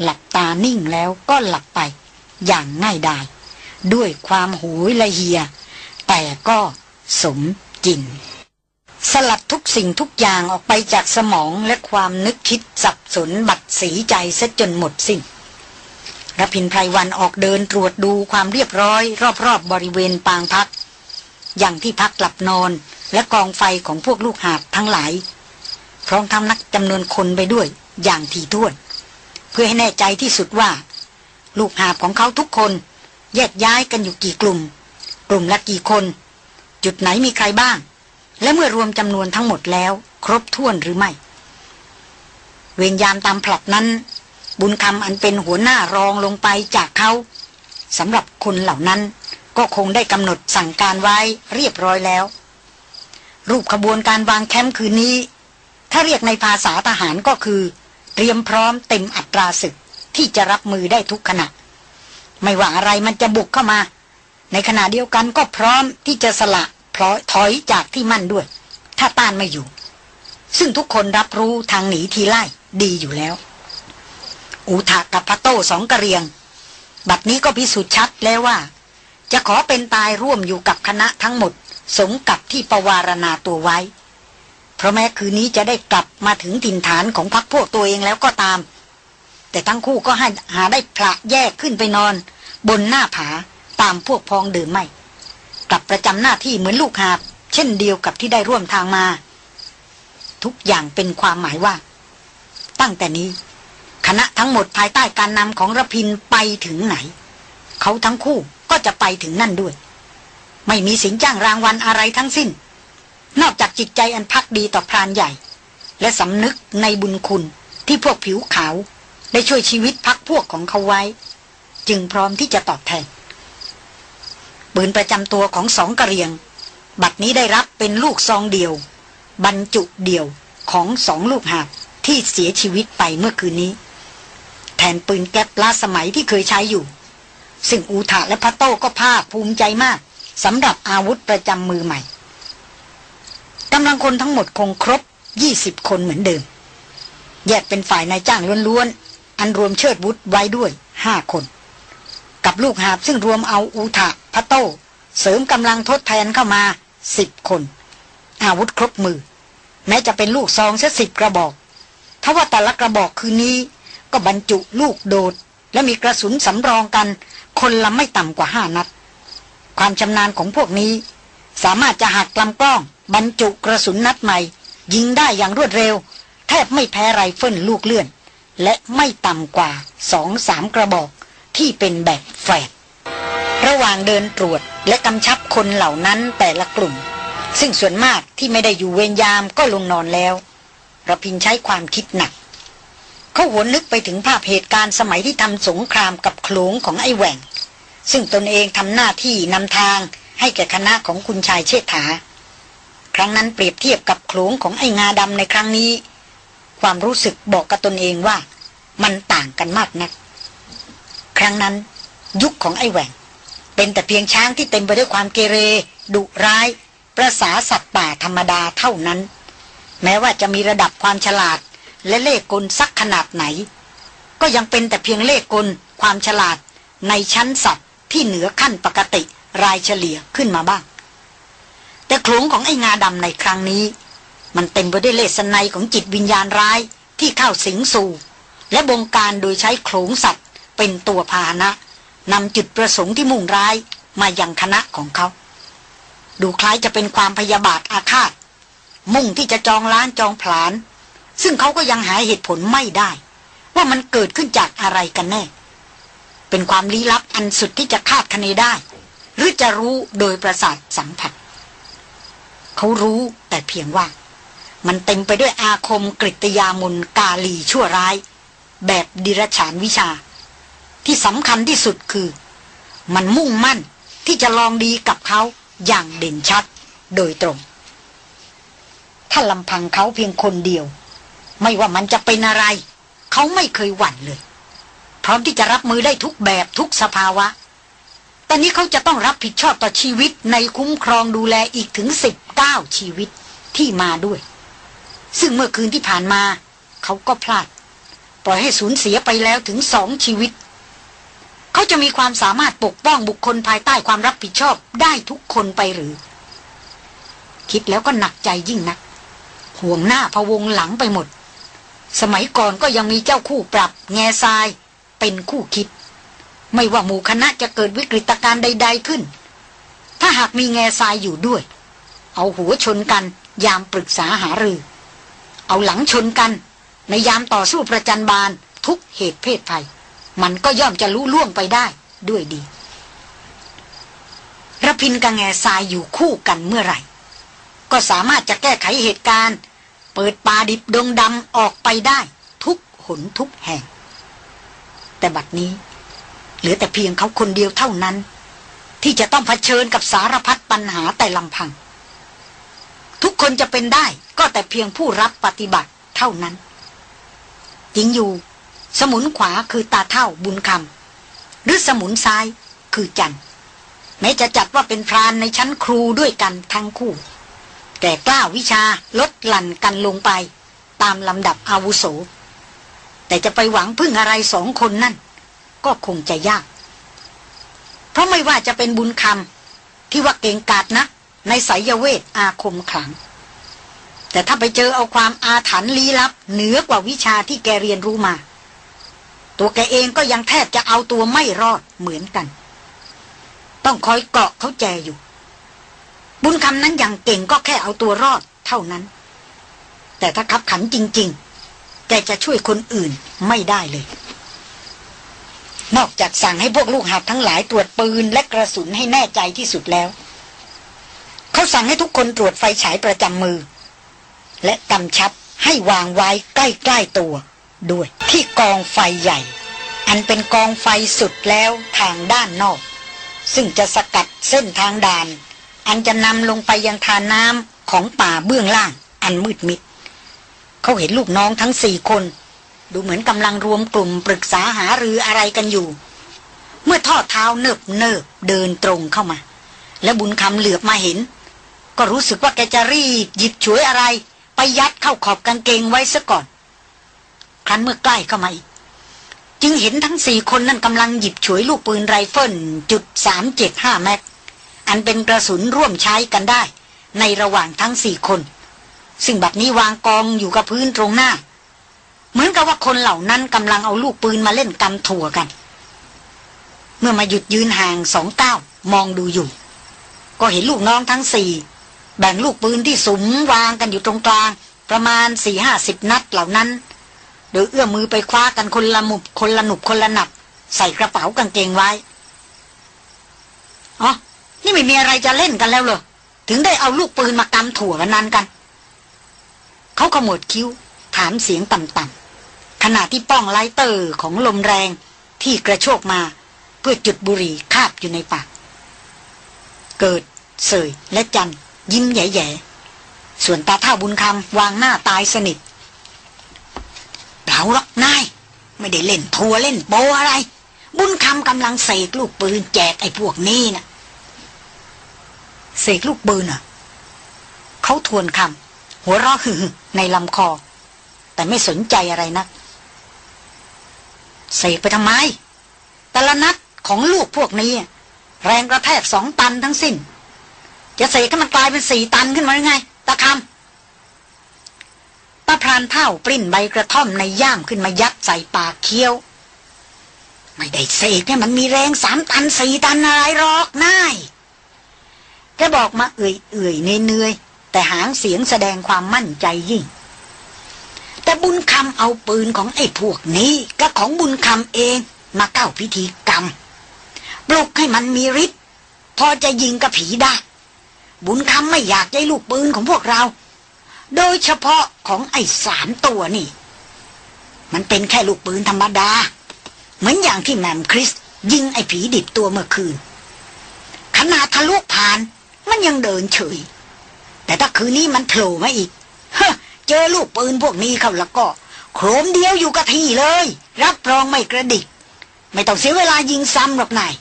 S1: หลับตานิ่งแล้วก็หลับไป อย่างง่ายดาย ด้วยความหูยละเหีย แต่ก็สมจริง สลัดทุกสิ่งทุกอย่างออกไปจากสมองและความนึกคิดสับสนบัดสีใจซะจนหมดสิ้นรพินไพรวันออกเดินตรวจดูความเรียบร้อย รอบๆบบริเวณปางพัก อย่างที่พักหลับนอนและกองไฟของพวกลูกหาบทั้งหลาย พร้อมทำนักจำนวนคนไปด้วยอย่างถี่ถ้วน เพื่อให้แน่ใจที่สุดว่า ลูกหาบของเขาทุกคนแยกย้ายกันอยู่กี่กลุ่ม กลุ่มละกี่คน จุดไหนมีใครบ้าง และเมื่อรวมจำนวนทั้งหมดแล้ว ครบถ้วนหรือไม่ เวรยามตามผลัดนั้น บุญคำอันเป็นหัวหน้ารองลงไปจากเขาสำหรับคนเหล่านั้นก็คงได้กำหนดสั่งการไว้เรียบร้อยแล้ว รูปขบวนการวางแคมป์คืนนี้ ถ้าเรียกในภาษาทหารก็คือ เตรียมพร้อมเต็มอัตราศึกที่จะรับมือได้ทุกขณะ ไม่ว่าอะไรมันจะบุกเข้ามา ในขณะเดียวกันก็พร้อมที่จะสละพลอยถอยจากที่มั่นด้วย ถ้าต้านไม่อยู่ ซึ่งทุกคนรับรู้ทางหนีทีไล่ดีอยู่แล้ว อูทากับพะโต้สองกระเรียง บัดนี้ก็พิสูจน์ชัดแล้วว่า จะขอเป็นตายร่วมอยู่กับคณะทั้งหมด สมกับที่ประวารณาตัวไว้ เพราะแม้คืนนี้จะได้กลับมาถึงถิ่นฐานของพรรคพวกตัวเองแล้วก็ตาม แต่ทั้งคู่ก็ให้หาได้พระแยกขึ้นไปนอน บนหน้าผาตามพวกพองเดิมไม่ กลับประจำหน้าที่เหมือนลูกหาบ เช่นเดียวกับที่ได้ร่วมทางมา ทุกอย่างเป็นความหมายว่า ตั้งแต่นี้ คณะทั้งหมดภายใต้การนำของระพินไปถึงไหน เขาทั้งคู่ก็จะไปถึงนั่นด้วย ไม่มีสินจ้างรางวัลอะไรทั้งสิ้น นอกจากจิตใจอันพักดีต่อพรานใหญ่ และสำนึกในบุญคุณที่พวกผิวขาว ได้ช่วยชีวิตพักพวกของเขาไว้ จึงพร้อมที่จะตอบแทนปืนประจำตัวของสองกระเรียง บัดนี้ได้รับเป็นลูกซองเดียว บรรจุเดียวของสองลูกหาบที่เสียชีวิตไปเมื่อคืนนี้ แทนปืนแก๊ปลาสมัยที่เคยใช้อยู่ ซึ่งอูถาและพัตโต้ก็ภาคภูมิใจมากสำหรับอาวุธประจำมือใหม่ กำลังคนทั้งหมดคงครบ 20 คนเหมือนเดิม แยกเป็นฝ่ายนายจ้างล้วนๆ อันรวมเชิดวุฒไว้ด้วยห้าคน กับลูกหาบซึ่งรวมเอาอูทะพะโต้เสริมกำลังทดแทนเข้ามาสิบคน อาวุธครบมือ แม้จะเป็นลูกซองเสียสิบกระบอกถ้าว่าแต่ละกระบอกคืนนี้ ก็บรรจุลูกโดด และมีกระสุนสำรองกัน คนละไม่ต่ำกว่าห้านัด ความชำนาญของพวกนี้ สามารถจะหักลำกล้อง บรรจุกระสุนนัดใหม่ ยิงได้อย่างรวดเร็ว แทบไม่แพ้ไรเฟิลลูกเลื่อน และไม่ต่ำกว่าสองสามกระบอกที่เป็นแบบแฝดระหว่างเดินตรวจและกำชับคนเหล่านั้นแต่ละกลุ่ม ซึ่งส่วนมากที่ไม่ได้อยู่เวรยามก็ลงนอนแล้วระพินใช้ความคิดหนัก เขาหวนนึกไปถึงภาพเหตุการณ์สมัยที่ทำสงครามกับโขลงของไอ้แหว่ง ซึ่งตนเองทำหน้าที่นำทางให้แก่คณะของคุณชายเชษฐา ครั้งนั้นเปรียบเทียบกับโขลงของไอ้งาดำในครั้งนี้ ความรู้สึกบอกกับตนเองว่า มันต่างกันมากนัก ครั้งนั้น ยุคของไอ้แหวงเป็นแต่เพียงช้างที่เต็มไปด้วยความเกเร ดุร้าย ประสาสัตว์ป่าธรรมดาเท่านั้น แม้ว่าจะมีระดับความฉลาด และเล่กลสักขนาดไหน ก็ยังเป็นแต่เพียงเล่กลความฉลาดในชั้นสัตว์ที่เหนือขั้นปกติรายเฉลี่ยขึ้นมาบ้าง แต่โขลงของไอ้งาดำในครั้งนี้ มันเต็มไปด้วยเลสไนของจิตวิญญาณร้ายที่เข้าสิงสู่ และบงการโดยใช้โขลงสัตว์เป็นตัวพาหนะนำจุดประสงค์ที่มุ่งร้ายมายังคณะของเขา ดูคล้ายจะเป็นความพยาบาทอาฆาต มุ่งที่จะจองล้านจองผลาน ซึ่งเขาก็ยังหาเหตุผลไม่ได้ ว่ามันเกิดขึ้นจากอะไรกันแน่ เป็นความลี้ลับอันสุดที่จะคาดคะเนได้ หรือจะรู้โดยประสาทสัมผัส เขารู้แต่เพียงว่า มันเต็มไปด้วยอาคมกริตยามนกาลีชั่วร้าย แบบดิรฉานวิชา ที่สำคัญที่สุดคือ มันมุ่งมั่นที่จะลองดีกับเขาอย่างเด่นชัดโดยตรง ถ้าลำพังเขาเพียงคนเดียว ไม่ว่ามันจะเป็นอะไร เขาไม่เคยหวั่นเลย พร้อมที่จะรับมือได้ทุกแบบทุกสภาวะ ตอนนี้เขาจะต้องรับผิดชอบต่อชีวิตในคุ้มครองดูแลอีกถึงสิบเก้าชีวิตที่มาด้วย ซึ่งเมื่อคืนที่ผ่านมา เขาก็พลาด ปล่อยให้สูญเสียไปแล้วถึงสองชีวิต เขาจะมีความสามารถปกป้องบุคคลภายใต้ความรับผิดชอบได้ทุกคนไปหรือ คิดแล้วก็หนักใจยิ่งนัก ห่วงหน้าพะวงหลังไปหมด สมัยก่อนก็ยังมีเจ้าคู่ปรับ แง่ทราย เป็นคู่คิด ไม่ว่าหมู่คณะจะเกิดวิกฤตการณ์ใด ๆขึ้น ถ้าหากมีแง่ทรายอยู่ด้วย เอาหัวชนกัน ยามปรึกษาหารือ เอาหลังชนกัน ในยามต่อสู้ประจันบานทุกเหตุเพศภัย มันก็ย่อมจะรู้ล่วงไปได้ด้วยดีระพินกับแง่ทรายอยู่คู่กันเมื่อไหร่ ก็สามารถจะแก้ไขเหตุการณ์ เปิดป่าดิบดงดำออกไปได้ ทุกหนทุกแห่ง แต่บัดนี้ เหลือแต่เพียงเขาคนเดียวเท่านั้น ที่จะต้องเผชิญกับสารพัดปัญหาแต่ลำพัง ทุกคนจะเป็นได้ก็แต่เพียงผู้รับปฏิบัติเท่านั้นจริงอยู่ สมุนขวาคือตาเท่าบุญคำหรือสมุนซ้ายคือจันแม้จะจัดว่าเป็นพรานในชั้นครูด้วยกันทั้งคู่ แต่กล้าวิชาลดหลั่นกันลงไป ตามลำดับอาวุโส แต่จะไปหวังพึ่งอะไรสองคนนั่น ก็คงจะยาก เพราะไม่ว่าจะเป็นบุญคำที่ว่าเก่งกาจนะ ในสายเวทอาคมขลัง แต่ถ้าไปเจอเอาความอาถรรพ์ลี้ลับ เหนือกว่าวิชาที่แกเรียนรู้มา ตัวแกเองก็ยังแทบจะเอาตัวไม่รอดเหมือนกัน ต้องคอยเกาะเขาแจอยู่ บุญคำนั้นอย่างเก่งก็แค่เอาตัวรอดเท่านั้น แต่ถ้าขับขันจริง ๆ แกจะช่วยคนอื่นไม่ได้เลย นอกจากสั่งให้พวกลูกหัดทั้งหลายตรวจปืนและกระสุนให้แน่ใจที่สุดแล้ว เขาสั่งให้ทุกคนตรวจไฟฉายประจำมือ และกำชับให้วางไว้ใกล้ๆตัว ด้วยที่กองไฟใหญ่ อันเป็นกองไฟสุดแล้วทางด้านนอก ซึ่งจะสกัดเส้นทางด่าน อันจะนำลงไปยังทานน้ำของป่าเบื้องล่าง อันมืดมิด เขาเห็นลูกน้องทั้งสี่คน ดูเหมือนกำลังรวมกลุ่มปรึกษาหารืออะไรกันอยู่ เมื่อทอดเท้าเนิบเนิบเดินตรงเข้ามา และบุญคำเหลือบมาเห็น ก็รู้สึกว่าแกจะรีบหยิบฉวยอะไร ไปยัดเข้าขอบกางเกงไว้ซะก่อน ครั้นเมื่อใกล้เข้ามาอีก จึงเห็นทั้งสี่คนนั่นกำลังหยิบฉวยลูกปืนไรเฟิลจุดสามเจ็ดห้าแม็กอันเป็นกระสุนร่วมใช้กันได้ ในระหว่างทั้งสี่คน ซึ่งบัดนี้วางกองอยู่กับพื้นตรงหน้า เหมือนกับว่าคนเหล่านั้นกำลังเอาลูกปืนมาเล่นกำถั่วกัน เมื่อมาหยุดยืนห่างสองเก้ามองดูอยู่ ก็เห็นลูกน้องทั้งสี่แบ่งลูกปืนที่สุมวางกันอยู่ตรงกลาง ประมาณสี่ห้าสิบนัดเหล่านั้น โดยเอื้อมมือไปคว้ากันคนละมุบคนละหนุบคนละหนับ ใส่กระเป๋ากางเกงไว้อ๋อนี่ไม่มีอะไรจะเล่นกันแล้วเหรอถึงได้เอาลูกปืนมากำถั่วกันนั้นกัน เขาขมวดคิ้ว ถามเสียงต่ำๆ ขณะที่ป้องไลเตอร์ของลมแรงที่กระโชกมา เพื่อจุดบุหรี่คาบอยู่ในปาก เกิด เสยและจันยิ้มแย่ๆ ส่วนตาเท่าบุญคำวางหน้าตายสนิทเปล่าหรอกนาย ไม่ได้เล่นทัวเล่นโปอะไร บุญคำกำลังเสกลูกปืนแจกไอ้พวกนี้นะ่ะเสกลูกปืนอะเขาทวนคำหัวเราะหึในลำคอ แต่ไม่สนใจอะไรนะัก เสกไปทำไม แต่ละนัดของลูกพวกนี้ แรงกระแทกสองตันทั้งสิ้น จะเสกให้มันกลายเป็นสี่ตันขึ้นมาหรือไงตาคำตาพรานเท่าปริ้นใบกระท่อมในย่ามขึ้นมายัดใส่ปากเคี้ยว ไม่ได้เสกเนี่ยมันมีแรงสามตันสี่ตันอะไรหรอกนายแกบอกมาเอื่อยๆเนื่อยๆแต่หางเสียงแสดงความมั่นใจยิ่ง แต่บุญคำเอาปืนของไอ้พวกนี้กับของบุญคำเองมาเก้าพิธีกรรมปลุกให้มันมีฤทธิ์พอจะยิงกับผีได้ บุญคำไม่อยากได้ลูกปืนของพวกเรา โดยเฉพาะของไอ้สามตัวนี่ มันเป็นแค่ลูกปืนธรรมดา เหมือนอย่างที่แมมคริสยิงไอ้ผีดิบตัวเมื่อคืน ขนาดทะลุผ่านมันยังเดินเฉย แต่ถ้าคืนนี้มันโผล่มาอีก เฮ้
S2: เจอลูกปืนพวกนี้เข้าแล้วก็ โครมเดียวอยู่กับที่เลย รับรองไม่กระดิก ไม่ต้องเสียเวลายิงซ้ำหรอกนาย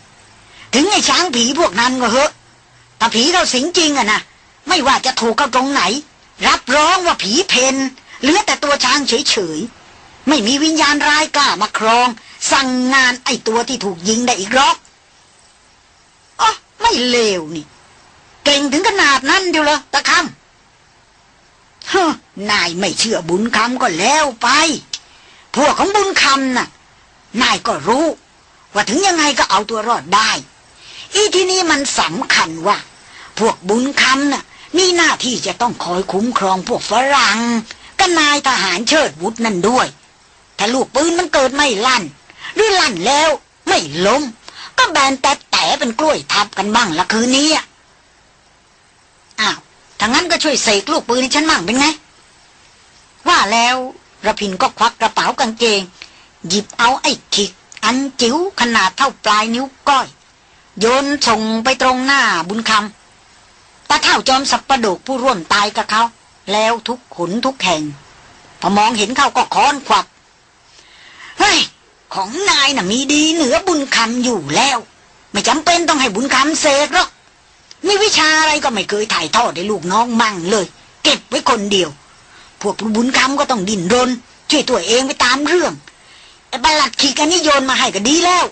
S2: ถึงไอ้ช้างผีพวกนั้นก็เหอะถ้าผีเราสิงจริงอะนะไม่ว่าจะถูกเข้าตรงไหน รับรองว่าผีเพนเหลือแต่ตัวช้างเฉยๆไม่มีวิญญาณร้ายกล้ามาครอง สั่งงานไอ้ตัวที่ถูกยิงได้อีกหรอกอ๋อไม่เลวนี่ เก่งถึงขนาดนั้นเดียวเลยตะคำ ฮนายไม่เชื่อบุญคำก็แล้วไป พวกของบุญคำน่ะ นายก็รู้ ว่าถึงยังไงก็เอาตัวรอดได้ อีที่นี้มันสำคัญว่า พวกบุญคำน่ะ มีหน้าที่จะต้องคอยคุ้มครองพวกฝรั่งกับนายทหารเชิดวุฒนั่นด้วย ถ้าลูกปืนมันเกิดไม่ลั่น หรือลั่นแล้วไม่ล้ม ก็แบนแต่แต่เป็นกล้วยทับกันบ้างละคืนนี้อะ ถ้างั้นก็ช่วยเสกลูกปืนให้ฉันมั่งเป็นไง ว่าแล้วระพินก็ควักกระเป๋ากางเกง หยิบเอาไอ้ขิกอันจิ๋วขนาดเท่าปลายนิ้วก้อย โยนส่งไปตรงหน้าบุญคำตาเท่าจอมสับประโดกผู้ร่วมตายกับเขา แล้วทุกขุนทุกแห่ง พอมองเห็นเขาก็ค้อนควักเฮ้ย ของนายน่ะมีดีเหนือบุญคำอยู่แล้ว ไม่จำเป็นต้องให้บุญคำเสกหรอก มีวิชาอะไรก็ไม่เคยถ่ายทอดให้ลูกน้องมั่งเลย เก็บไว้คนเดียว พวกบุญคำก็ต้องดิ้นรน ช่วยตัวเองไปตามเรื่องไอ้บาลัดขีกันนี่โยนมาให้ก็ดีแล้ว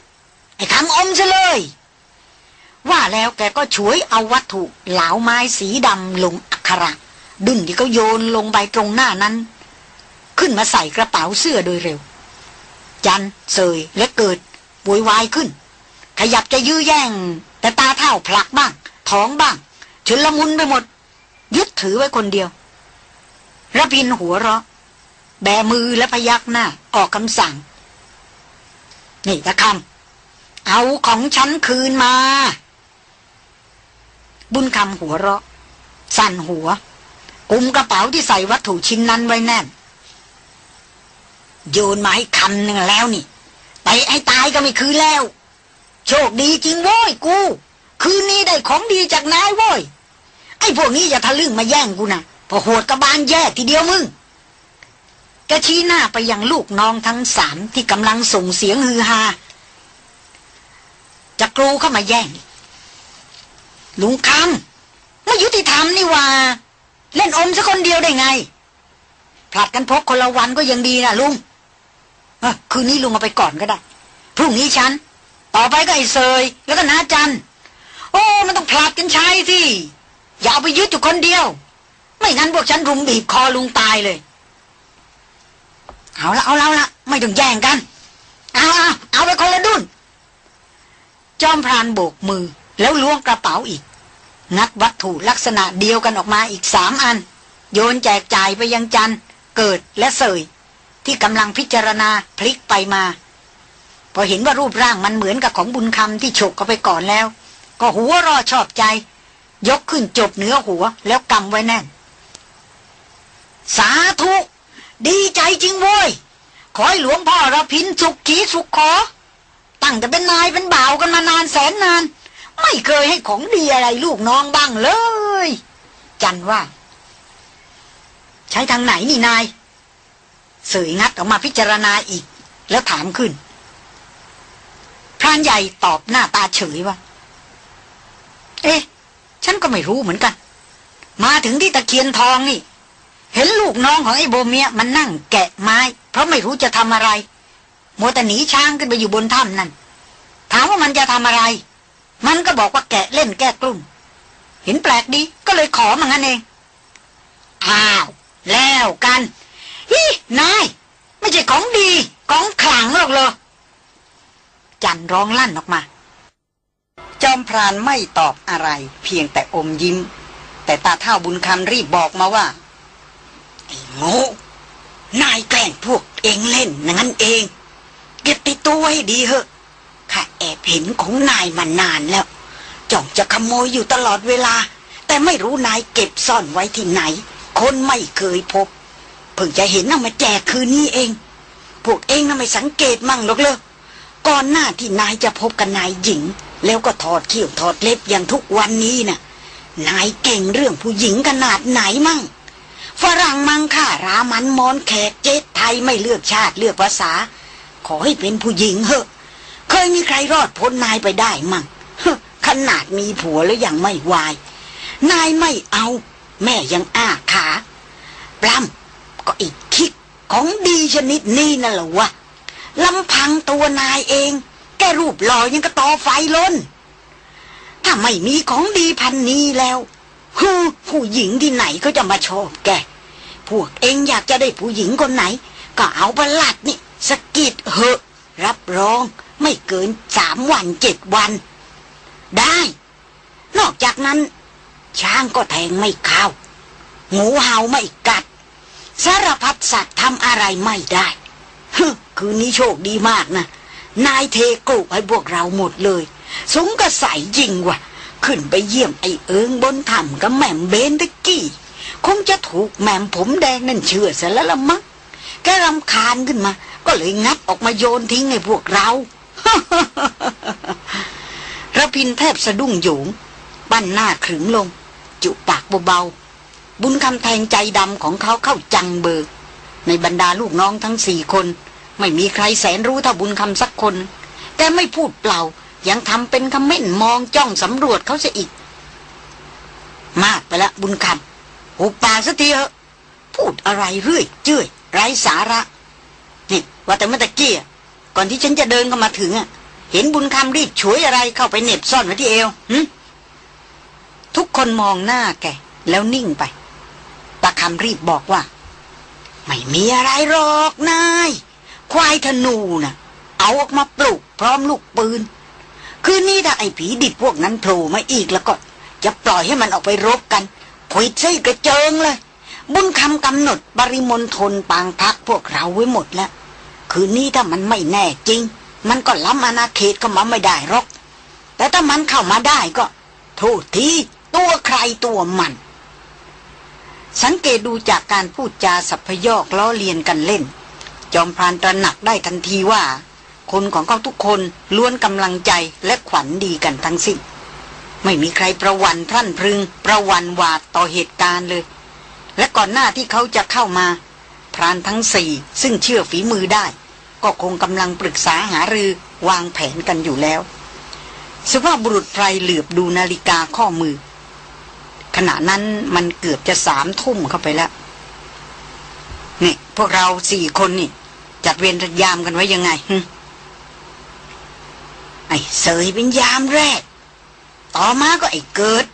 S2: ไอ้คำอมซะเลย ว่าแล้วแกก็ช่วยเอาวัตถุเหลาไม้สีดำลงอักขระดุนที่เขาโยนลงไปตรงหน้านั้น ขึ้นมาใส่กระเป๋าเสื้อโดยเร็ว จันเสยและเกิดโวยวายขึ้น ขยับจะยื้อแย่ง แต่ตาเท่าผลักบ้าง ท้องบ้างชุนละมุนไปหมด ยึดถือไว้คนเดียวระพินหัวเราะ แบมือและพยักหน้า ออกคำสั่ง นี่ตะคำเอาของฉันคืนมา บุญคำหัวเราะ สั่นหัวกุมกระเป๋าที่ใส่วัตถุชิ้นนั้นไว้แน่น โยนมาให้คำหนึ่งแล้วนี่ ไปไอ้ตายก็ไม่คืนแล้ว โชคดีจริงโว้ยกู คืนนี้ได้ของดีจากนายโว้ย ไอ้พวกนี้อย่าทะลึ่งมาแย่งกูนะพอโหดกระบาลแย่ทีเดียวมึงกระชี้หน้าไปยังลูกน้องทั้งสามที่กำลังส่งเสียงฮือฮาจะกรูเข้ามาแย่ง ลุงคำไม่ยุติธรรมนี่ว่า เล่นอมสักคนเดียวได้ไง ผลัดกันพกคนละวันก็ยังดีนะลุงคืนนี้ลุงเอาไปก่อนก็ได้ พรุ่งนี้ฉัน ต่อไปก็ไอ้เซยแล้วก็นาจัน โอ้มันต้องผลัดกันใช้ที่อย่าเอาไปยึดอยู่คนเดียว ไม่งั้นพวกฉันรุมบีบคอลุงตายเลย เอาละเอาละละไม่ต้องแย่งกัน เอาเอาเอาไปคนละดุนจอมพรานโบกมือแล้วล้วงกระเป๋าอีกงัดวัตถุลักษณะเดียวกันออกมาอีกสามอัน โยนแจกจ่ายไปยังจันเกิดและเสย ที่กำลังพิจารณาพลิกไปมา พอเห็นว่ารูปร่างมันเหมือนกับของบุญคำที่ฉกเข้าไปก่อนแล้ว ก็หัวรอชอบใจ ยกขึ้นจบเหนือหัว แล้วกำไว้แน่น สาธุ ดีใจจริงโว้ย ขอให้หลวงพ่อเราพินสุขขีสุขขอ ตั้งแต่เป็นนายเป็นบ่าวกันมานานแสนนาน ไม่เคยให้ของดีอะไรลูกน้องบ้างเลย จันว่า ใช้ทางไหนนี่นาย เสยงัดออกมาพิจารณาอีก แล้วถามขึ้นพรานใหญ่ตอบหน้าตาเฉยว่า เอ๊ะ ฉันก็ไม่รู้เหมือนกัน มาถึงที่ตะเคียนทองนี่ เห็นลูกน้องของไอ้โบเมียมันนั่งแกะไม้ เพราะไม่รู้จะทำอะไรมัวแต่หนีช้างขึ้นไปอยู่บนถ้ำนั่น ถามว่ามันจะทำอะไร มันก็บอกว่าแกะเล่นแก้กลุ้มเห็นแปลกดีก็เลยขอมางั้นเอง อ้าว แล้วกันฮินาย ไม่ใช่ของดี ของขลังหรอกเลยจันร้องลั่นออกมา จอมพรานไม่ตอบอะไร เพียงแต่อมยิ้ม แต่ตาเท่าบุญคำรีบบอกมาว่าไอ้โง่นายแกล้งพวกเองเล่นงั้นเอง เก็บติดตัวให้ดีเหอะข้าแอบเห็นของนายมานานแล้วจ้องจะขโมยอยู่ตลอดเวลา แต่ไม่รู้นายเก็บซ่อนไว้ที่ไหน คนไม่เคยพบ เพิ่งจะเห็นน่ามาแจกคืนนี้เอง พวกเองน่าไม่สังเกตมั่งหรอกเลยก่อนหน้าที่นายจะพบกับนายหญิง แล้วก็ถอดเขี้ยวถอดเล็บอย่างทุกวันนี้น่ะ นายเก่งเรื่องผู้หญิงขนาดไหนมั่ง ฝรั่งมังค่ารามันมอนแขกเจ็ดไทยไม่เลือกชาติเลือกภาษา ขอให้เป็นผู้หญิงเหอะ เคยมีใครรอดพ้นนายไปได้มั่งขนาดมีผัวแล้วยังไม่วาย นายไม่เอา แม่ยังอ้าขาปล้ำก็อีกคิกของดีชนิดนี้นั่นแหละวะลำพังตัวนายเอง แกรูปหล่อยังกระตอไฟล้น ถ้าไม่มีของดีพันนี้แล้วฮูผู้หญิงที่ไหนก็จะมาชอบแก พวกเองอยากจะได้ผู้หญิงคนไหน ก็เอาประหลัดนี่สกิดเหอะ รับรองไม่เกินสามวันเจ็ดวัน ได้ นอกจากนั้น ช้างก็แทงไม่เข้างูเห่าไม่กัด สารพัดสัตว์ทำอะไรไม่ได้ คืนนี้โชคดีมากนะ นายเทกรุให้พวกเราหมดเลย สงกระใสจริงว่ะ ขึ้นไปเยี่ยมไอ้เอิงบนถ้ำกับแม่มเบนตะกี้ คงจะถูกแม่มผมแดงนั่นเชื่อเสียแล้วละมั้งแกรำคาญขึ้นมา ก็เลยงัดออกมาโยนทิ้งให้พวกเราระพินแทบสะดุ้งหยงปั้นหน้าขรึงลง จุปากเบาๆบุญคำแทงใจดำของเขาเข้าจังเบอร์ในบรรดาลูกน้องทั้งสี่คน ไม่มีใครแสนรู้เท่าบุญคำสักคนแต่ไม่พูดเปล่า ยังทำเป็นคำเม่นมองจ้องสำรวจเขาเสียอีก มากไปละบุญคำหุบปากสักทีเถอะพูดอะไรเรื่อยเจื่อยไร้สาระนี่ว่าแต่เมื่อกี้ก่อนที่ฉันจะเดินเข้ามาถึงอะเห็นบุญคำรีบฉวยอะไรเข้าไปเน็บซ่อนไว้ที่เอวหึทุกคนมองหน้าแก แล้วนิ่งไปตาคำรีบบอกว่า ไม่มีอะไรหรอกนาย ควายธนูน่ะ เอาออกมาปลูกพร้อมลูกปืน คืนนี้ถ้าไอ้ผีดิบพวกนั้นโผล่มาอีกแล้วก็ จะปล่อยให้มันออกไปรบกันขวิดใส่กระเจิงเลย บุญคำกำหนดปริมณฑลปางพักพวกเราไว้หมดแล้ว คืนนี้ถ้ามันไม่แน่จริง มันก็ล้ำอาณาเขตเข้ามาไม่ได้หรอก แต่ถ้ามันเข้ามาได้ก็ โทษทีตัวใครตัวมันสังเกตดูจากการพูดจาสัพพยอกล้อเลียนกันเล่น จอมพรานตระหนักได้ทันทีว่า คนของเขาทุกคนล้วนกำลังใจและขวัญดีกันทั้งสิ้น ไม่มีใครประวันพรั่นพรึง ประวันหวาดต่อเหตุการณ์เลย และก่อนหน้าที่เขาจะเข้ามา พรานทั้งสี่ซึ่งเชื่อฝีมือได้ ก็คงกำลังปรึกษาหารือวางแผนกันอยู่แล้วสภาพบุรุษไพรเหลือบดูนาฬิกาข้อมือ ขณะนั้นมันเกือบจะสามทุ่มเข้าไปแล้ว นี่ พวกเราสี่คนนี่ จัดเวรยามกันไว้ยังไงไอ้เสยเป็นยามแรก ต่อมาก็ไอ้เกิด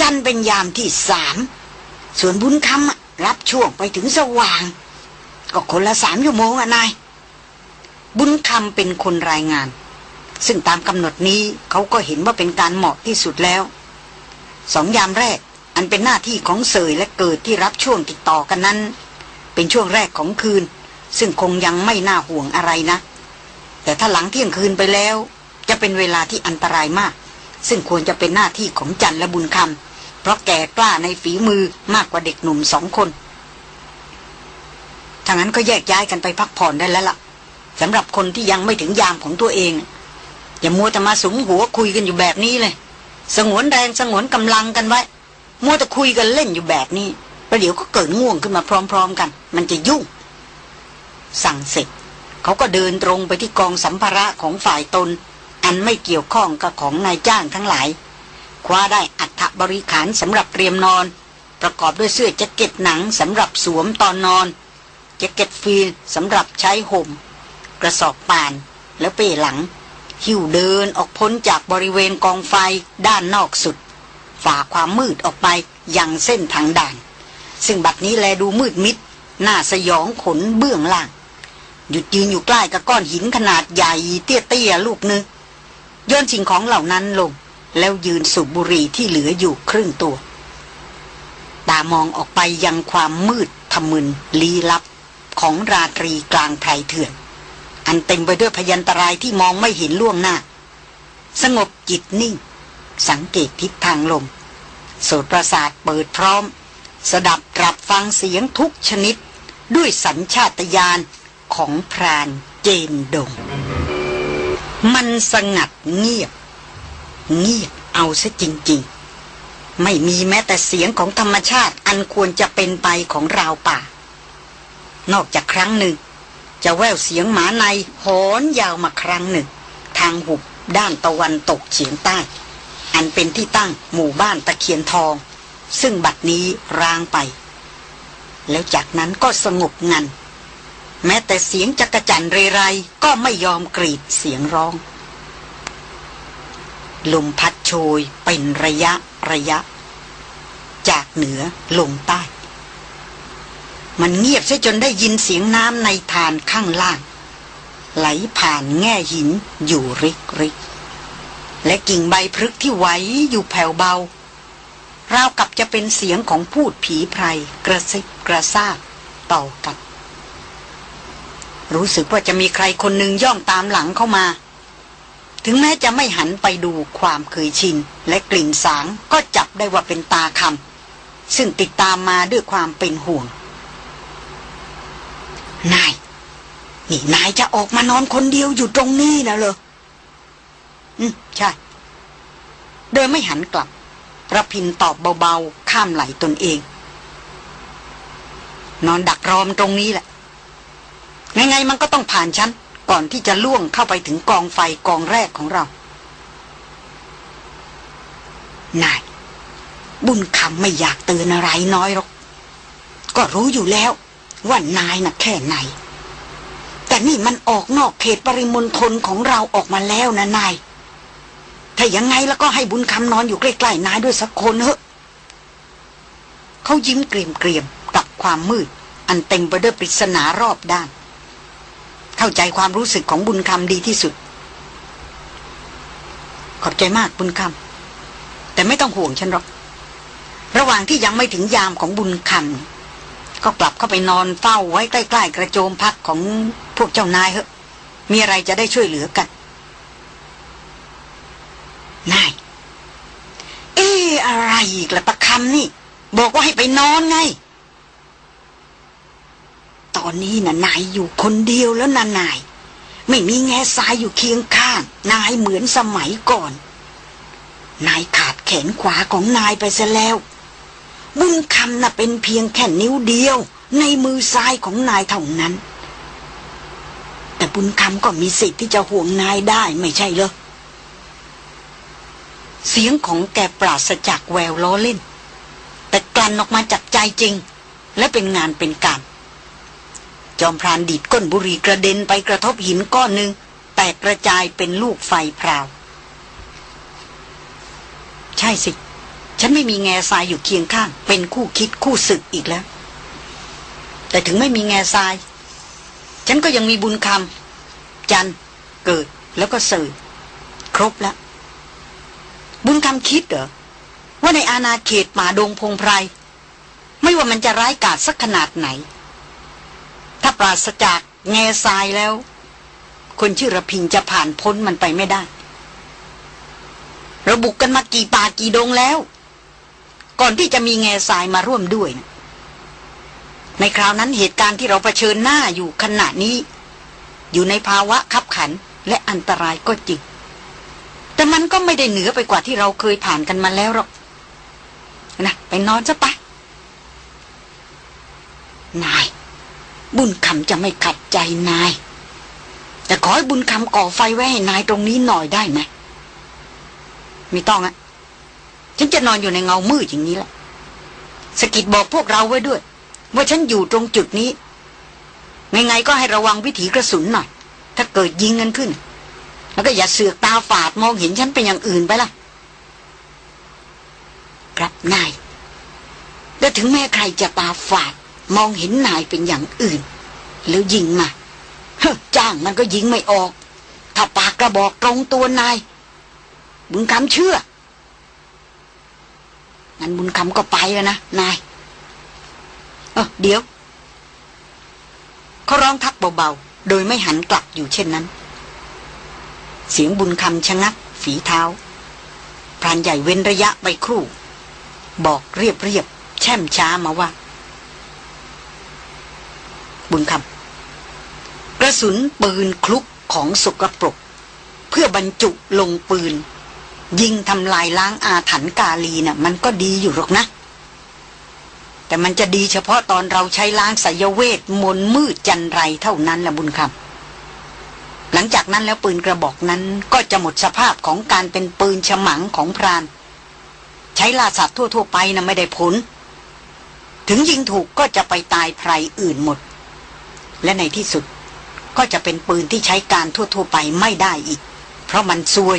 S2: จันเป็นยามที่สามส่วนบุญคำรับช่วงไปถึงสว่าง ก็คนละสามชั่วโมงอะนาย บุญคำเป็นคนรายงาน ซึ่งตามกำหนดนี้เขาก็เห็นว่าเป็นการเหมาะที่สุดแล้วสองยามแรก อันเป็นหน้าที่ของเสยและเกิดที่รับช่วงติดต่อกันนั้น เป็นช่วงแรกของคืน ซึ่งคงยังไม่น่าห่วงอะไรนะ แต่ถ้าหลังเที่ยงคืนไปแล้ว จะเป็นเวลาที่อันตรายมาก ซึ่งควรจะเป็นหน้าที่ของจันและบุญคำเพราะแก่กล้าในฝีมือมากกว่าเด็กหนุ่มสองคนถ้างั้นก็แยกย้ายกันไปพักผ่อนได้แล้วล่ะสำหรับคนที่ยังไม่ถึงยามของตัวเอง อย่ามัวแต่มาสมหัวคุยกันอยู่แบบนี้เลย สงวนแรงสงวนกำลังกันไว้ มัวแต่คุยกันเล่นอยู่แบบนี้ ประเดี๋ยวก็เกิดง่วงขึ้นมาพร้อม ๆ กัน มันจะยุ่ง สั่งเสร็จ เขาก็เดินตรงไปที่กองสัมภาระของฝ่ายตน อันไม่เกี่ยวข้องกับของนายจ้างทั้งหลาย คว้าได้อัฐบริขารสำหรับเตรียมนอน ประกอบด้วยเสื้อแจ็คเก็ตหนังสำหรับสวมตอนนอนแจ็คเก็ตฟีลสำหรับใช้ห่ม กระสอบป่านแล้วเป้หลัง หิ้วเดินออกพ้นจากบริเวณกองไฟด้านนอกสุด ฝ่าความมืดออกไปยังเส้นทางด่าน ซึ่งบัดนี้แลดูมืดมิด หน้าสยองขนเบื้องล่าง หยุดยืนอยู่ใกล้กับก้อนหินขนาดใหญ่เตี้ยๆลูกนึงโยนสิ่งของเหล่านั้นลง แล้วยืนสูบบุหรี่ที่เหลืออยู่ครึ่งตัว ตามองออกไปยังความมืดทะมึนลี้ลับของราตรีกลางไพรเถื่อน อันเต็มไปด้วยพยันตรายที่มองไม่เห็นล่วงหน้า สงบจิตนิ่ง สังเกตทิศทางลม โสตประสาทเปิดพร้อม สดับกรับฟังเสียงทุกชนิด ด้วยสัญชาตญาณของพรานเจนดง มันสงัดเงียบ เงียบเอาซะจริง
S1: ไม่มีแม้แต่เสียงของธรรมชาติอันควรจะเป็นไปของราวป่า นอกจากครั้งหนึ่ง จะแววเสียงหมาในหอนยาวมาครั้งหนึ่ง ทางหุบด้านตะวันตกเฉียงใต้ อันเป็นที่ตั้งหมู่บ้านตะเคียนทอง ซึ่งบัดนี้ร้างไป แล้วจากนั้นก็สงบงัน แม้แต่เสียงจักรจันเรไรก็ไม่ยอมกรีดเสียงร้อง ลมพัดโชยเป็นระยะระยะ จากเหนือลงใต้ มันเงียบซะจนได้ยินเสียงน้ำในทานข้างล่าง ไหลผ่านแง่หินอยู่ริกริกและกิ่งใบพฤกที่ไหวอยู่แผ่วเบา ราวกับจะเป็นเสียงของพูดผีไพรกระซิบกระซาบต่อกัน รู้สึกว่าจะมีใครคนหนึ่งย่องตามหลังเข้ามา ถึงแม้จะไม่หันไปดูความเคยชิน และกลิ่นสางก็จับได้ว่าเป็นตาคำซึ่งติดตามมาด้วยความเป็นห่วง นาย นี่นายจะออกมานอนคนเดียวอยู่ตรงนี้นะเหรอ อืมใช่ โดยไม่หันกลับ ระพินตอบเบาๆ ข้ามไหลตนเอง นอนดักรอมตรงนี้แหละ ไงๆมันก็ต้องผ่านฉัน ก่อนที่จะล่วงเข้าไปถึงกองไฟกองแรกของเรา นาย บุญคำไม่อยากเตือนอะไรน้อยหรอก ก็รู้อยู่แล้ว ว่านายน่ะแค่ไหน แต่นี่มันออกนอกเขตปริมณฑลของเราออกมาแล้วนะนาย ถ้ายังไงแล้วก็ให้บุญคำนอนอยู่ใกล้ๆนายด้วยสักคนเถอะเขายิ้มเกรียมๆกับความมืด อันเต็มไปด้วยปริศนารอบด้าน เข้าใจความรู้สึกของบุญคำดีที่สุด ขอบใจมากบุญคำแต่ไม่ต้องห่วงฉันหรอก ระหว่างที่ยังไม่ถึงยามของบุญคำก็กลับเข้าไปนอนเฝ้าไว้ใกล้ ๆ กระโจมพักของพวกเจ้านายเถอะมีอะไรจะได้ช่วยเหลือกัน นาย เอ๊อะไรอีกละประคำนี่ บอกว่าให้ไปนอนไง ตอนนี้น่ะนายอยู่คนเดียวแล้วนะนาย ไม่มีแง่ทรายอยู่เคียงข้าง นายเหมือนสมัยก่อน นายขาดแขนขวาของนายไปซะแล้ว บุญคำน่ะเป็นเพียงแค่นิ้วเดียว ในมือซ้ายของนายเท่านั้น แต่บุญคำก็มีสิทธิ์ที่จะห่วงนายได้ไม่ใช่เหรอ เสียงของแกปราศจากแววล้อเล่น แต่กลั่นออกมาจากใจจริง และเป็นงานเป็นการ จอมพรานดีดก้นบุหรี่กระเด็นไปกระทบหินก้อนหนึ่งแตกกระจายเป็นลูกไฟพราว ใช่สิ ฉันไม่มีแง่ทรายอยู่เคียงข้าง เป็นคู่คิดคู่ศึกอีกแล้ว แต่ถึงไม่มีแง่ทราย ฉันก็ยังมีบุญคำจันเกิดแล้วก็สื่อครบแล้ว บุญคำคิดเหรอ ว่าในอาณาเขตป่าดงพงไพร ไม่ว่ามันจะร้ายกาจสักขนาดไหน ถ้าปราศจากแง่ทรายแล้ว คนชื่อระพินจะผ่านพ้นมันไปไม่ได้ เราบุกกันมากี่ป่ากี่ดงแล้ว ก่อนที่จะมีแง่ทรายมาร่วมด้วยนะในคราวนั้นเหตุการณ์ที่เราเผชิญหน้าอยู่ขณะนี้ อยู่ในภาวะขับขันและอันตรายก็จริง แต่มันก็ไม่ได้เหนือไปกว่าที่เราเคยผ่านกันมาแล้วหรอกนะไปนอนซะไปนาย บุญคำจะไม่ขัดใจนาย แต่ขอให้บุญคำก่อไฟไว้ให้นายตรงนี้หน่อยได้ไหมไม่ต้องอะฉันจะนอนอยู่ในเงามืดอย่างนี้แหละสกิดบอกพวกเราไว้ด้วย ว่าฉันอยู่ตรงจุดนี้ไงๆก็ให้ระวังวิถีกระสุนหน่อย ถ้าเกิดยิงกันขึ้น แล้วก็อย่าเสือกตาฝาดมองเห็นฉันเป็นอย่างอื่นไปล่ะ ครับนาย และถึงแม้ใครจะตาฝาด มองเห็นนายเป็นอย่างอื่น แล้วยิงมาเฮ้จ้างมันก็ยิงไม่ออก ถ้าปากกระบอกตรงตัวนายบุญคำเชื่องั้นบุญคำก็ไปแล้วนะนายเออเดี๋ยวเขาร้องทักเบาๆ โดยไม่หันกลับอยู่เช่นนั้น เสียงบุญคำชะงัก ฝีเท้า พรานใหญ่เว้นระยะไปครู่ บอกเรียบเรียบแช่มช้ามาว่า บุญคำกระสุนปืนคลุกของสกรปรก เพื่อบรรจุลงปืน ยิงทำลายล้างอาถรรพ์กาลีน่ะ มันก็ดีอยู่หรอกนะ แต่มันจะดีเฉพาะตอนเราใช้ล้างสายเวทมนต์มืดจันไรเท่านั้นละบุญคำ หลังจากนั้นแล้วปืนกระบอกนั้นก็จะหมดสภาพของการเป็นปืนฉมังของพราน ใช้ล่าสัตว์ทั่ว ๆ ไปนะไม่ได้ผล ถึงยิงถูกก็จะไปตายไพรอื่นหมด และในที่สุดก็จะเป็นปืนที่ใช้การทั่ว ๆ ไปไม่ได้อีก เพราะมันซวย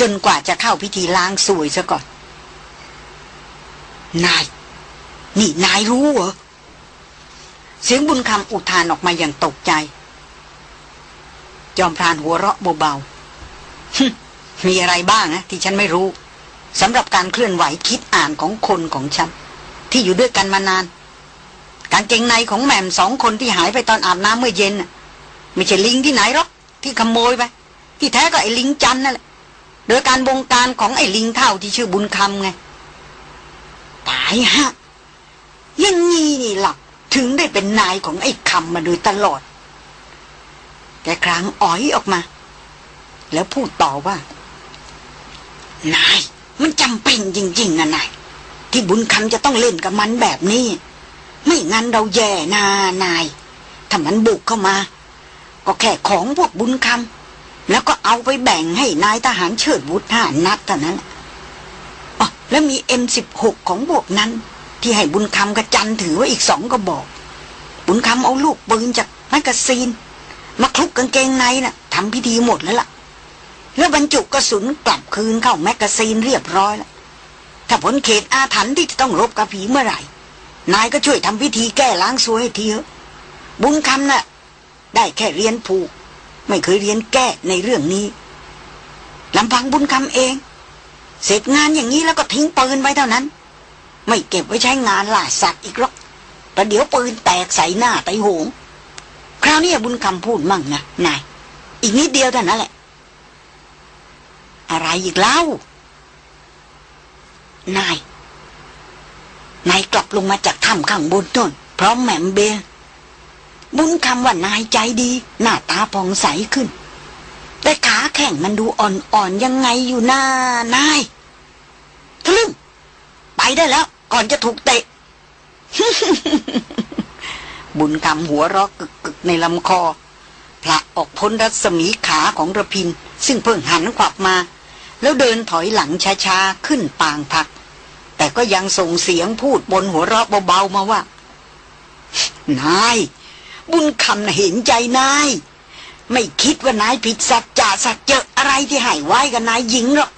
S1: จนกว่าจะเข้าพิธีล้างซวยซะก่อน
S2: นาย นี่นายรู้เหรอ
S1: เสียงบุญคำอุทานออกมาอย่างตกใจ จอมพรานหัวเราะเบาๆฮึมีอะไรบ้างนะที่ฉันไม่รู้สำหรับการเคลื่อนไหวคิดอ่านของคนของฉัน ที่อยู่ด้วยกันมานาน การเกงในของแหม่มสองคนที่หายไปตอนอาบน้ำเมื่อเย็นน่ะไม่ใช่ลิงที่ไหนหรอกที่ขโมยไปที่แท้ก็ไอ้ลิงจันนั่นแหละโดยการบงการของไอ้ลิงเท่าที่ชื่อบุญคำไง
S2: ตายฮะอยังงี้นี่หลักถึงได้เป็นนายของไอ้คำมาโดยตลอด
S1: แกครั้งอ๋อยออกมา แล้วพูดต่อว่า
S2: นาย มันจำเป็นจริง ๆนะนาย ที่บุญคำจะต้องเล่นกับมันแบบนี้ ไม่งั้นเราแย่นานาย ถ้ามันบุกเข้ามา ก็แค่ของพวกบุญคำแล้วก็เอาไปแบ่งให้นายทหารเชิดวุฒิห้านัดเท่านั้นอ๋อแล้วมีเอ็มสิบหกของพวกนั้น ที่ให้บุญคำกับจันถือไว้อีกสองก็บอก บุญคำเอาลูกปืนจากแมกกาซีน มาคลุกกางเกงในน่ะทำพิธีหมดแล้วล่ะ แล้วบรรจุกระสุนกลับคืนเข้าแมกกาซีนเรียบร้อยแล้วถ้าพ้นเขตอาถรรพ์ที่จะต้องรบกับผีเมื่อไหร่ นายก็ช่วยทำพิธีแก้ล้างซวยให้ทีเถอะบุญคำน่ะ ได้แค่เรียนผูก ไม่เคยเรียนแก้ในเรื่องนี้ลำพังบุญคำเอง เสร็จงานอย่างนี้แล้วก็ทิ้งปืนไว้เท่านั้น ไม่เก็บไว้ใช้งานล่าสัตว์อีกหรอกประเดี๋ยวปืนแตกใส่หน้าไตหง คราวนี้บุญคำพูดมั่งนะนาย อีกนิดเดียวเท่านั้นแหละ อะไรอีกเล่านาย นายกลับลงมาจากถ้ำข้างบนต้นพร้อมแหม่มเบลบุญคำว่านายใจดี หน้าตาผ่องใสขึ้น แต่ขาแข่งมันดูอ่อนๆยังไงอยู่หน้านายทะลึ่งไปได้แล้ว ก่อนจะถูกเตะ
S1: บุญคำหัวเรอกกึกในลำคอผละออกพ้นรัศมีขาของระพิน ซึ่งเพิ่งหันขวับมา แล้วเดินถอยหลังช้าๆ ขึ้นปางพัก แต่ก็ยังส่งเสียงพูดบนหัวเราะเบาๆมาว่า
S2: นาย บุญคำเห็นใจนาย ไม่คิดว่านายผิดสัจจะสัจเจออะไรที่ให้ไว้กับนายหญิงหรอก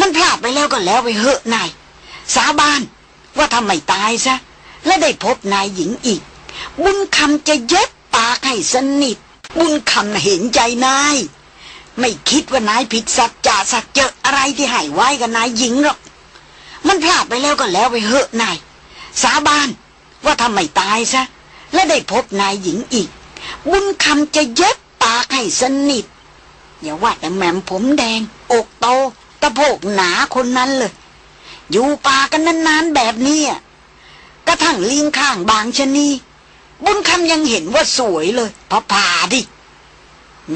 S2: มันพลาดไปแล้วก็แล้วไปเหอะนาย สาบานว่าทำไมตายซะ และได้พบนายหญิงอีก บุญคำจะเย็บปากให้สนิท บุญคำเห็นใจนาย ไม่คิดว่านายผิดสัจจะสัจเจออะไรที่ให้ไว้กับนายหญิงหรอก มันพลาดไปแล้วก็แล้วไปเหอะนาย สาบานว่าทำไม่ตายซะ และได้พบนายหญิงอีก บุญคำจะเย็บปากให้สนิทอย่าว่าแต่แหม่มผมแดง อกโตตะโพกหนาคนนั้นเลย อยู่ป่ากันนานๆแบบนี้อะกระทั่งลิงข้างบางชนี บุญคำยังเห็นว่าสวยเลยพอผ่าดิ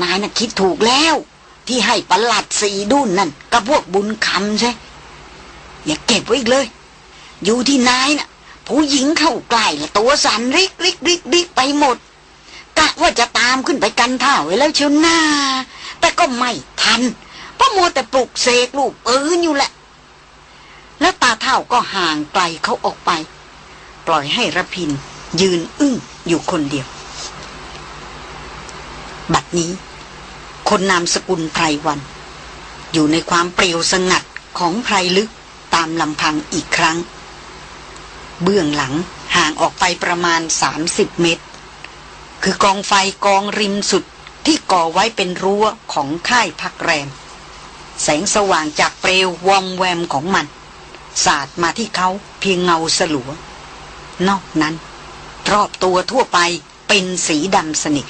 S2: นายน่ะคิดถูกแล้ว ที่ให้ประหลัดสีดุนนั่นกับพวกบุญคำใช่ อย่าเก็บไว้อีกเลย อยู่ที่นายน่ะ ผู้หญิงเข้าใกล้ละตัวสันริกริกริกริกไปหมดกะว่าจะตามขึ้นไปกันท่าไว้แล้วเชียวหน้า แต่ก็ไม่ทัน เพราะมัวแต่ปลุกเสกลูกปืนอยู่แหละ แล้วตาเท่าก็ห่างไกลเขาออกไป ปล่อยให้ระพิน ยืนอึ้งอยู่คนเดียว
S1: บัดนี้ คนนามสกุลไพรวัน อยู่ในความเปลี่ยวสงัดของไพรลึกตามลำพังอีกครั้ง เบื้องหลังห่างออกไปประมาณ 30 เมตร คือกองไฟกองริมสุดที่ก่อไว้เป็นรั้วของค่ายพักแรม แสงสว่างจากเปลววอมแวมของมัน สาดมาที่เขาเพียงเงาสลัวนอกนั้น รอบตัวทั่วไปเป็นสีดำสนิท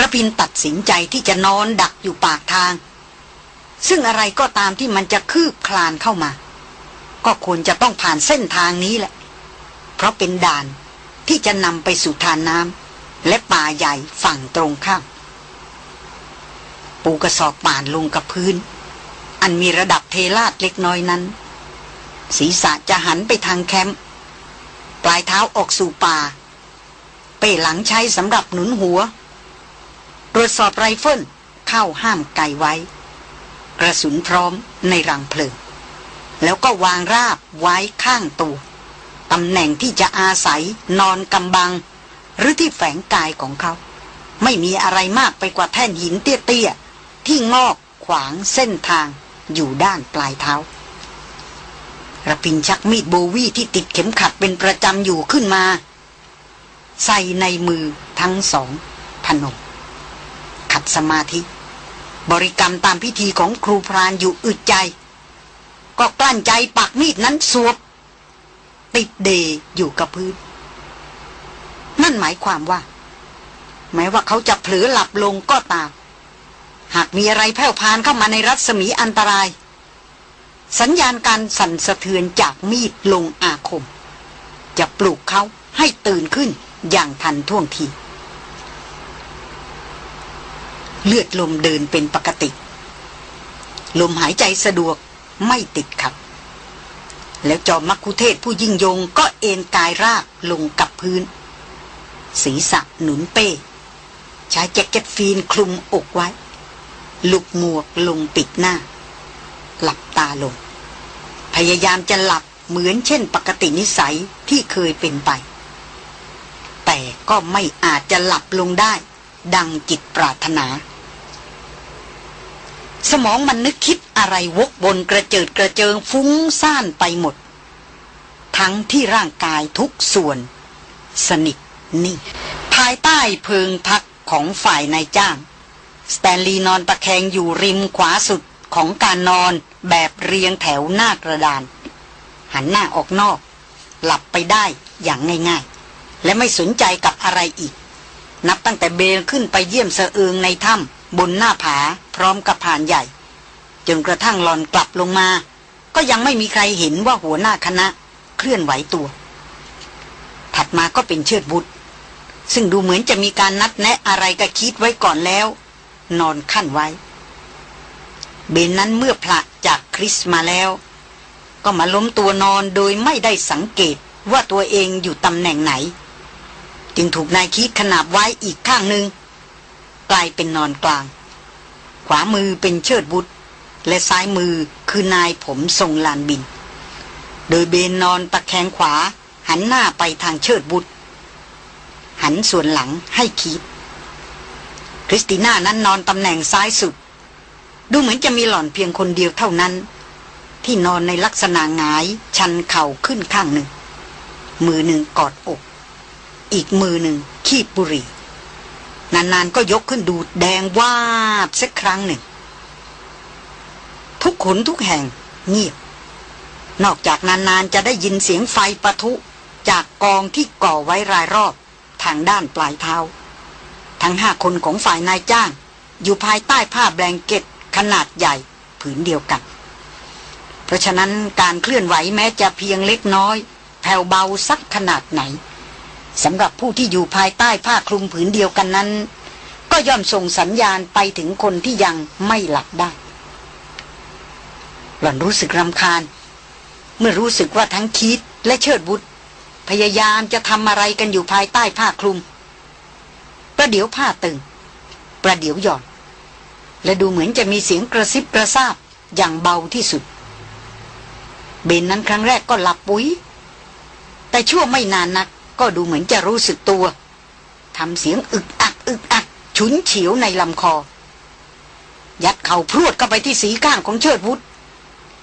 S1: ระพินตัดสินใจที่จะนอนดักอยู่ปากทาง ซึ่งอะไรก็ตามที่มันจะคืบคลานเข้ามา ก็ควรจะต้องผ่านเส้นทางนี้แหละ เพราะเป็นด่านที่จะนำไปสู่ทานน้ำและป่าใหญ่ฝั่งตรงข้ามปูกระสอบป่านลงกับพื้น อันมีระดับเทลาดเล็กน้อยนั้น ศีรษะจะหันไปทางแคมป์ ปลายเท้าออกสู่ป่า เป้หลังใช้สำหรับหนุนหัว ตรวจสอบไรเฟิลเข้าห้ามไกไว้ กระสุนพร้อมในรังเพลิง แล้วก็วางราบไว้ข้างตัวตำแหน่งที่จะอาศัยนอนกำบัง หรือที่แฝงกายของเขา ไม่มีอะไรมากไปกว่าแท่นหินเตี้ยๆที่งอกขวางเส้นทางอยู่ด้านปลายเท้า ระพินชักมีดโบวี่ที่ติดเข็มขัดเป็นประจำอยู่ขึ้นมา ใส่ในมือทั้งสองพนม ขัดสมาธิ บริกรรมตามพิธีของครูพรานอยู่อึดใจ ก็กลั้นใจปักมีดนั้นสวบ ติดเดอยู่กับพื้น นั่นหมายความว่าแม้ว่าเขาจะเผลอหลับลงก็ตาม หากมีอะไรแผ่วพานเข้ามาในรัศมีอันตราย สัญญาณการสั่นสะเทือนจากมีดลงอาคม จะปลุกเขาให้ตื่นขึ้นอย่างทันท่วงที เลือดลมเดินเป็นปกติ ลมหายใจสะดวกไม่ติดขัดแล้วจอมมักคุเทศผู้ยิ่งยงก็เอนกายราบลงกับพื้น ศีรษะหนุนเป้ใช้แจ็คเก็ตฟีนคลุมอกไว้ ลุกหมวกลงปิดหน้า หลับตาลง พยายามจะหลับเหมือนเช่นปกตินิสัยที่เคยเป็นไป แต่ก็ไม่อาจจะหลับลงได้ ดังจิตปรารถนา สมองมันนึกคิดอะไรวกบนกระเจิดกระเจิงฟุ้งซ่านไปหมด ทั้งที่ร่างกายทุกส่วน สนิทนิ่งภายใต้เพิงพักของฝ่ายนายจ้าง สแตนลีย์นอนตะแคงอยู่ริมขวาสุด ของการนอนแบบเรียงแถวหน้ากระดาน หันหน้าออกนอก หลับไปได้อย่างง่ายๆ และไม่สนใจกับอะไรอีก นับตั้งแต่เบลขึ้นไปเยี่ยมเสอเอิงในถ้ำบนหน้าผาพร้อมกับผ่านใหญ่ จนกระทั่งหลอนกลับลงมา ก็ยังไม่มีใครเห็นว่าหัวหน้าคณะเคลื่อนไหวตัว ถัดมาก็เป็นเชิดบุตรซึ่งดูเหมือนจะมีการนัดแนะอะไรกับคิดไว้ก่อนแล้ว นอนขั้นไว้ เบนนั้นเมื่อพละจากคริสมาแล้ว ก็มาล้มตัวนอนโดยไม่ได้สังเกตว่าตัวเองอยู่ตำแหน่งไหน จึงถูกนายคิดขนาบไว้อีกข้างหนึ่งกลายเป็นนอนกลาง ขวามือเป็นเชิดบุตร และซ้ายมือคือนายผมทรงลานบิน โดยเบนนอนตะแคงขวาหันหน้าไปทางเชิดบุตร หันส่วนหลังให้คิดคริสติน่านั้นนอนตำแหน่งซ้ายสุด ดูเหมือนจะมีหล่อนเพียงคนเดียวเท่านั้น ที่นอนในลักษณะหงาย ชันเข่าขึ้นข้างหนึ่ง มือหนึ่งกอดอก อีกมือหนึ่งขีบบุหรี่ นานๆก็ยกขึ้นดูดแดงวาบสักครั้งหนึ่ง ทุกขนทุกแห่งเงียบ นอกจากนานๆจะได้ยินเสียงไฟปะทุจากกองที่ก่อไว้รายรอบทางด้านปลายเท้า ทั้งห้าคนของฝ่ายนายจ้าง อยู่ภายใต้ผ้าแบงเก็ต ขนาดใหญ่ผืนเดียวกัน เพราะฉะนั้นการเคลื่อนไหวแม้จะเพียงเล็กน้อย แผ่วเบาสักขนาดไหนสำหรับผู้ที่อยู่ภายใต้ผ้าคลุมผืนเดียวกันนั้น ก็ย่อมส่งสัญญาณไปถึงคนที่ยังไม่หลับได้ หล่อนรู้สึกรำคาญ เมื่อรู้สึกว่าทั้งคิดและเชิดบุตรพยายามจะทำอะไรกันอยู่ภายใต้ผ้าคลุม ประเดี๋ยวผ้าตึง ประเดี๋ยวหย่อน และดูเหมือนจะมีเสียงกระซิบกระซาบอย่างเบาที่สุด เบนนั้นครั้งแรกก็หลับปุ๋ย แต่ชั่วไม่นานนักก็ดูเหมือนจะรู้สึกตัวทำเสียงอึกอักอึกอัก ฉุนเฉียวในลำคอ ยัดเข่าพรวดเข้าไปที่สีก้างของเชิดวุฒ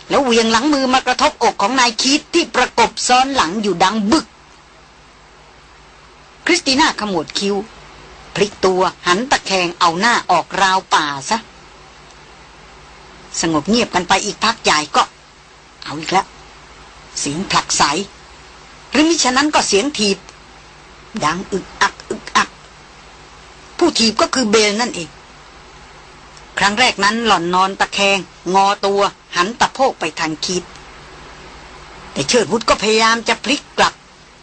S1: แล้วเวียงหลังมือมากระทบอกของนายคิดที่ประกบซ้อนหลังอยู่ดังบึก คริสติน่าขมวดคิ้ว พลิกตัวหันตะแคงเอาหน้าออกราวป่าซะ สงบเงียบกันไปอีกพักใหญ่ก็ เอาอีกแล้วเสียงผลักใสหรือมิฉะนั้นก็เสียงถีบ ดังอึกอักอึกอัก ผู้ถีบก็คือเบลนั่นเอง ครั้งแรกนั้นหล่อนนอนตะแคง งอตัวหันตะโพกไปทางคิด แต่เชิดวุฒก็พยายามจะพลิกกลับ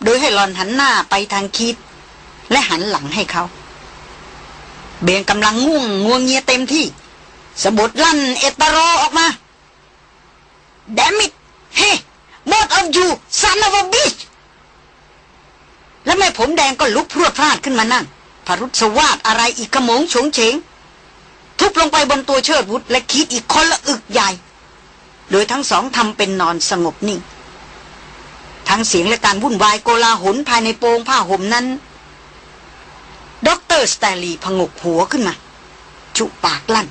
S1: โดยให้หล่อนหันหน้าไปทางคิด และหันหลังให้เขา เบนกำลังง่วงงวงเงียเต็มที่สะบดลั่นเอตโรออกมา
S2: damn it hey both of you son of a bitch แล้วแม่ผมแดงก็ลุกพรวดพลาดขึ้นมานั่งพรุษสวาดอะไรอีกกระมงโฉงเฉง ทุบลงไปบนตัวเชิดวุฒและคิดอีกคนละอึกใหญ่ โดยทั้งสองทำเป็นนอนสงบนิ่ง ทั้งเสียงและการวุ่นวายโกลาหลภายในโปงผ้าห่มนั้น ด็อกเตอร์สแตนลีย์ผงกหัวขึ้นมา จุปากลั่น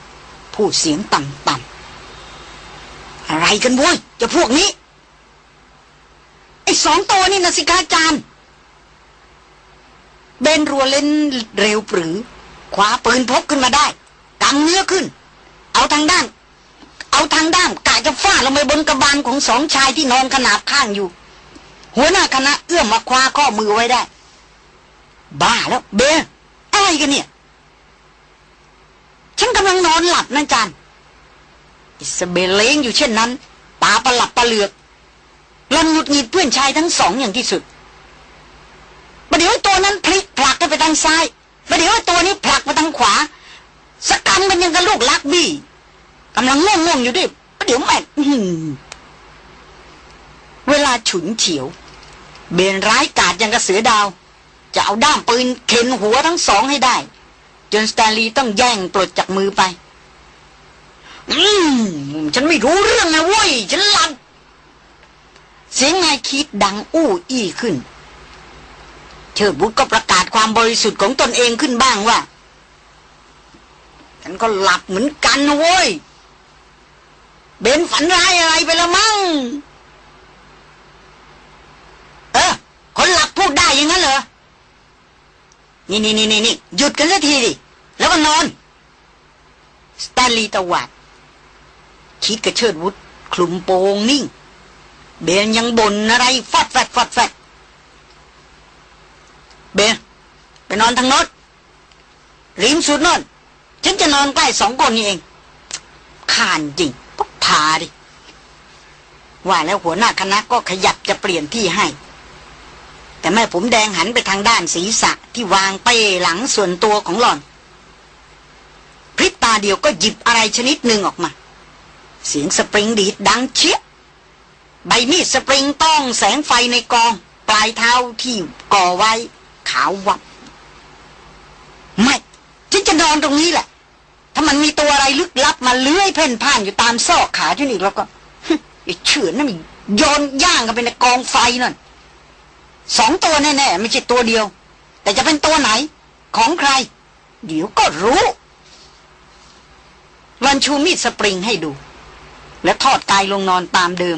S2: พูดเสียงต่ำๆ อะไรกันโว้ยจะพวกนี้ ไอ้สองตัวนี่น่ะสิอาจารย์เบลรัวเล่นเร็วปรื๋อ คว้าปืนพกขึ้นมาได้ก็เงื้อขึ้น เอาทางด้าม เอาทางด้ามกะจะฟาดลงไปบนกระบาลของสองชายที่นอนขนาบข้างอยู่ หัวหน้าคณะเอื้อมมาคว้าข้อมือไว้ได้ บ้าแล้วเบน อะไรกันเนี่ย ฉันกำลังนอนหลับนะจันอิสเบลเลงอยู่เช่นนั้น ตาประหลับประเหลือกลันหงุดหงิดเพื่อนชายทั้งสองอย่างที่สุดประเดี๋ยวตัวนั้นพลิกผลักไปทางซ้ายประเดี๋ยวตัวนี้ผลักไปทางขวาสกรรมกันยังกับลูกลักบี้กำลังง่วงๆอยู่ด้วยประเดี๋ยวแม่เวลาฉุนเฉียว เบนร้ายกาจยังกับเสือดาว จะเอาด้ามปืนเข็นหัวทั้งสองให้ได้ จนสแตนลีย์ต้องแย่งปลดจากมือไป อืม ฉันไม่รู้เรื่องนะเว้ย ฉันหลับเสียงนายคิดดังอู้อี้ขึ้น เชิดบุตรก็ประกาศความบริสุทธิ์ของตนเองขึ้นบ้างว่า ฉันก็หลับเหมือนกันนะเว้ย เบนฝันร้ายอะไรไปล้วมั้ง เออ คนหลับพูดได้อยังงั้นเหรอ นี่นี่นี่นี่หยุดกันสักทีดิ แล้วก็นอน สแตนลีย์ตวัดคิดกระเชิดวุฒคลุมโปงนิ่ง เบนยังบ่นอะไรฟอดแฟดฟอดแฟดเบนไปนอนทางโน้นริมสุดโน่นฉันจะนอนใกล้สองคนนี้เองขานจริงก็พาดิว่าแล้วหัวหน้าคณะก็ขยับจะเปลี่ยนที่ให้ แต่แม่ผมแดงหันไปทางด้านศีรษะที่วางเป้หลังส่วนตัวของหล่อน พริบตาเดียวก็หยิบอะไรชนิดหนึ่งออกมา เสียงสปริงดีดดังเชียบใบมีดสปริงต้องแสงไฟในกอง ปลายเท้าที่ก่อไว้ ขาววับ ไม่ฉันจะนอนตรงนี้แหละ ถ้ามันมีตัวอะไรลึกลับมาเลื้อยเพ่นพ่านอยู่ตามซอกขาฉันอีกแล้วก็ไอ้เฉือนนั่นมันโยนย่างกันไปในกองไฟนั่น สองตัวแน่ๆไม่ใช่ตัวเดียว แต่จะเป็นตัวไหน ของใคร เดี๋ยวก็รู้วันชูมีดสปริงให้ดู และทอดกายลงนอนตามเดิม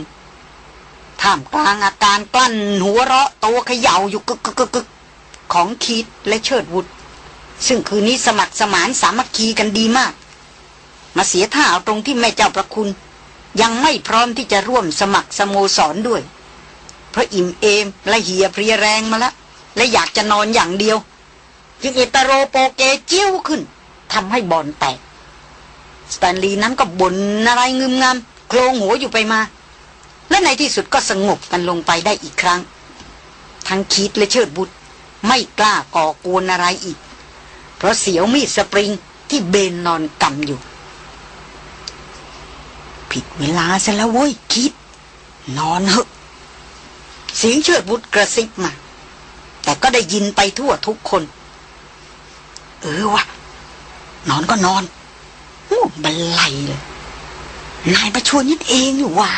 S2: ท่ามกลางอาการกลั้นหัวเราะตัวเขย่าอยู่กึกกึกกึกกึกของคีดและเชิดวุฒซึ่งคืนนี้สมัครสมานสามัคคีกันดีมาก มาเสียท่าเอาตรงที่แม่เจ้าประคุณ ยังไม่พร้อมที่จะร่วมสมัครสโมสรด้วย เพราะอิ่มเอมและเหียเพรียแรงมาละและอยากจะนอนอย่างเดียว จึงเอตโรโปเกเจิ้วขึ้นทำให้บอลแตกสแตนลีย์นั้นก็บ่นอะไรงึมงำโคลงหัวอยู่ไปมา และในที่สุดก็สงบกันลงไปได้อีกครั้ง ทั้งคิดและเชิดบุตรไม่กล้าก่อกวนอะไรอีก เพราะเสียวมีดสปริงที่เบนนอนกำอยู่ ผิดเวลาซะแล้วเว้ยคิด นอนเหอะ เสียงเชิดบุตรกระซิบมา แต่ก็ได้ยินไปทั่วทุกคน เออวะนอนก็นอนโอ้บันไลเลยนายประชวนยิดเองอยู่ว่า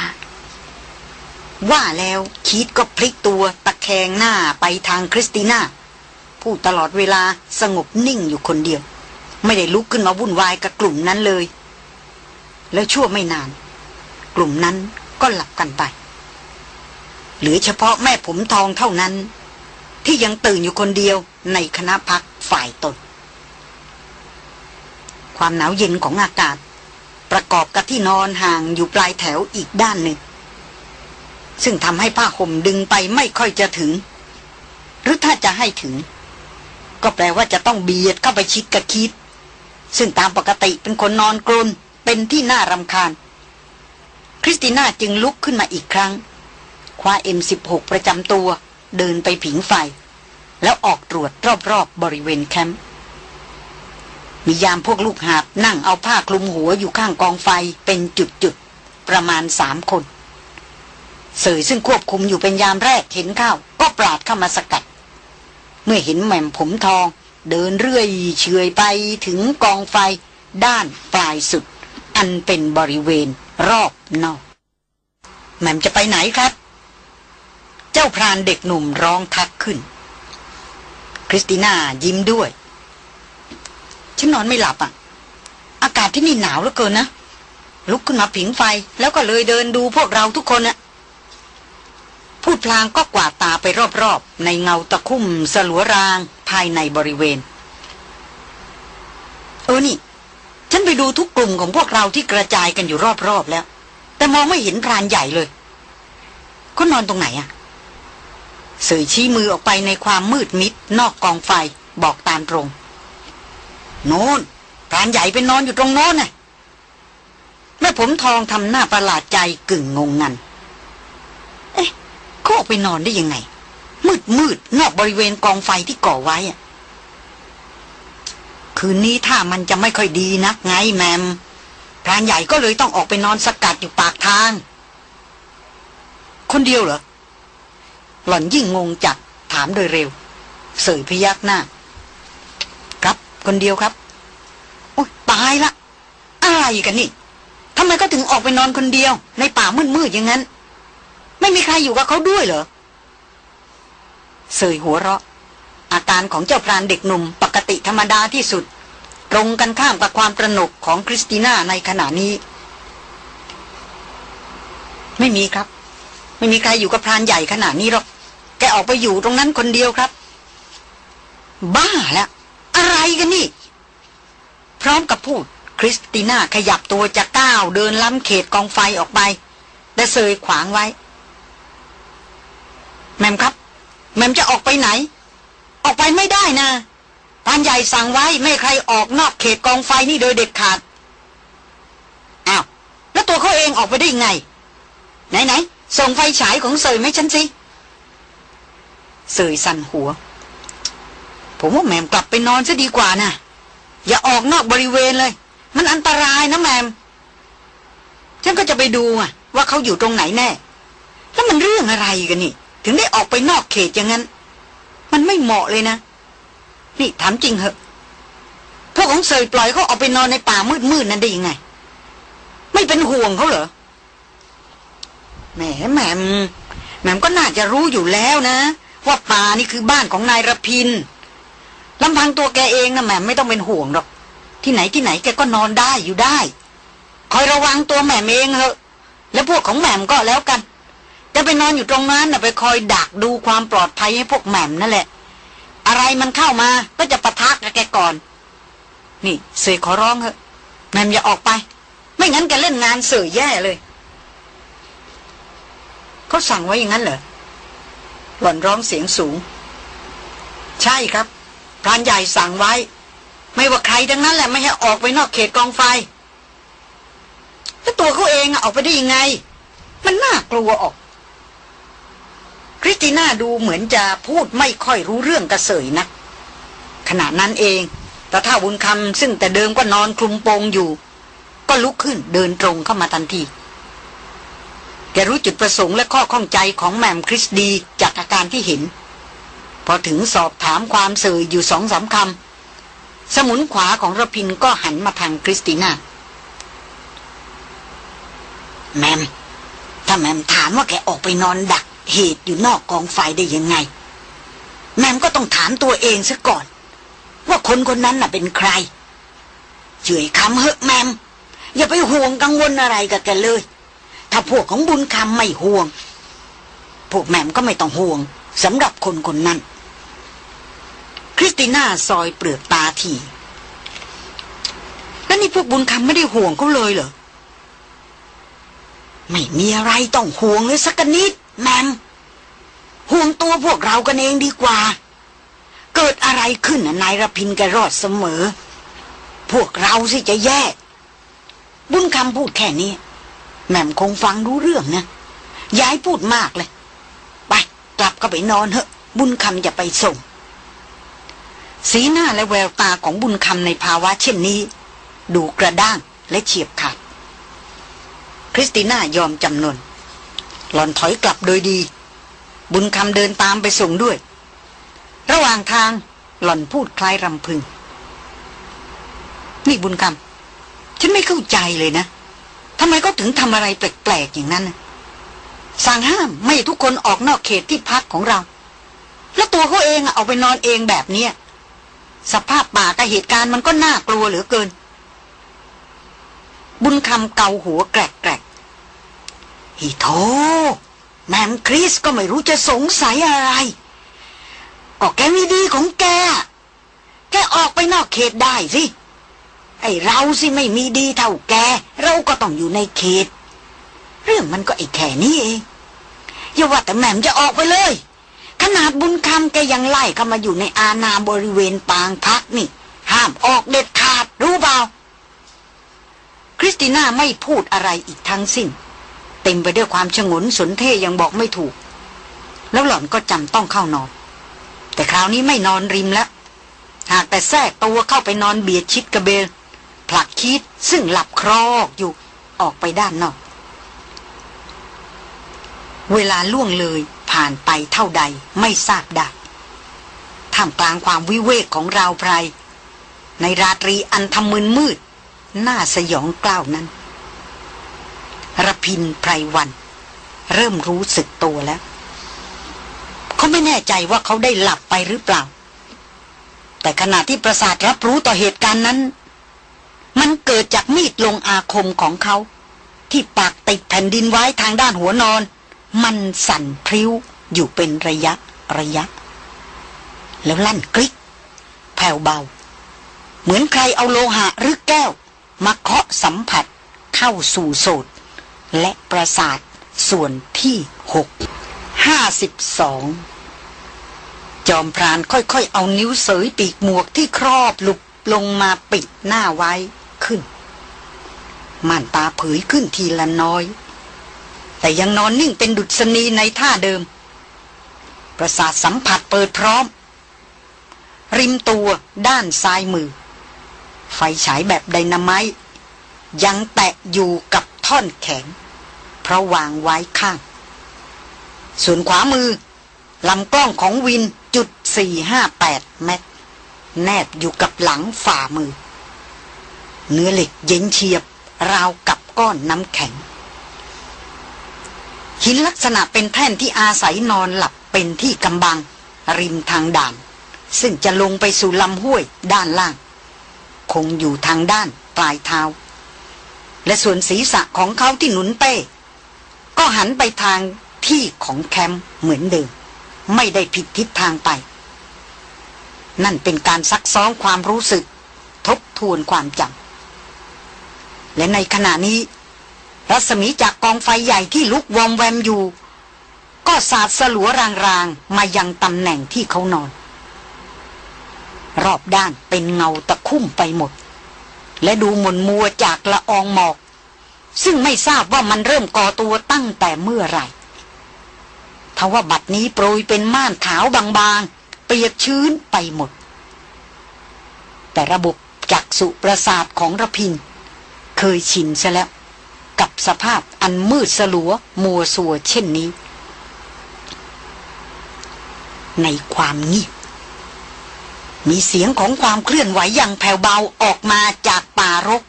S2: ว่าแล้วคิดก็พลิกตัวตะแคงหน้าไปทางคริสติน่าผู้ตลอดเวลาสงบนิ่งอยู่คนเดียว ไม่ได้ลุกขึ้นมาวุ่นวายกับกลุ่มนั้นเลย แล้วชั่วไม่นาน กลุ่มนั้นก็หลับกันไป หลือเฉพาะแม่ผมทองเท่านั้น ที่ยังตื่นอยู่คนเดียวในคณะพักฝ่ายตนความหนาวเย็นของอากาศ ประกอบกับที่นอนห่างอยู่ปลายแถวอีกด้านหนึ่ง ซึ่งทำให้ผ้าห่มดึงไปไม่ค่อยจะถึง หรือถ้าจะให้ถึง ก็แปลว่าจะต้องเบียดเข้าไปชิดกับคิด ซึ่งตามปกติเป็นคนนอนกรนเป็นที่น่ารำคาญ คริสติน่าจึงลุกขึ้นมาอีกครั้ง คว้า M16 ประจำตัว เดินไปผิงไฟ แล้วออกตรวจรอบๆบบริเวณแคมป์มียามพวกลูกหาบนั่งเอาผ้าคลุมหัวอยู่ข้างกองไฟเป็นจุดๆ ประมาณสามคนเสยซึ่งควบคุมอยู่เป็นยามแรกเห็นเข้า ก็ปราดเข้ามาสกัด เมื่อเห็นแหม่มผมทอง เดินเรื่อยเฉยไปถึงกองไฟ ด้านปลายสุด อันเป็นบริเวณรอบนอก แหม่มจะไปไหนครับ จ้าพรานเด็กหนุ่มร้องทักขึ้น คริสติน่ายิ้มด้วย ฉันนอนไม่หลับอะ อากาศที่นี่หนาวเหลือเกินนะ ลุกขึ้นมาผิงไฟแล้วก็เลยเดินดูพวกเราทุกคนน่ะพูดพลางก็กวาดตาไปรอบๆ ในเงาตะคุ่มสลัวรางภายในบริเวณ เออนี่ ฉันไปดูทุกกลุ่มของพวกเราที่กระจายกันอยู่รอบๆแล้ว แต่มองไม่เห็นพรานใหญ่เลยเขานอนตรงไหนอะ เสยชี้มือออกไปในความมืดมิดนอกกองไฟบอกตามตรง โน้นพรานใหญ่ไปนอนอยู่ตรงโน้นน่ะแม่ผมทองทำหน้าประหลาดใจกึ่งงงงัน เอ๊ะเขาออกไปนอนได้ยังไง มืดมืดนอกบริเวณกองไฟที่ก่อไว้อะคืนนี้ถ้ามันจะไม่ค่อยดีนักไงแมมพรานใหญ่ก็เลยต้องออกไปนอนสกัดอยู่ปากทาง คนเดียวเหรอ หล่อนยิ่งงงจัดถามโดยเร็ว เสยพยักหน้า ครับคนเดียวครับ โอ้ยตายละอะไรกันนี่ทำไมก็ถึงออกไปนอนคนเดียว ในป่ามืดๆอย่างนั้น ไม่มีใครอยู่กับเขาด้วยเหรอเสยหัวเราะ อาการของเจ้าพรานเด็กหนุ่มปกติธรรมดาที่สุด ตรงกันข้ามกับความตระหนกของคริสติน่าในขณะนี้ ไม่มีครับ ไม่มีใครอยู่กับพรานใหญ่ขนาดนี้หรอก แกออกไปอยู่ตรงนั้นคนเดียวครับ บ้าแล้ว อะไรกันนี่ พร้อมกับพูด คริสติน่าขยับตัวจะก้าวเดินล้ำเขตกองไฟออกไปแต่เสยขวางไว้ แมมครับ แมมจะออกไปไหน ออกไปไม่ได้นะพรานใหญ่สั่งไว้ไม่ใครออกนอกเขตกองไฟนี่โดยเด็ดขาดอ้าวแล้วตัวเขาเองออกไปได้ยังไง ไหนไหนส่งไฟฉายของเสยไหมฉันสิ เสยสันหัว ผมว่าแมมกลับไปนอนซะดีกว่านะอย่าออกนอกบริเวณเลย มันอันตรายนะแมม ฉันก็จะไปดูอะว่าเขาอยู่ตรงไหนแน่ แล้วมันเรื่องอะไรกันนี่ ถึงได้ออกไปนอกเขตอย่างนั้น มันไม่เหมาะเลยนะ นี่ถามจริงเหอะพวกของเสยปล่อยเขาออกไปนอนในป่ามืดๆนั่นได้ยังไง ไม่เป็นห่วงเขาเหรอแหมแหมมแหมมก็น่าจะรู้อยู่แล้วนะ ว่าป่านี่คือบ้านของนายรพินลำพังตัวแกเองนะแมมไม่ต้องเป็นห่วงหรอก ที่ไหนที่ไหนแกก็นอนได้อยู่ได้ คอยระวังตัวแมมเองเถอะ แล้วพวกของแหมมก็แล้วกัน จะไปนอนอยู่ตรงนั้นนะไปคอยดักดูความปลอดภัยให้พวกแหมมนั่นแหละ อะไรมันเข้ามาก็จะประทะกับแกก่อน นี่เสยขอร้องเถอะแหมมอย่าออกไป ไม่งั้นแกเล่นงานเสยแย่เลย เขาสั่งไว้อย่างนั้นเหรอ หล่อนร้องเสียงสูง ใช่ครับพรานใหญ่สั่งไว้ ไม่ว่าใครทั้งนั้นแหละไม่ให้ออกไปนอกเขตกองไฟแล้วตัวเขาเองออกไปได้ยังไง มันน่ากลัวออก คริสติน่าดูเหมือนจะพูดไม่ค่อยรู้เรื่องกระเสยนะขณะนั้นเองแต่ถ้าบุญคำซึ่งแต่เดิมก็นอนคลุมโปงอยู่ ก็ลุกขึ้นเดินตรงเข้ามาทันที กรู้จุดประสงค์และข้อข้องใจของแมมคริสดีจากอาการที่เห็น พอถึงสอบถามความสื่ออยู่สองสามคำสมุนขวาของระพินก็หันมาทางคริสติน่าแมม ถ้าแมมถามว่าแกออกไปนอนดักเหตุอยู่นอกกองไฟได้ยังไง แมมก็ต้องถามตัวเองซะก่อน ว่าคนคนนั้นน่ะเป็นใครเฉยคำเหอะแมม อย่าไปห่วงกังวลอะไรกับแกเลย ถ้าพวกของบุญคำไม่ห่วง พวกแหม่มก็ไม่ต้องห่วงสำหรับคนคนนั้น คริสติน่าซอยเปลือกตาทีแล้วนี่พวกบุญคำไม่ได้ห่วงเขาเลยเหรอ ไม่มีอะไรต้องห่วงเลยสักนิดแหมมห่วงตัวพวกเรากันเองดีกว่า เกิดอะไรขึ้นนายรพินแกรอดเสมอ พวกเราสิจะแย่ บุญคำพูดแค่นี้ แม่มคงฟังรู้เรื่องนะยายพูดมากเลย ไป กลับก็ไปนอนเถอะ บุญคำจะไปส่ง สีหน้าและแววตาของบุญคำในภาวะเช่นนี้ ดูกระด้างและเฉียบขาด คริสติน่ายอมจำนน
S1: หล่อนถอยกลับโดยดี บุญคำเดินตามไปส่งด้วย ระหว่างทางหล่อนพูดคล้ายรำพึง นี่บุญคำฉันไม่เข้าใจเลยนะ ทำไมเขาถึงทำอะไรแปลกๆอย่างนั้น สั่งห้ามไม่ทุกคนออกนอกเขตที่พักของเรา แล้วตัวเขาเองเอาไปนอนเองแบบเนี้ยสภาพป่ากับเหตุการณ์มันก็น่ากลัวเหลือเกิน บุญคำเกาหัวแกรกแกรกฮิโทแมมคริสก็ไม่รู้จะสงสัยอะไร ก็แกมีดีของแก แกออกไปนอกเขตได้สิ ไอเราสิไม่มีดีเท่าแก เราก็ต้องอยู่ในเขต เรื่องมันก็ไอ้แค่นี้เองอย่าว่าแต่แหม่มจะออกไปเลย ขนาดบุญคำแกยังไล่เข้ามาอยู่ในอาณาบริเวณปางพักนี่ ห้ามออกเด็ดขาดรู้เปล่าคริสติน่าไม่พูดอะไรอีกทั้งสิ้น เต็มไปด้วยความชงนสนเท่ยังบอกไม่ถูก แล้วหล่อนก็จำต้องเข้านอน แต่คราวนี้ไม่นอนริมแล้ว หากแต่แทรกตัวเข้าไปนอนเบียดชิดกระเบล ผลักคิดซึ่งหลับครอกอยู่ออกไปด้านนอก เวลาล่วงเลยผ่านไปเท่าใดไม่ทราบได้ท่ามกลางความวิเวกของราวไพร ในราตรีอันทำมึนมืด น่าสยองกล้าวนั้นระพินไพรวัน เริ่มรู้สึกตัวแล้ว เขาไม่แน่ใจว่าเขาได้หลับไปหรือเปล่า แต่ขณะที่ประสาทรับรู้ต่อเหตุการณ์นั้น มันเกิดจากมีดลงอาคมของเขา ที่ปากติดแผ่นดินไว้ทางด้านหัวนอน มันสั่นพริ้วอยู่เป็นระยะระยะ แล้วลั่นกริกแผ่วเบา เหมือนใครเอาโลหะหรือแก้ว มาเคาะสัมผัสเข้าสู่โสดและประสาทส่วนที่หกห้าสิบสองจอมพรานค่อยๆ เอานิ้วเสยปีกหมวกที่ครอบหลุบลงมาปิดหน้าไว้ ขึ้น ม่านตาเผยขึ้นทีละน้อย แต่ยังนอนนิ่งเป็นดุษณีในท่าเดิม ประสาทสัมผัสเปิดพร้อม ริมตัวด้านซ้ายมือ ไฟฉายแบบไดนาไมต์ยังแตะอยู่กับท่อนแขน เพราะวางไว้ข้าง ส่วนขวามือลำกล้องของวินจุด458แมตแนบอยู่กับหลังฝ่ามือ เนื้อเหล็กเย็นเฉียบ ราวกับก้อนน้ำแข็ง หินลักษณะเป็นแท่นที่อาศัยนอนหลับเป็นที่กำบัง ริมทางด่าน ซึ่งจะลงไปสู่ลำห้วยด้านล่าง คงอยู่ทางด้านปลายเท้า และส่วนศีรษะของเขาที่หนุนเป้ ก็หันไปทางที่ของแคมป์เหมือนเดิม ไม่ได้ผิดทิศทางไป นั่นเป็นการซักซ้อมความรู้สึก ทบทวนความจำ และในขณะนี้ รัศมีจากกองไฟใหญ่ที่ลุกวอมแวมอยู่ ก็สาดสลัวรางๆ มายังตำแหน่งที่เขานอน รอบด้านเป็นเงาตะคุ่มไปหมด และดูหมนมัวจากละอองหมอก ซึ่งไม่ทราบว่ามันเริ่มก่อตัวตั้งแต่เมื่อไหร่ทว่าบัดนี้โปรยเป็นม่านขาวบางๆ เปียกชื้นไปหมด แต่ระบบจักสุประสาทของระพิน เคยชินซะแล้ว กับสภาพอันมืดสลัว มัวสัวเช่นนี้ ในความเงียบมีเสียงของความเคลื่อนไหวอย่างแผ่วเบาออกมาจากป่ารก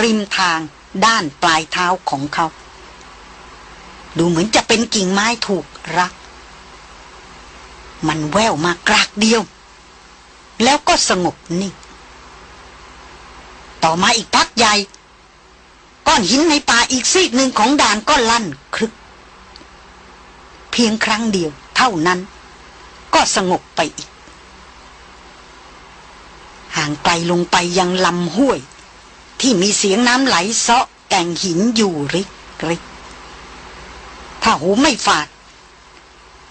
S1: ริมทางด้านปลายเท้าของเขา ดูเหมือนจะเป็นกิ่งไม้ถูกรัก มันแววมากรากเดียว แล้วก็สงบนิ่ง ต่อมาอีกพักใหญ่ ก้อนหินในป่าอีกซีกหนึ่งของด่านก็ลั่นครึก เพียงครั้งเดียวเท่านั้น ก็สงบไปอีก ห่างไกลลงไปยังลำห้วย ที่มีเสียงน้ำไหลเซาะแก่งหินอยู่ริกริกถ้าหูไม่ฝาด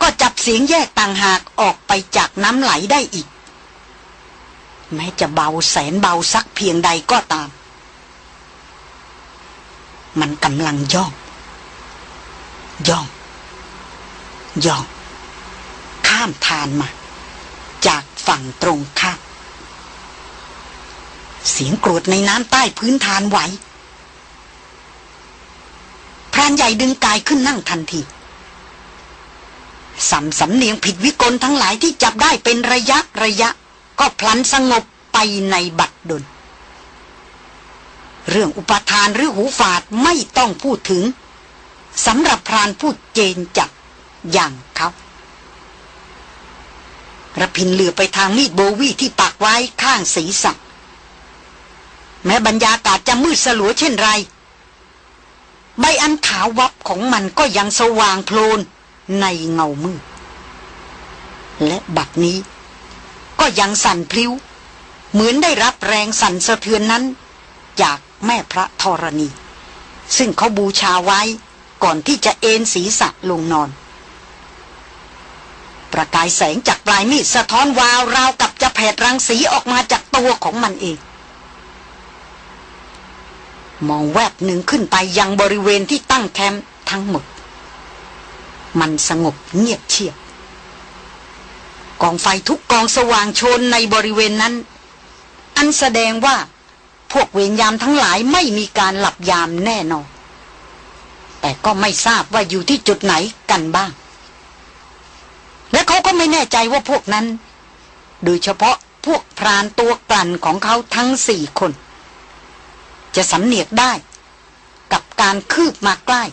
S1: ก็จับเสียงแยกต่างหากออกไปจากน้ำไหลได้อีก แม้จะเบาแสนเบาสักเพียงใดก็ตาม มันกำลังย่อง ย่อง ย่อง ข้ามทานมา จากฝั่งตรงข้ามเสียงกรวดในน้ำใต้พื้นทานไหวพรานใหญ่ดึงกายขึ้นนั่งทันที
S2: สัมสำเนียงผิดวิกลทั้งหลายที่จับได้เป็นระยะระยะ ก็พลันสงบไปในบัดดล เรื่องอุปทานหรือหูฝาดไม่ต้องพูดถึงสำหรับพรานพูดเจนจัดอย่างเขาระพินเหลือไปทางมีดโบวีที่ปักไว้ข้างศีรษะแม้บรรยากาศจะมืดสลัวเช่นไร ใบอันขาววับของมันก็ยังสว่างโพลนในเงามืด และบัดนี้ ก็ยังสั่นพลิ้ว เหมือนได้รับแรงสั่นสะเทือนนั้น จาก แม่พระธรณี ซึ่งเขาบูชาไว้ก่อนที่จะเอนศีรษะลงนอน ประกายแสงจากปลายมีดสะท้อนวาวราวกับจะแผดรังสีออกมาจากตัวของมันเอง มองแวบหนึ่งขึ้นไปยังบริเวณที่ตั้งแคมป์ทั้งหมด มันสงบเงียบเชียบกองไฟทุกกองสว่างโชนในบริเวณนั้น อันแสดงว่า พวกเวรยามทั้งหลายไม่มีการหลับยามแน่นอน แต่ก็ไม่ทราบว่าอยู่ที่จุดไหนกันบ้าง และเขาก็ไม่แน่ใจว่าพวกนั้น โดยเฉพาะพวกพรานตัวกลั่นของเขาทั้งสี่คน จะสำเนียกได้กับการคืบมาใกล้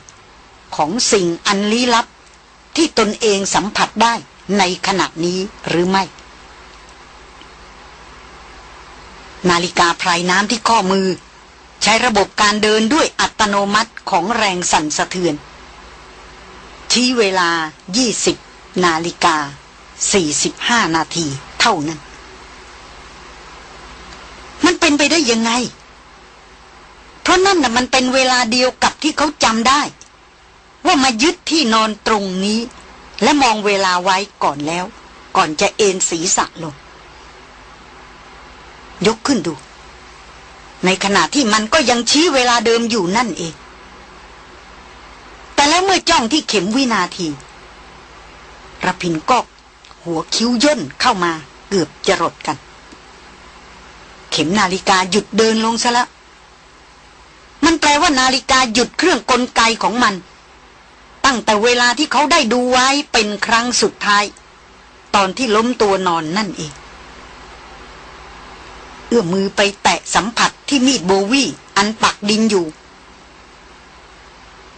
S2: ของสิ่งอันลี้ลับที่ตนเองสัมผัสได้ในขณะนี้หรือไม่ นาฬิกาพรายน้ำที่ข้อมือ ใช้ระบบการเดินด้วยอัตโนมัติของแรงสั่นสะเทือน ชี้เวลา 20 นาฬิกา 45 นาทีเท่านั้น มันเป็นไปได้ยังไง เพราะนั่นนะมันเป็นเวลาเดียวกับที่เขาจำได้ ว่ามายึดที่นอนตรงนี้ และมองเวลาไว้ก่อนแล้ว ก่อนจะเอนศีรษะลง ยกขึ้นดู ในขณะที่มันก็ยังชี้เวลาเดิมอยู่นั่นเอง แต่แล้วเมื่อจ้องที่เข็มวินาทีระพินก็หัวคิ้วย่นเข้ามาเกือบจะรดกัน เข็มนาฬิกาหยุดเดินลงซะแล้วมันแปลว่านาฬิกาหยุดเครื่องกลไกของมัน ตั้งแต่เวลาที่เขาได้ดูไว้เป็นครั้งสุดท้าย ตอนที่ล้มตัวนอนนั่นเอง เอื้อมมือไปแตะสัมผัสที่มีดโบวี่อันปักดินอยู่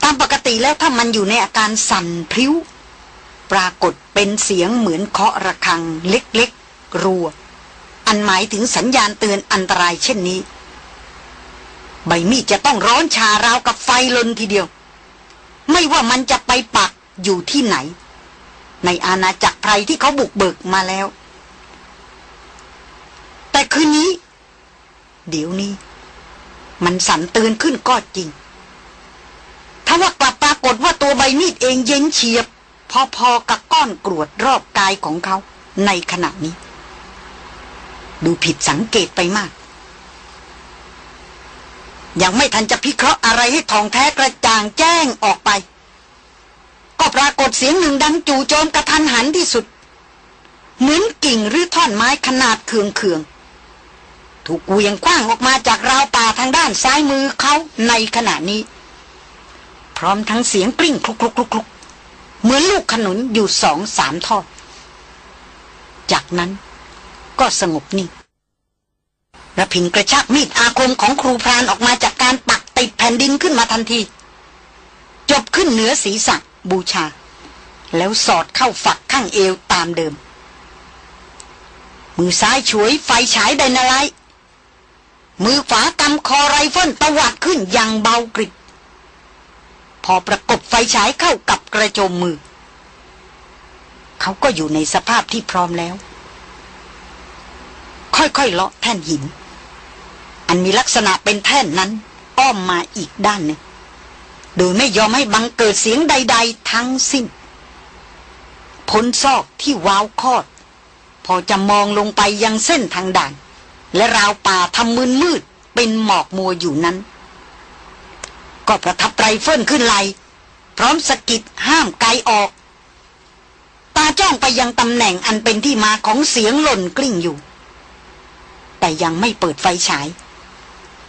S2: ตามปกติแล้วถ้ามันอยู่ในอาการสั่นพริ้ว ปรากฏเป็นเสียงเหมือนเคาะระฆังเล็กๆ รัว อันหมายถึงสัญญาณเตือนอันตรายเช่นนี้ ใบมีดจะต้องร้อนชาราวกับไฟลนทีเดียว ไม่ว่ามันจะไปปักอยู่ที่ไหน ในอาณาจักรไพรที่เขาบุกเบิกมาแล้ว แต่คืนนี้ เดี๋ยวนี้ มันสั่นเตือนขึ้นก็จริง ถ้าว่ากลับปรากฏว่าตัวใบมีดเองเย็นเฉียบ พอๆกับก้อนกรวดรอบกายของเขาในขณะนี้ ดูผิดสังเกตไปมาก ยังไม่ทันจะพิเคราะห์อะไรให้ทองแท้กระจ่างแจ้งออกไป ก็ปรากฏเสียงหนึ่งดังจู่โจมกระทันหันที่สุดเหมือนกิ่งหรือท่อนไม้ขนาดเคืองเคือง ถูกเวียงกว้างออกมาจากราวป่าทางด้านซ้ายมือเขาในขณะนี้ พร้อมทั้งเสียงกริ่งคลุกคลุกคลุกคลุกเหมือนลูกขนุนอยู่สองสามทอด จากนั้นก็สงบนิ่งระพินกระชากมีดอาคมของครูพรานออกมาจากการปักติดแผ่นดินขึ้นมาทันที จบขึ้นเหนือศีรษะบูชา แล้วสอดเข้าฝักข้างเอวตามเดิม มือซ้ายฉวยไฟฉายไดนาไลท์ มือขวากำคอไรเฟิลตวัดขึ้นอย่างเบากริบพอประกบไฟฉายเข้ากับกระโจมมือ เขาก็อยู่ในสภาพที่พร้อมแล้ว ค่อยๆเลาะแท่นหิน อันมีลักษณะเป็นแท่นนั้น อ้อมมาอีกด้านหนึ่งโดยไม่ยอมให้บังเกิดเสียงใด ๆ ทั้งสิ้นพ้นซอกที่เว้าคอด พอจะมองลงไปยังเส้นทางด่าน และราวป่าทำมืนมืด เป็นหมอกมัวอยู่นั้น ก็ประทับไรเฟิลขึ้นไหล พร้อมสกิดห้ามไกออก ตาจ้องไปยังตำแหน่งอันเป็นที่มาของเสียงหล่นกลิ้งอยู่ แต่ยังไม่เปิดไฟฉาย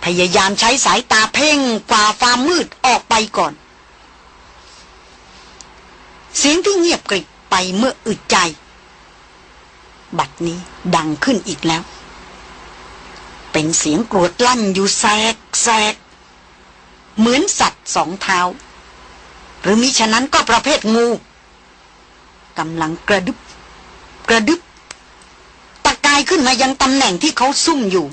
S2: พยายามใช้สายตาเพ่งฝ่าความืดออกไปก่อน เสียงที่เงียบกริบ
S1: ไปเมื่ออึดใจ บัดนี้ดังขึ้นอีกแล้ว เป็นเสียงกรวดลั่นอยู่แซกแซกเหมือนสัตว์สองเท้า หรือมิฉะนั้นก็ประเภทงูกำลังกระดึบ กระดึบ ตะกายขึ้นมายังตำแหน่งที่เขาซุ่มอยู่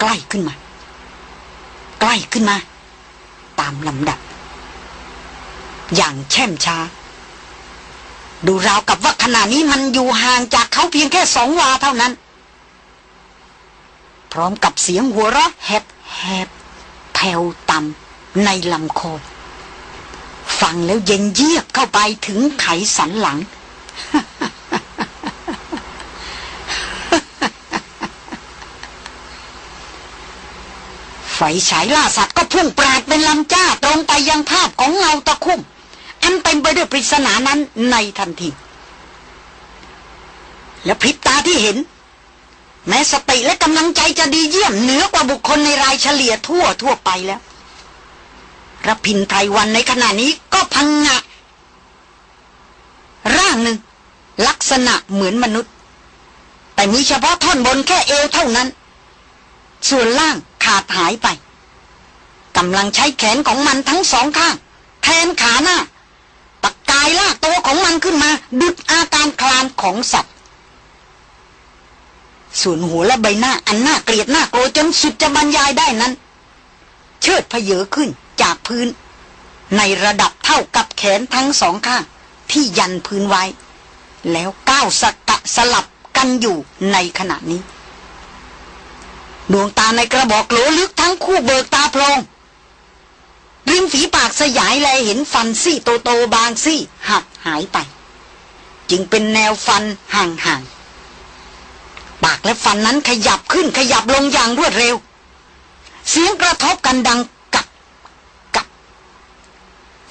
S1: ใกล้ขึ้นมา ใกล้ขึ้นมา ตามลำดับ อย่างแช่มช้า ดูราวกับว่าขณะนี้มันอยู่ห่างจากเขาเพียงแค่สองวาเท่านั้น ร้อมกับเสียงหัวเราะแหบแหบแผ่วต่ำในลำคอฟังแล้วเย็นเยียบเข้าไปถึงไขสันหลัง ไฟฉายล่าสัตว์ก็พุ่งปราดเป็นลำจ้าตรงไปยังภาพของเงาตะคุ่ม อันเต็มไปด้วยปริศนานั้นในทันที และพริบตาที่เห็น แม้สติและกำลังใจจะดีเยี่ยมเหนือกว่าบุคคลในรายเฉลี่ยทั่วทั่วไปแล้วรพินไพรวันในขณะนี้ก็พังงะ ร่างหนึ่ง ลักษณะเหมือนมนุษย์ แต่มีเฉพาะท่อนบนแค่เอวเท่านั้น ส่วนล่างขาดหายไปกำลังใช้แขนของมันทั้งสองข้าง แทนขาหน้า ตะกายลากตัวของมันขึ้นมาดึกอาการคลานของสัตว์ ส่วนหัวและใบหน้าอันน่าเกลียดน่ากลัวจนสุดจะบรรยายได้นั้น เชิดพเยอขึ้นจากพื้น ในระดับเท่ากับแขนทั้งสองข้าง ที่ยันพื้นไว้ แล้วก้าวสกะสลับกันอยู่ในขณะนี้ ดวงตาในกระบอกโหลลึกทั้งคู่เบิกตาโพลงริมฝีปากสยายแลเห็นฟันซี่โตโตบางซี่หักหายไป จึงเป็นแนวฟันห่างๆ ปากและฟันนั้นขยับขึ้นขยับลงอย่างรวดเร็ว เสียงกระทบกันดังกักกัก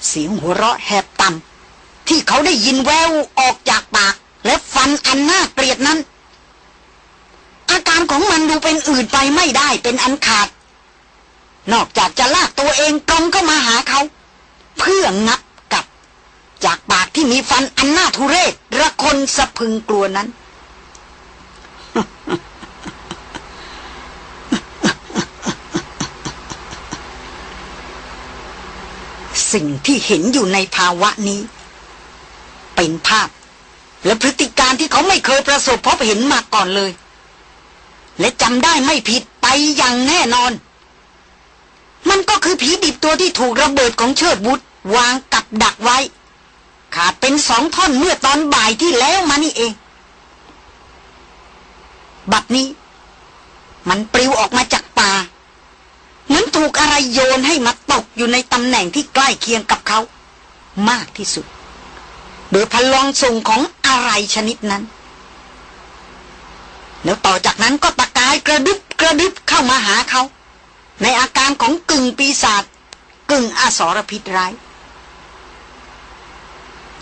S1: เสียงหัวเราะแหบต่ำที่เขาได้ยินแววออกจากปาก และฟันอันน่าเกลียดนั้น อาการของมันดูเป็นอื่นไปไม่ได้เป็นอันขาด นอกจากจะลากตัวเองตรงเข้ามาหาเขา เพื่องับกัดจากปากที่มีฟันอันน่าทุเรศระคนสะพึงกลัวนั้น สิ่งที่เห็นอยู่ในภาวะนี้ เป็นภาพ และพฤติการที่เขาไม่เคยประสบพบเห็นมาก่อนเลย และจำได้ไม่ผิดไปอย่างแน่นอน มันก็คือผีดิบตัวที่ถูกระเบิดของเชิดบุตรวางกับดักไว้ ขาดเป็นสองท่อนเมื่อตอนบ่ายที่แล้วมานี่เอง บัดนี้ มันปลิวออกมาจากป่า เหมือนถูกอะไรโยนให้มาตกอยู่ในตำแหน่งที่ใกล้เคียงกับเขา มากที่สุด โดยพลังส่งของอะไรชนิดนั้น แล้วต่อจากนั้นก็ตะกายกระดึบกระดึบเข้ามาหาเขา ในอาการของกึ่งปีศาจกึ่งอสรพิษร้าย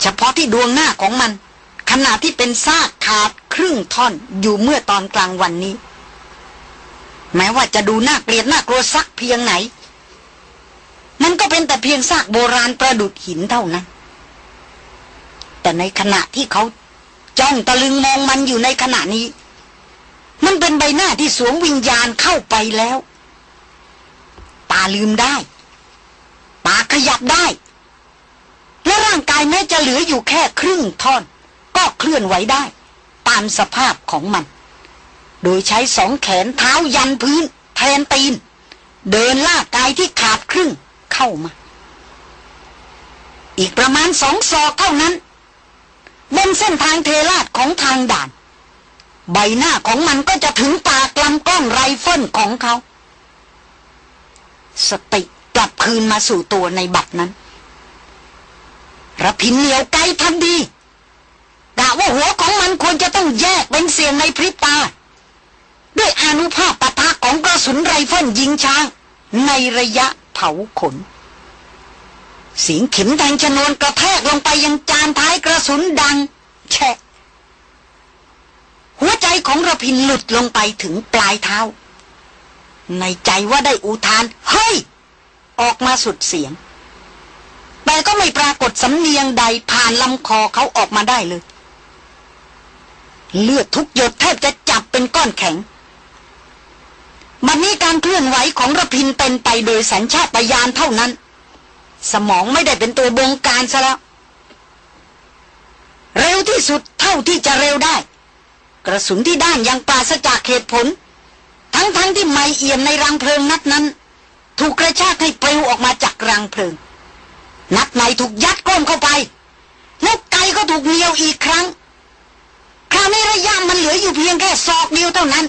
S1: เฉพาะที่ดวงหน้าของมัน ขณะที่เป็นซากขาดครึ่งท่อนอยู่เมื่อตอนกลางวันนี้ แม้ว่าจะดูน่าเกลียดน่ากลัวสักเพียงไหน มันก็เป็นแต่เพียงซากโบราณประดุดหินเท่านั้น แต่ในขณะที่เขาจ้องตะลึงมองมันอยู่ในขณะนี้ มันเป็นใบหน้าที่สวมวิญญาณเข้าไปแล้ว ตาลืมได้ ปากขยับได้ และร่างกายแม้จะเหลืออยู่แค่ครึ่งท่อน ก็เคลื่อนไหวได้ ตามสภาพของมัน โดยใช้สองแขนเท้ายันพื้น แทนตีน เดินลากกายที่ขาดครึ่งเข้ามา อีกประมาณสองศอกเท่านั้นบนเส้นทางเทลาดของทางด่าน ใบหน้าของมันก็จะถึงปากลำกล้องไรเฟิลของเขา สติกลับคืนมาสู่ตัวในบัดนั้นระพินเหนียวไกลทันดีกะว่าหัวของมันควรจะต้องแยกเป็นเสียงในพริบตา ด้วยอนุภาพปะทะของกระสุนไรเฟิลยิงช้าง ในระยะเผาขน เสียงเข็มแทงชนวนกระแทกลงไปยังจานท้ายกระสุนดัง แฉะ หัวใจของระพินหลุดลงไปถึงปลายเท้า ในใจว่าได้อุทาน เฮ้ย ออกมาสุดเสียง แต่แต่ก็ไม่ปรากฏสำเนียงใดผ่านลำคอเขาออกมาได้เลย เลือดทุกหยดแทบจะจับเป็นก้อนแข็ง บัดนนี้การเคลื่อนไหวของระพินเป็นไปโดยสัญชาตญาณเท่านั้น สมองไม่ได้เป็นตัวบงการซะแล้ว เร็วที่สุดเท่าที่จะเร็วได้ กระสุนที่ด้านยังปราศจากเหตุผล ทั้งๆทที่ไม่เอี่ยมในรังเพลิงนัดนั้น ถูกกระชากให้ปลิวออกมาจากรังเพลิง นัดในถูกยัดก้มเข้าไปล้วไก่ก็ถูกเหนียวอีกครั้ง คราวนี้ระยะมันเหลืออยู่เพียงแค่ศอกเดียวเท่านั้น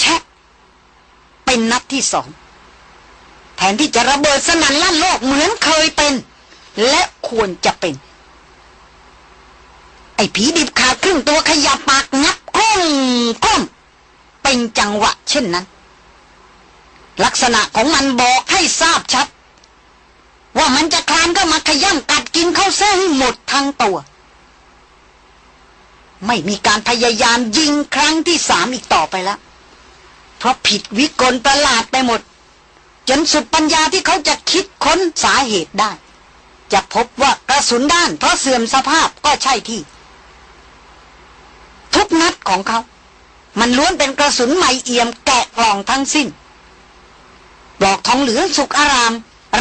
S1: แชะ เป็นนัดที่สองแทนที่จะระเบิดสนั่นลั่นโลกเหมือนเคยเป็น และควรจะเป็น ไอ้ผีดิบขาดครึ่งตัวขยับปากงับคล้มคล้มเป็นจังหวะเช่นนั้น ลักษณะของมันบอกให้ทราบชัด ว่ามันจะคลานก็มาขย่ำกัดกินเข้าเส้นหมดทั้งตัว ไม่มีการพยายามยิงครั้งที่สามอีกต่อไปแล้ว ราะผิดวิกลประหลาดไปหมด จนสุดปัญญาที่เขาจะคิดค้นสาเหตุได้ จะพบว่ากระสุนด้าน เพราะเสื่อมสภาพก็ใช่ที่ ทุกนัดของเขา มันล้วนเป็นกระสุนใหม่เอี่ยมแกะกล่องทั้งสิ้นปลอกทองเหลืองสุกอาราม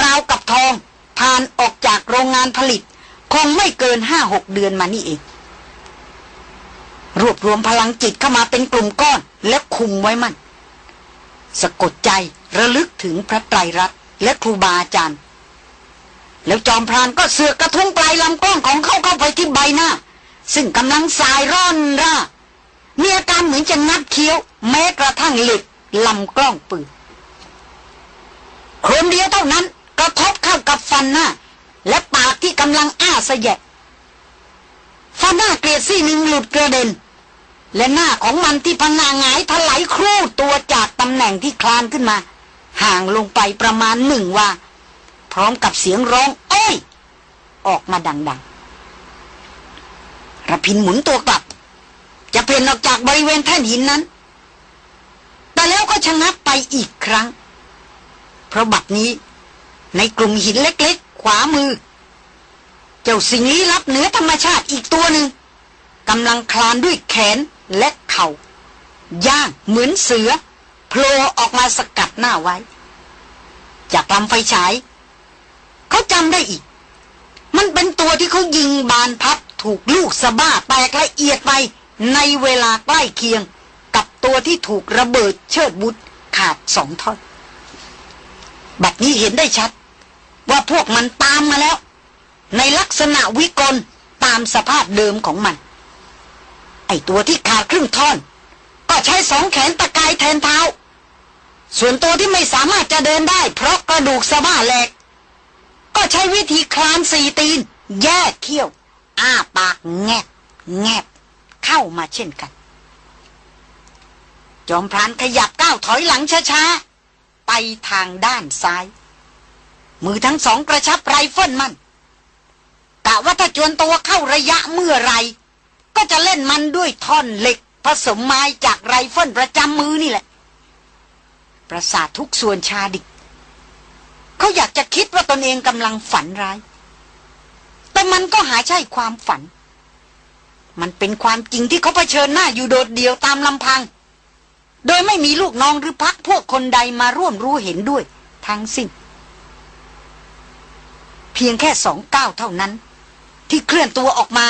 S1: ราวกับทองผ่านออกจากโรงงานผลิต คงไม่เกินห้าหกเดือนมานี่เอง รวบรวมพลังจิตเข้ามาเป็นกลุ่มก้อนและคุมไว้มั่น สะกดใจระลึกถึงพระไตรรัตน์และครูบาอาจารย์ แล้วจอมพรานก็เสือกกระทุ้งปลายลำกล้องของเขาเข้าไปที่ใบหน้า ซึ่งกำลังสายร่อนร่ามีอาการเหมือนจะงัดเคี้ยว แม้กระทั่งหล็กลำกล้องปืนครมเดียวเท่านั้นกระทบเข้ากับฟันหน้า และปากที่กำลังอ้าสะแยะฟันหน้าเกลียดซี่หนึ่งหลุดกระเด็น และหน้าของมันที่พังงาหงายถลายครูดตัวจากตำแหน่งที่คลานขึ้นมา ห่างลงไปประมาณหนึ่งว่า พร้อมกับเสียงร้อง โอ้ย ออกมาดังๆระพินหมุนตัวกลับ จะเปลี่นออกจากบริเวณแท่นหินนั้น แต่แล้วก็ชะงักไปอีกครั้ง เพราะบัดนี้ ในกลุ่มหินเล็กๆ ขวามือ เจ้าสิ่งลี้ลับเหนือธรรมชาติอีกตัวหนึ่ง กำลังคลานด้วยแขนและเขา่าย่างเหมือนเสือโผล่ออกมาสกัดหน้าไว้ จากลำไฟฉาย เขาจำได้อีก มันเป็นตัวที่เขายิงบานพับถูกลูกสะบ้าแตกละเอียดไปในเวลาใกล้เคียง กับตัวที่ถูกระเบิดเชิดบุตรขาดสองท่อน บัดนี้เห็นได้ชัด ว่าพวกมันตามมาแล้ว ในลักษณะวิกลตามสภาพเดิมของมัน ไอตัวที่ขาดครึ่งท่อน ก็ใช้สองแขนตะกายแทนเท้า ส่วนตัวที่ไม่สามารถจะเดินได้ เพราะกระดูกสะบ้าแหลก ก็ใช้วิธีคลานสี่ตีน แยกเขี้ยว อ้าปากแงบ แงบ เข้ามาเช่นกัน จอมพรานขยับก้าวถอยหลังช้าๆ ไปทางด้านซ้าย มือทั้งสองกระชับไรเฟิลมันกะว่าถ้าจวนตัวเข้าระยะเมื่อไร ก็จะเล่นมันด้วยท่อนเหล็ก ผสมไม้จากไรเฟิลประจำมือนี่แหละ ประสาททุกส่วนชาดิก เขาอยากจะคิดว่าตนเองกำลังฝันร้าย แต่มันก็หาใช่ความฝัน มันเป็นความจริงที่เขาเผชิญหน้าอยู่โดดเดี่ยวตามลำพัง โดยไม่มีลูกน้องหรือพักพวกคนใดมาร่วมรู้เห็นด้วย ทั้งสิ้น เพียงแค่สองก้าวเท่านั้น ที่เคลื่อนตัวออกมา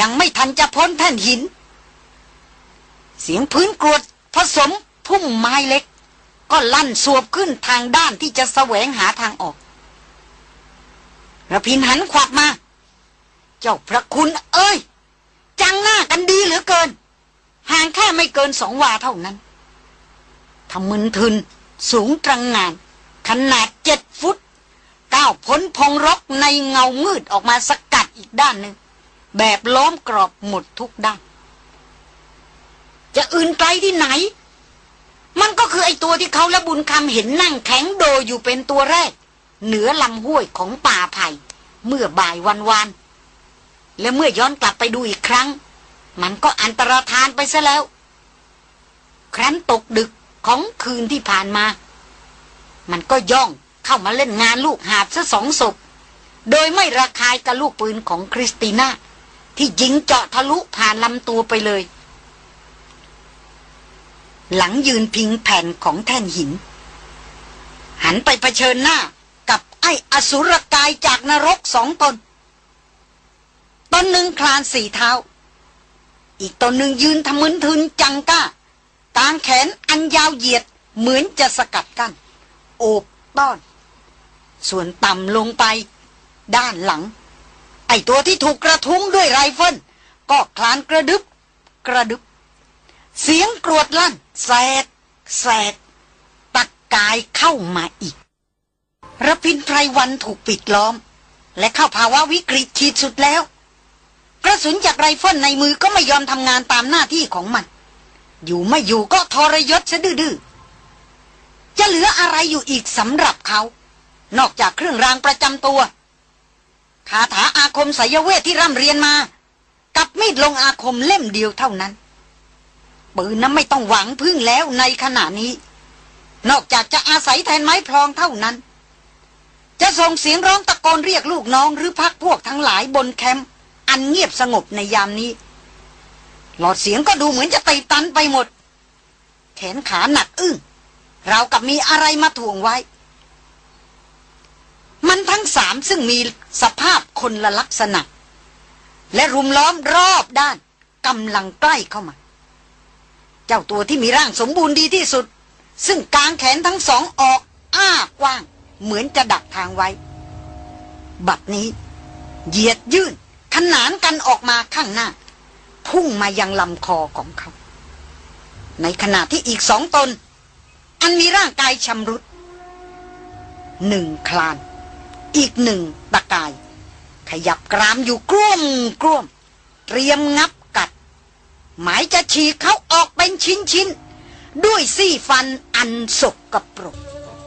S1: ยังไม่ทันจะพ้นแท่นหิน เสียงพื้นกรวดผสมพุ่มไม้เล็ก ก็ลั่นสวบขึ้นทางด้านที่จะแสวงหาทางออกระพินหันขวับมา เจ้าพระคุณเอ้ย จังหน้ากันดีเหลือเกิน ห่างแค่ไม่เกินสองวาเท่านั้นทำมึนทึน สูงตรังงาน ขนาดเจ็ดฟุตก้าวพ้นพงรกในเงามืดออกมาสกัดอีกด้านหนึ่ง แบบล้อมกรอบหมดทุกด้านจะอื่นไกลที่ไหน มันก็คือไอตัวที่เขาและบุญคำเห็นนั่งแข็งโดอยู่เป็นตัวแรก เหนือลำห้วยของป่าไผ่เมื่อบ่ายวันวาน และเมื่อย้อนกลับไปดูอีกครั้ง มันก็อันตรธานไปซะแล้ว ครั้นตกดึกของคืนที่ผ่านมา มันก็ย่องเข้า
S2: เข้ามาเล่นงานลูกหาบซะสองศพโดยไม่ระคายกับลูกปืนของคริสติน่า ที่ยิงเจาะทะลุผ่านลำตัวไปเลย หลังยืนพิงแผ่นของแท่นหิน หันไปเผชิญหน้ากับไอ้อสุรกายจากนรกสองตน ตนหนึ่งคลานสี่เท้า อีกตนหนึ่งยืนทะมึนทึนจังก้ากางแขนอันยาวเหยียดเหมือนจะสกัดกั้นโอบต้อน ส่วนต่ำลงไปด้านหลัง ไอตัวที่ถูกกระทุ้งด้วยไรเฟิลก็คลานกระดึบกระดึบ เสียงกรวดลั่น แสดแสดตักกายเข้ามาอีกระพินไพรวันถูกปิดล้อม และเข้าภาวะวิกฤตขีดสุดแล้ว กระสุนจากไรเฟิลในมือก็ไม่ยอมทำงานตามหน้าที่ของมัน อยู่ไม่อยู่ก็ทรยศซะดื้อจะเหลืออะไรอยู่อีกสำหรับเขา นอกจากเครื่องรางประจำตัว คาถาอาคมสายเวทที่ร่ำเรียนมา กับมีดลงอาคมเล่มเดียวเท่านั้นปืนนั้นไม่ต้องหวังพึ่งแล้วในขณะนี้ นอกจากจะอาศัยแทนไม้พลองเท่านั้น จะส่งเสียงร้องตะโกนเรียกลูกน้องหรือพักพวกทั้งหลายบนแคมป์อันเงียบสงบในยามนี้ หลอดเสียงก็ดูเหมือนจะตีตันไปหมด แขนขาหนักอึ้งเรากับมีอะไรมาถ่วงไว้ มันทั้งสามซึ่งมีสภาพคนละลักษณะ และรุมล้อมรอบด้านกำลังใกล้เข้ามา เจ้าตัวที่มีร่างสมบูรณ์ดีที่สุด ซึ่งกางแขนทั้งสองออก อ้ากว้าง เหมือนจะดักทางไว้ บัดนี้ เหยียดยื่น ขนานกันออกมาข้างหน้า พุ่งมายังลำคอของเขา ในขณะที่อีกสองตน อันมีร่างกายชำรุดหนึ่งคลาน อีกหนึ่งตะกาย ขยับกรามอยู่กลุ้มกลุ้มเตรียมงับกัด หมายจะฉีกเขาออกเป็นชิ้นชิ้นๆด้วยซี่ฟันอันสกกระปรก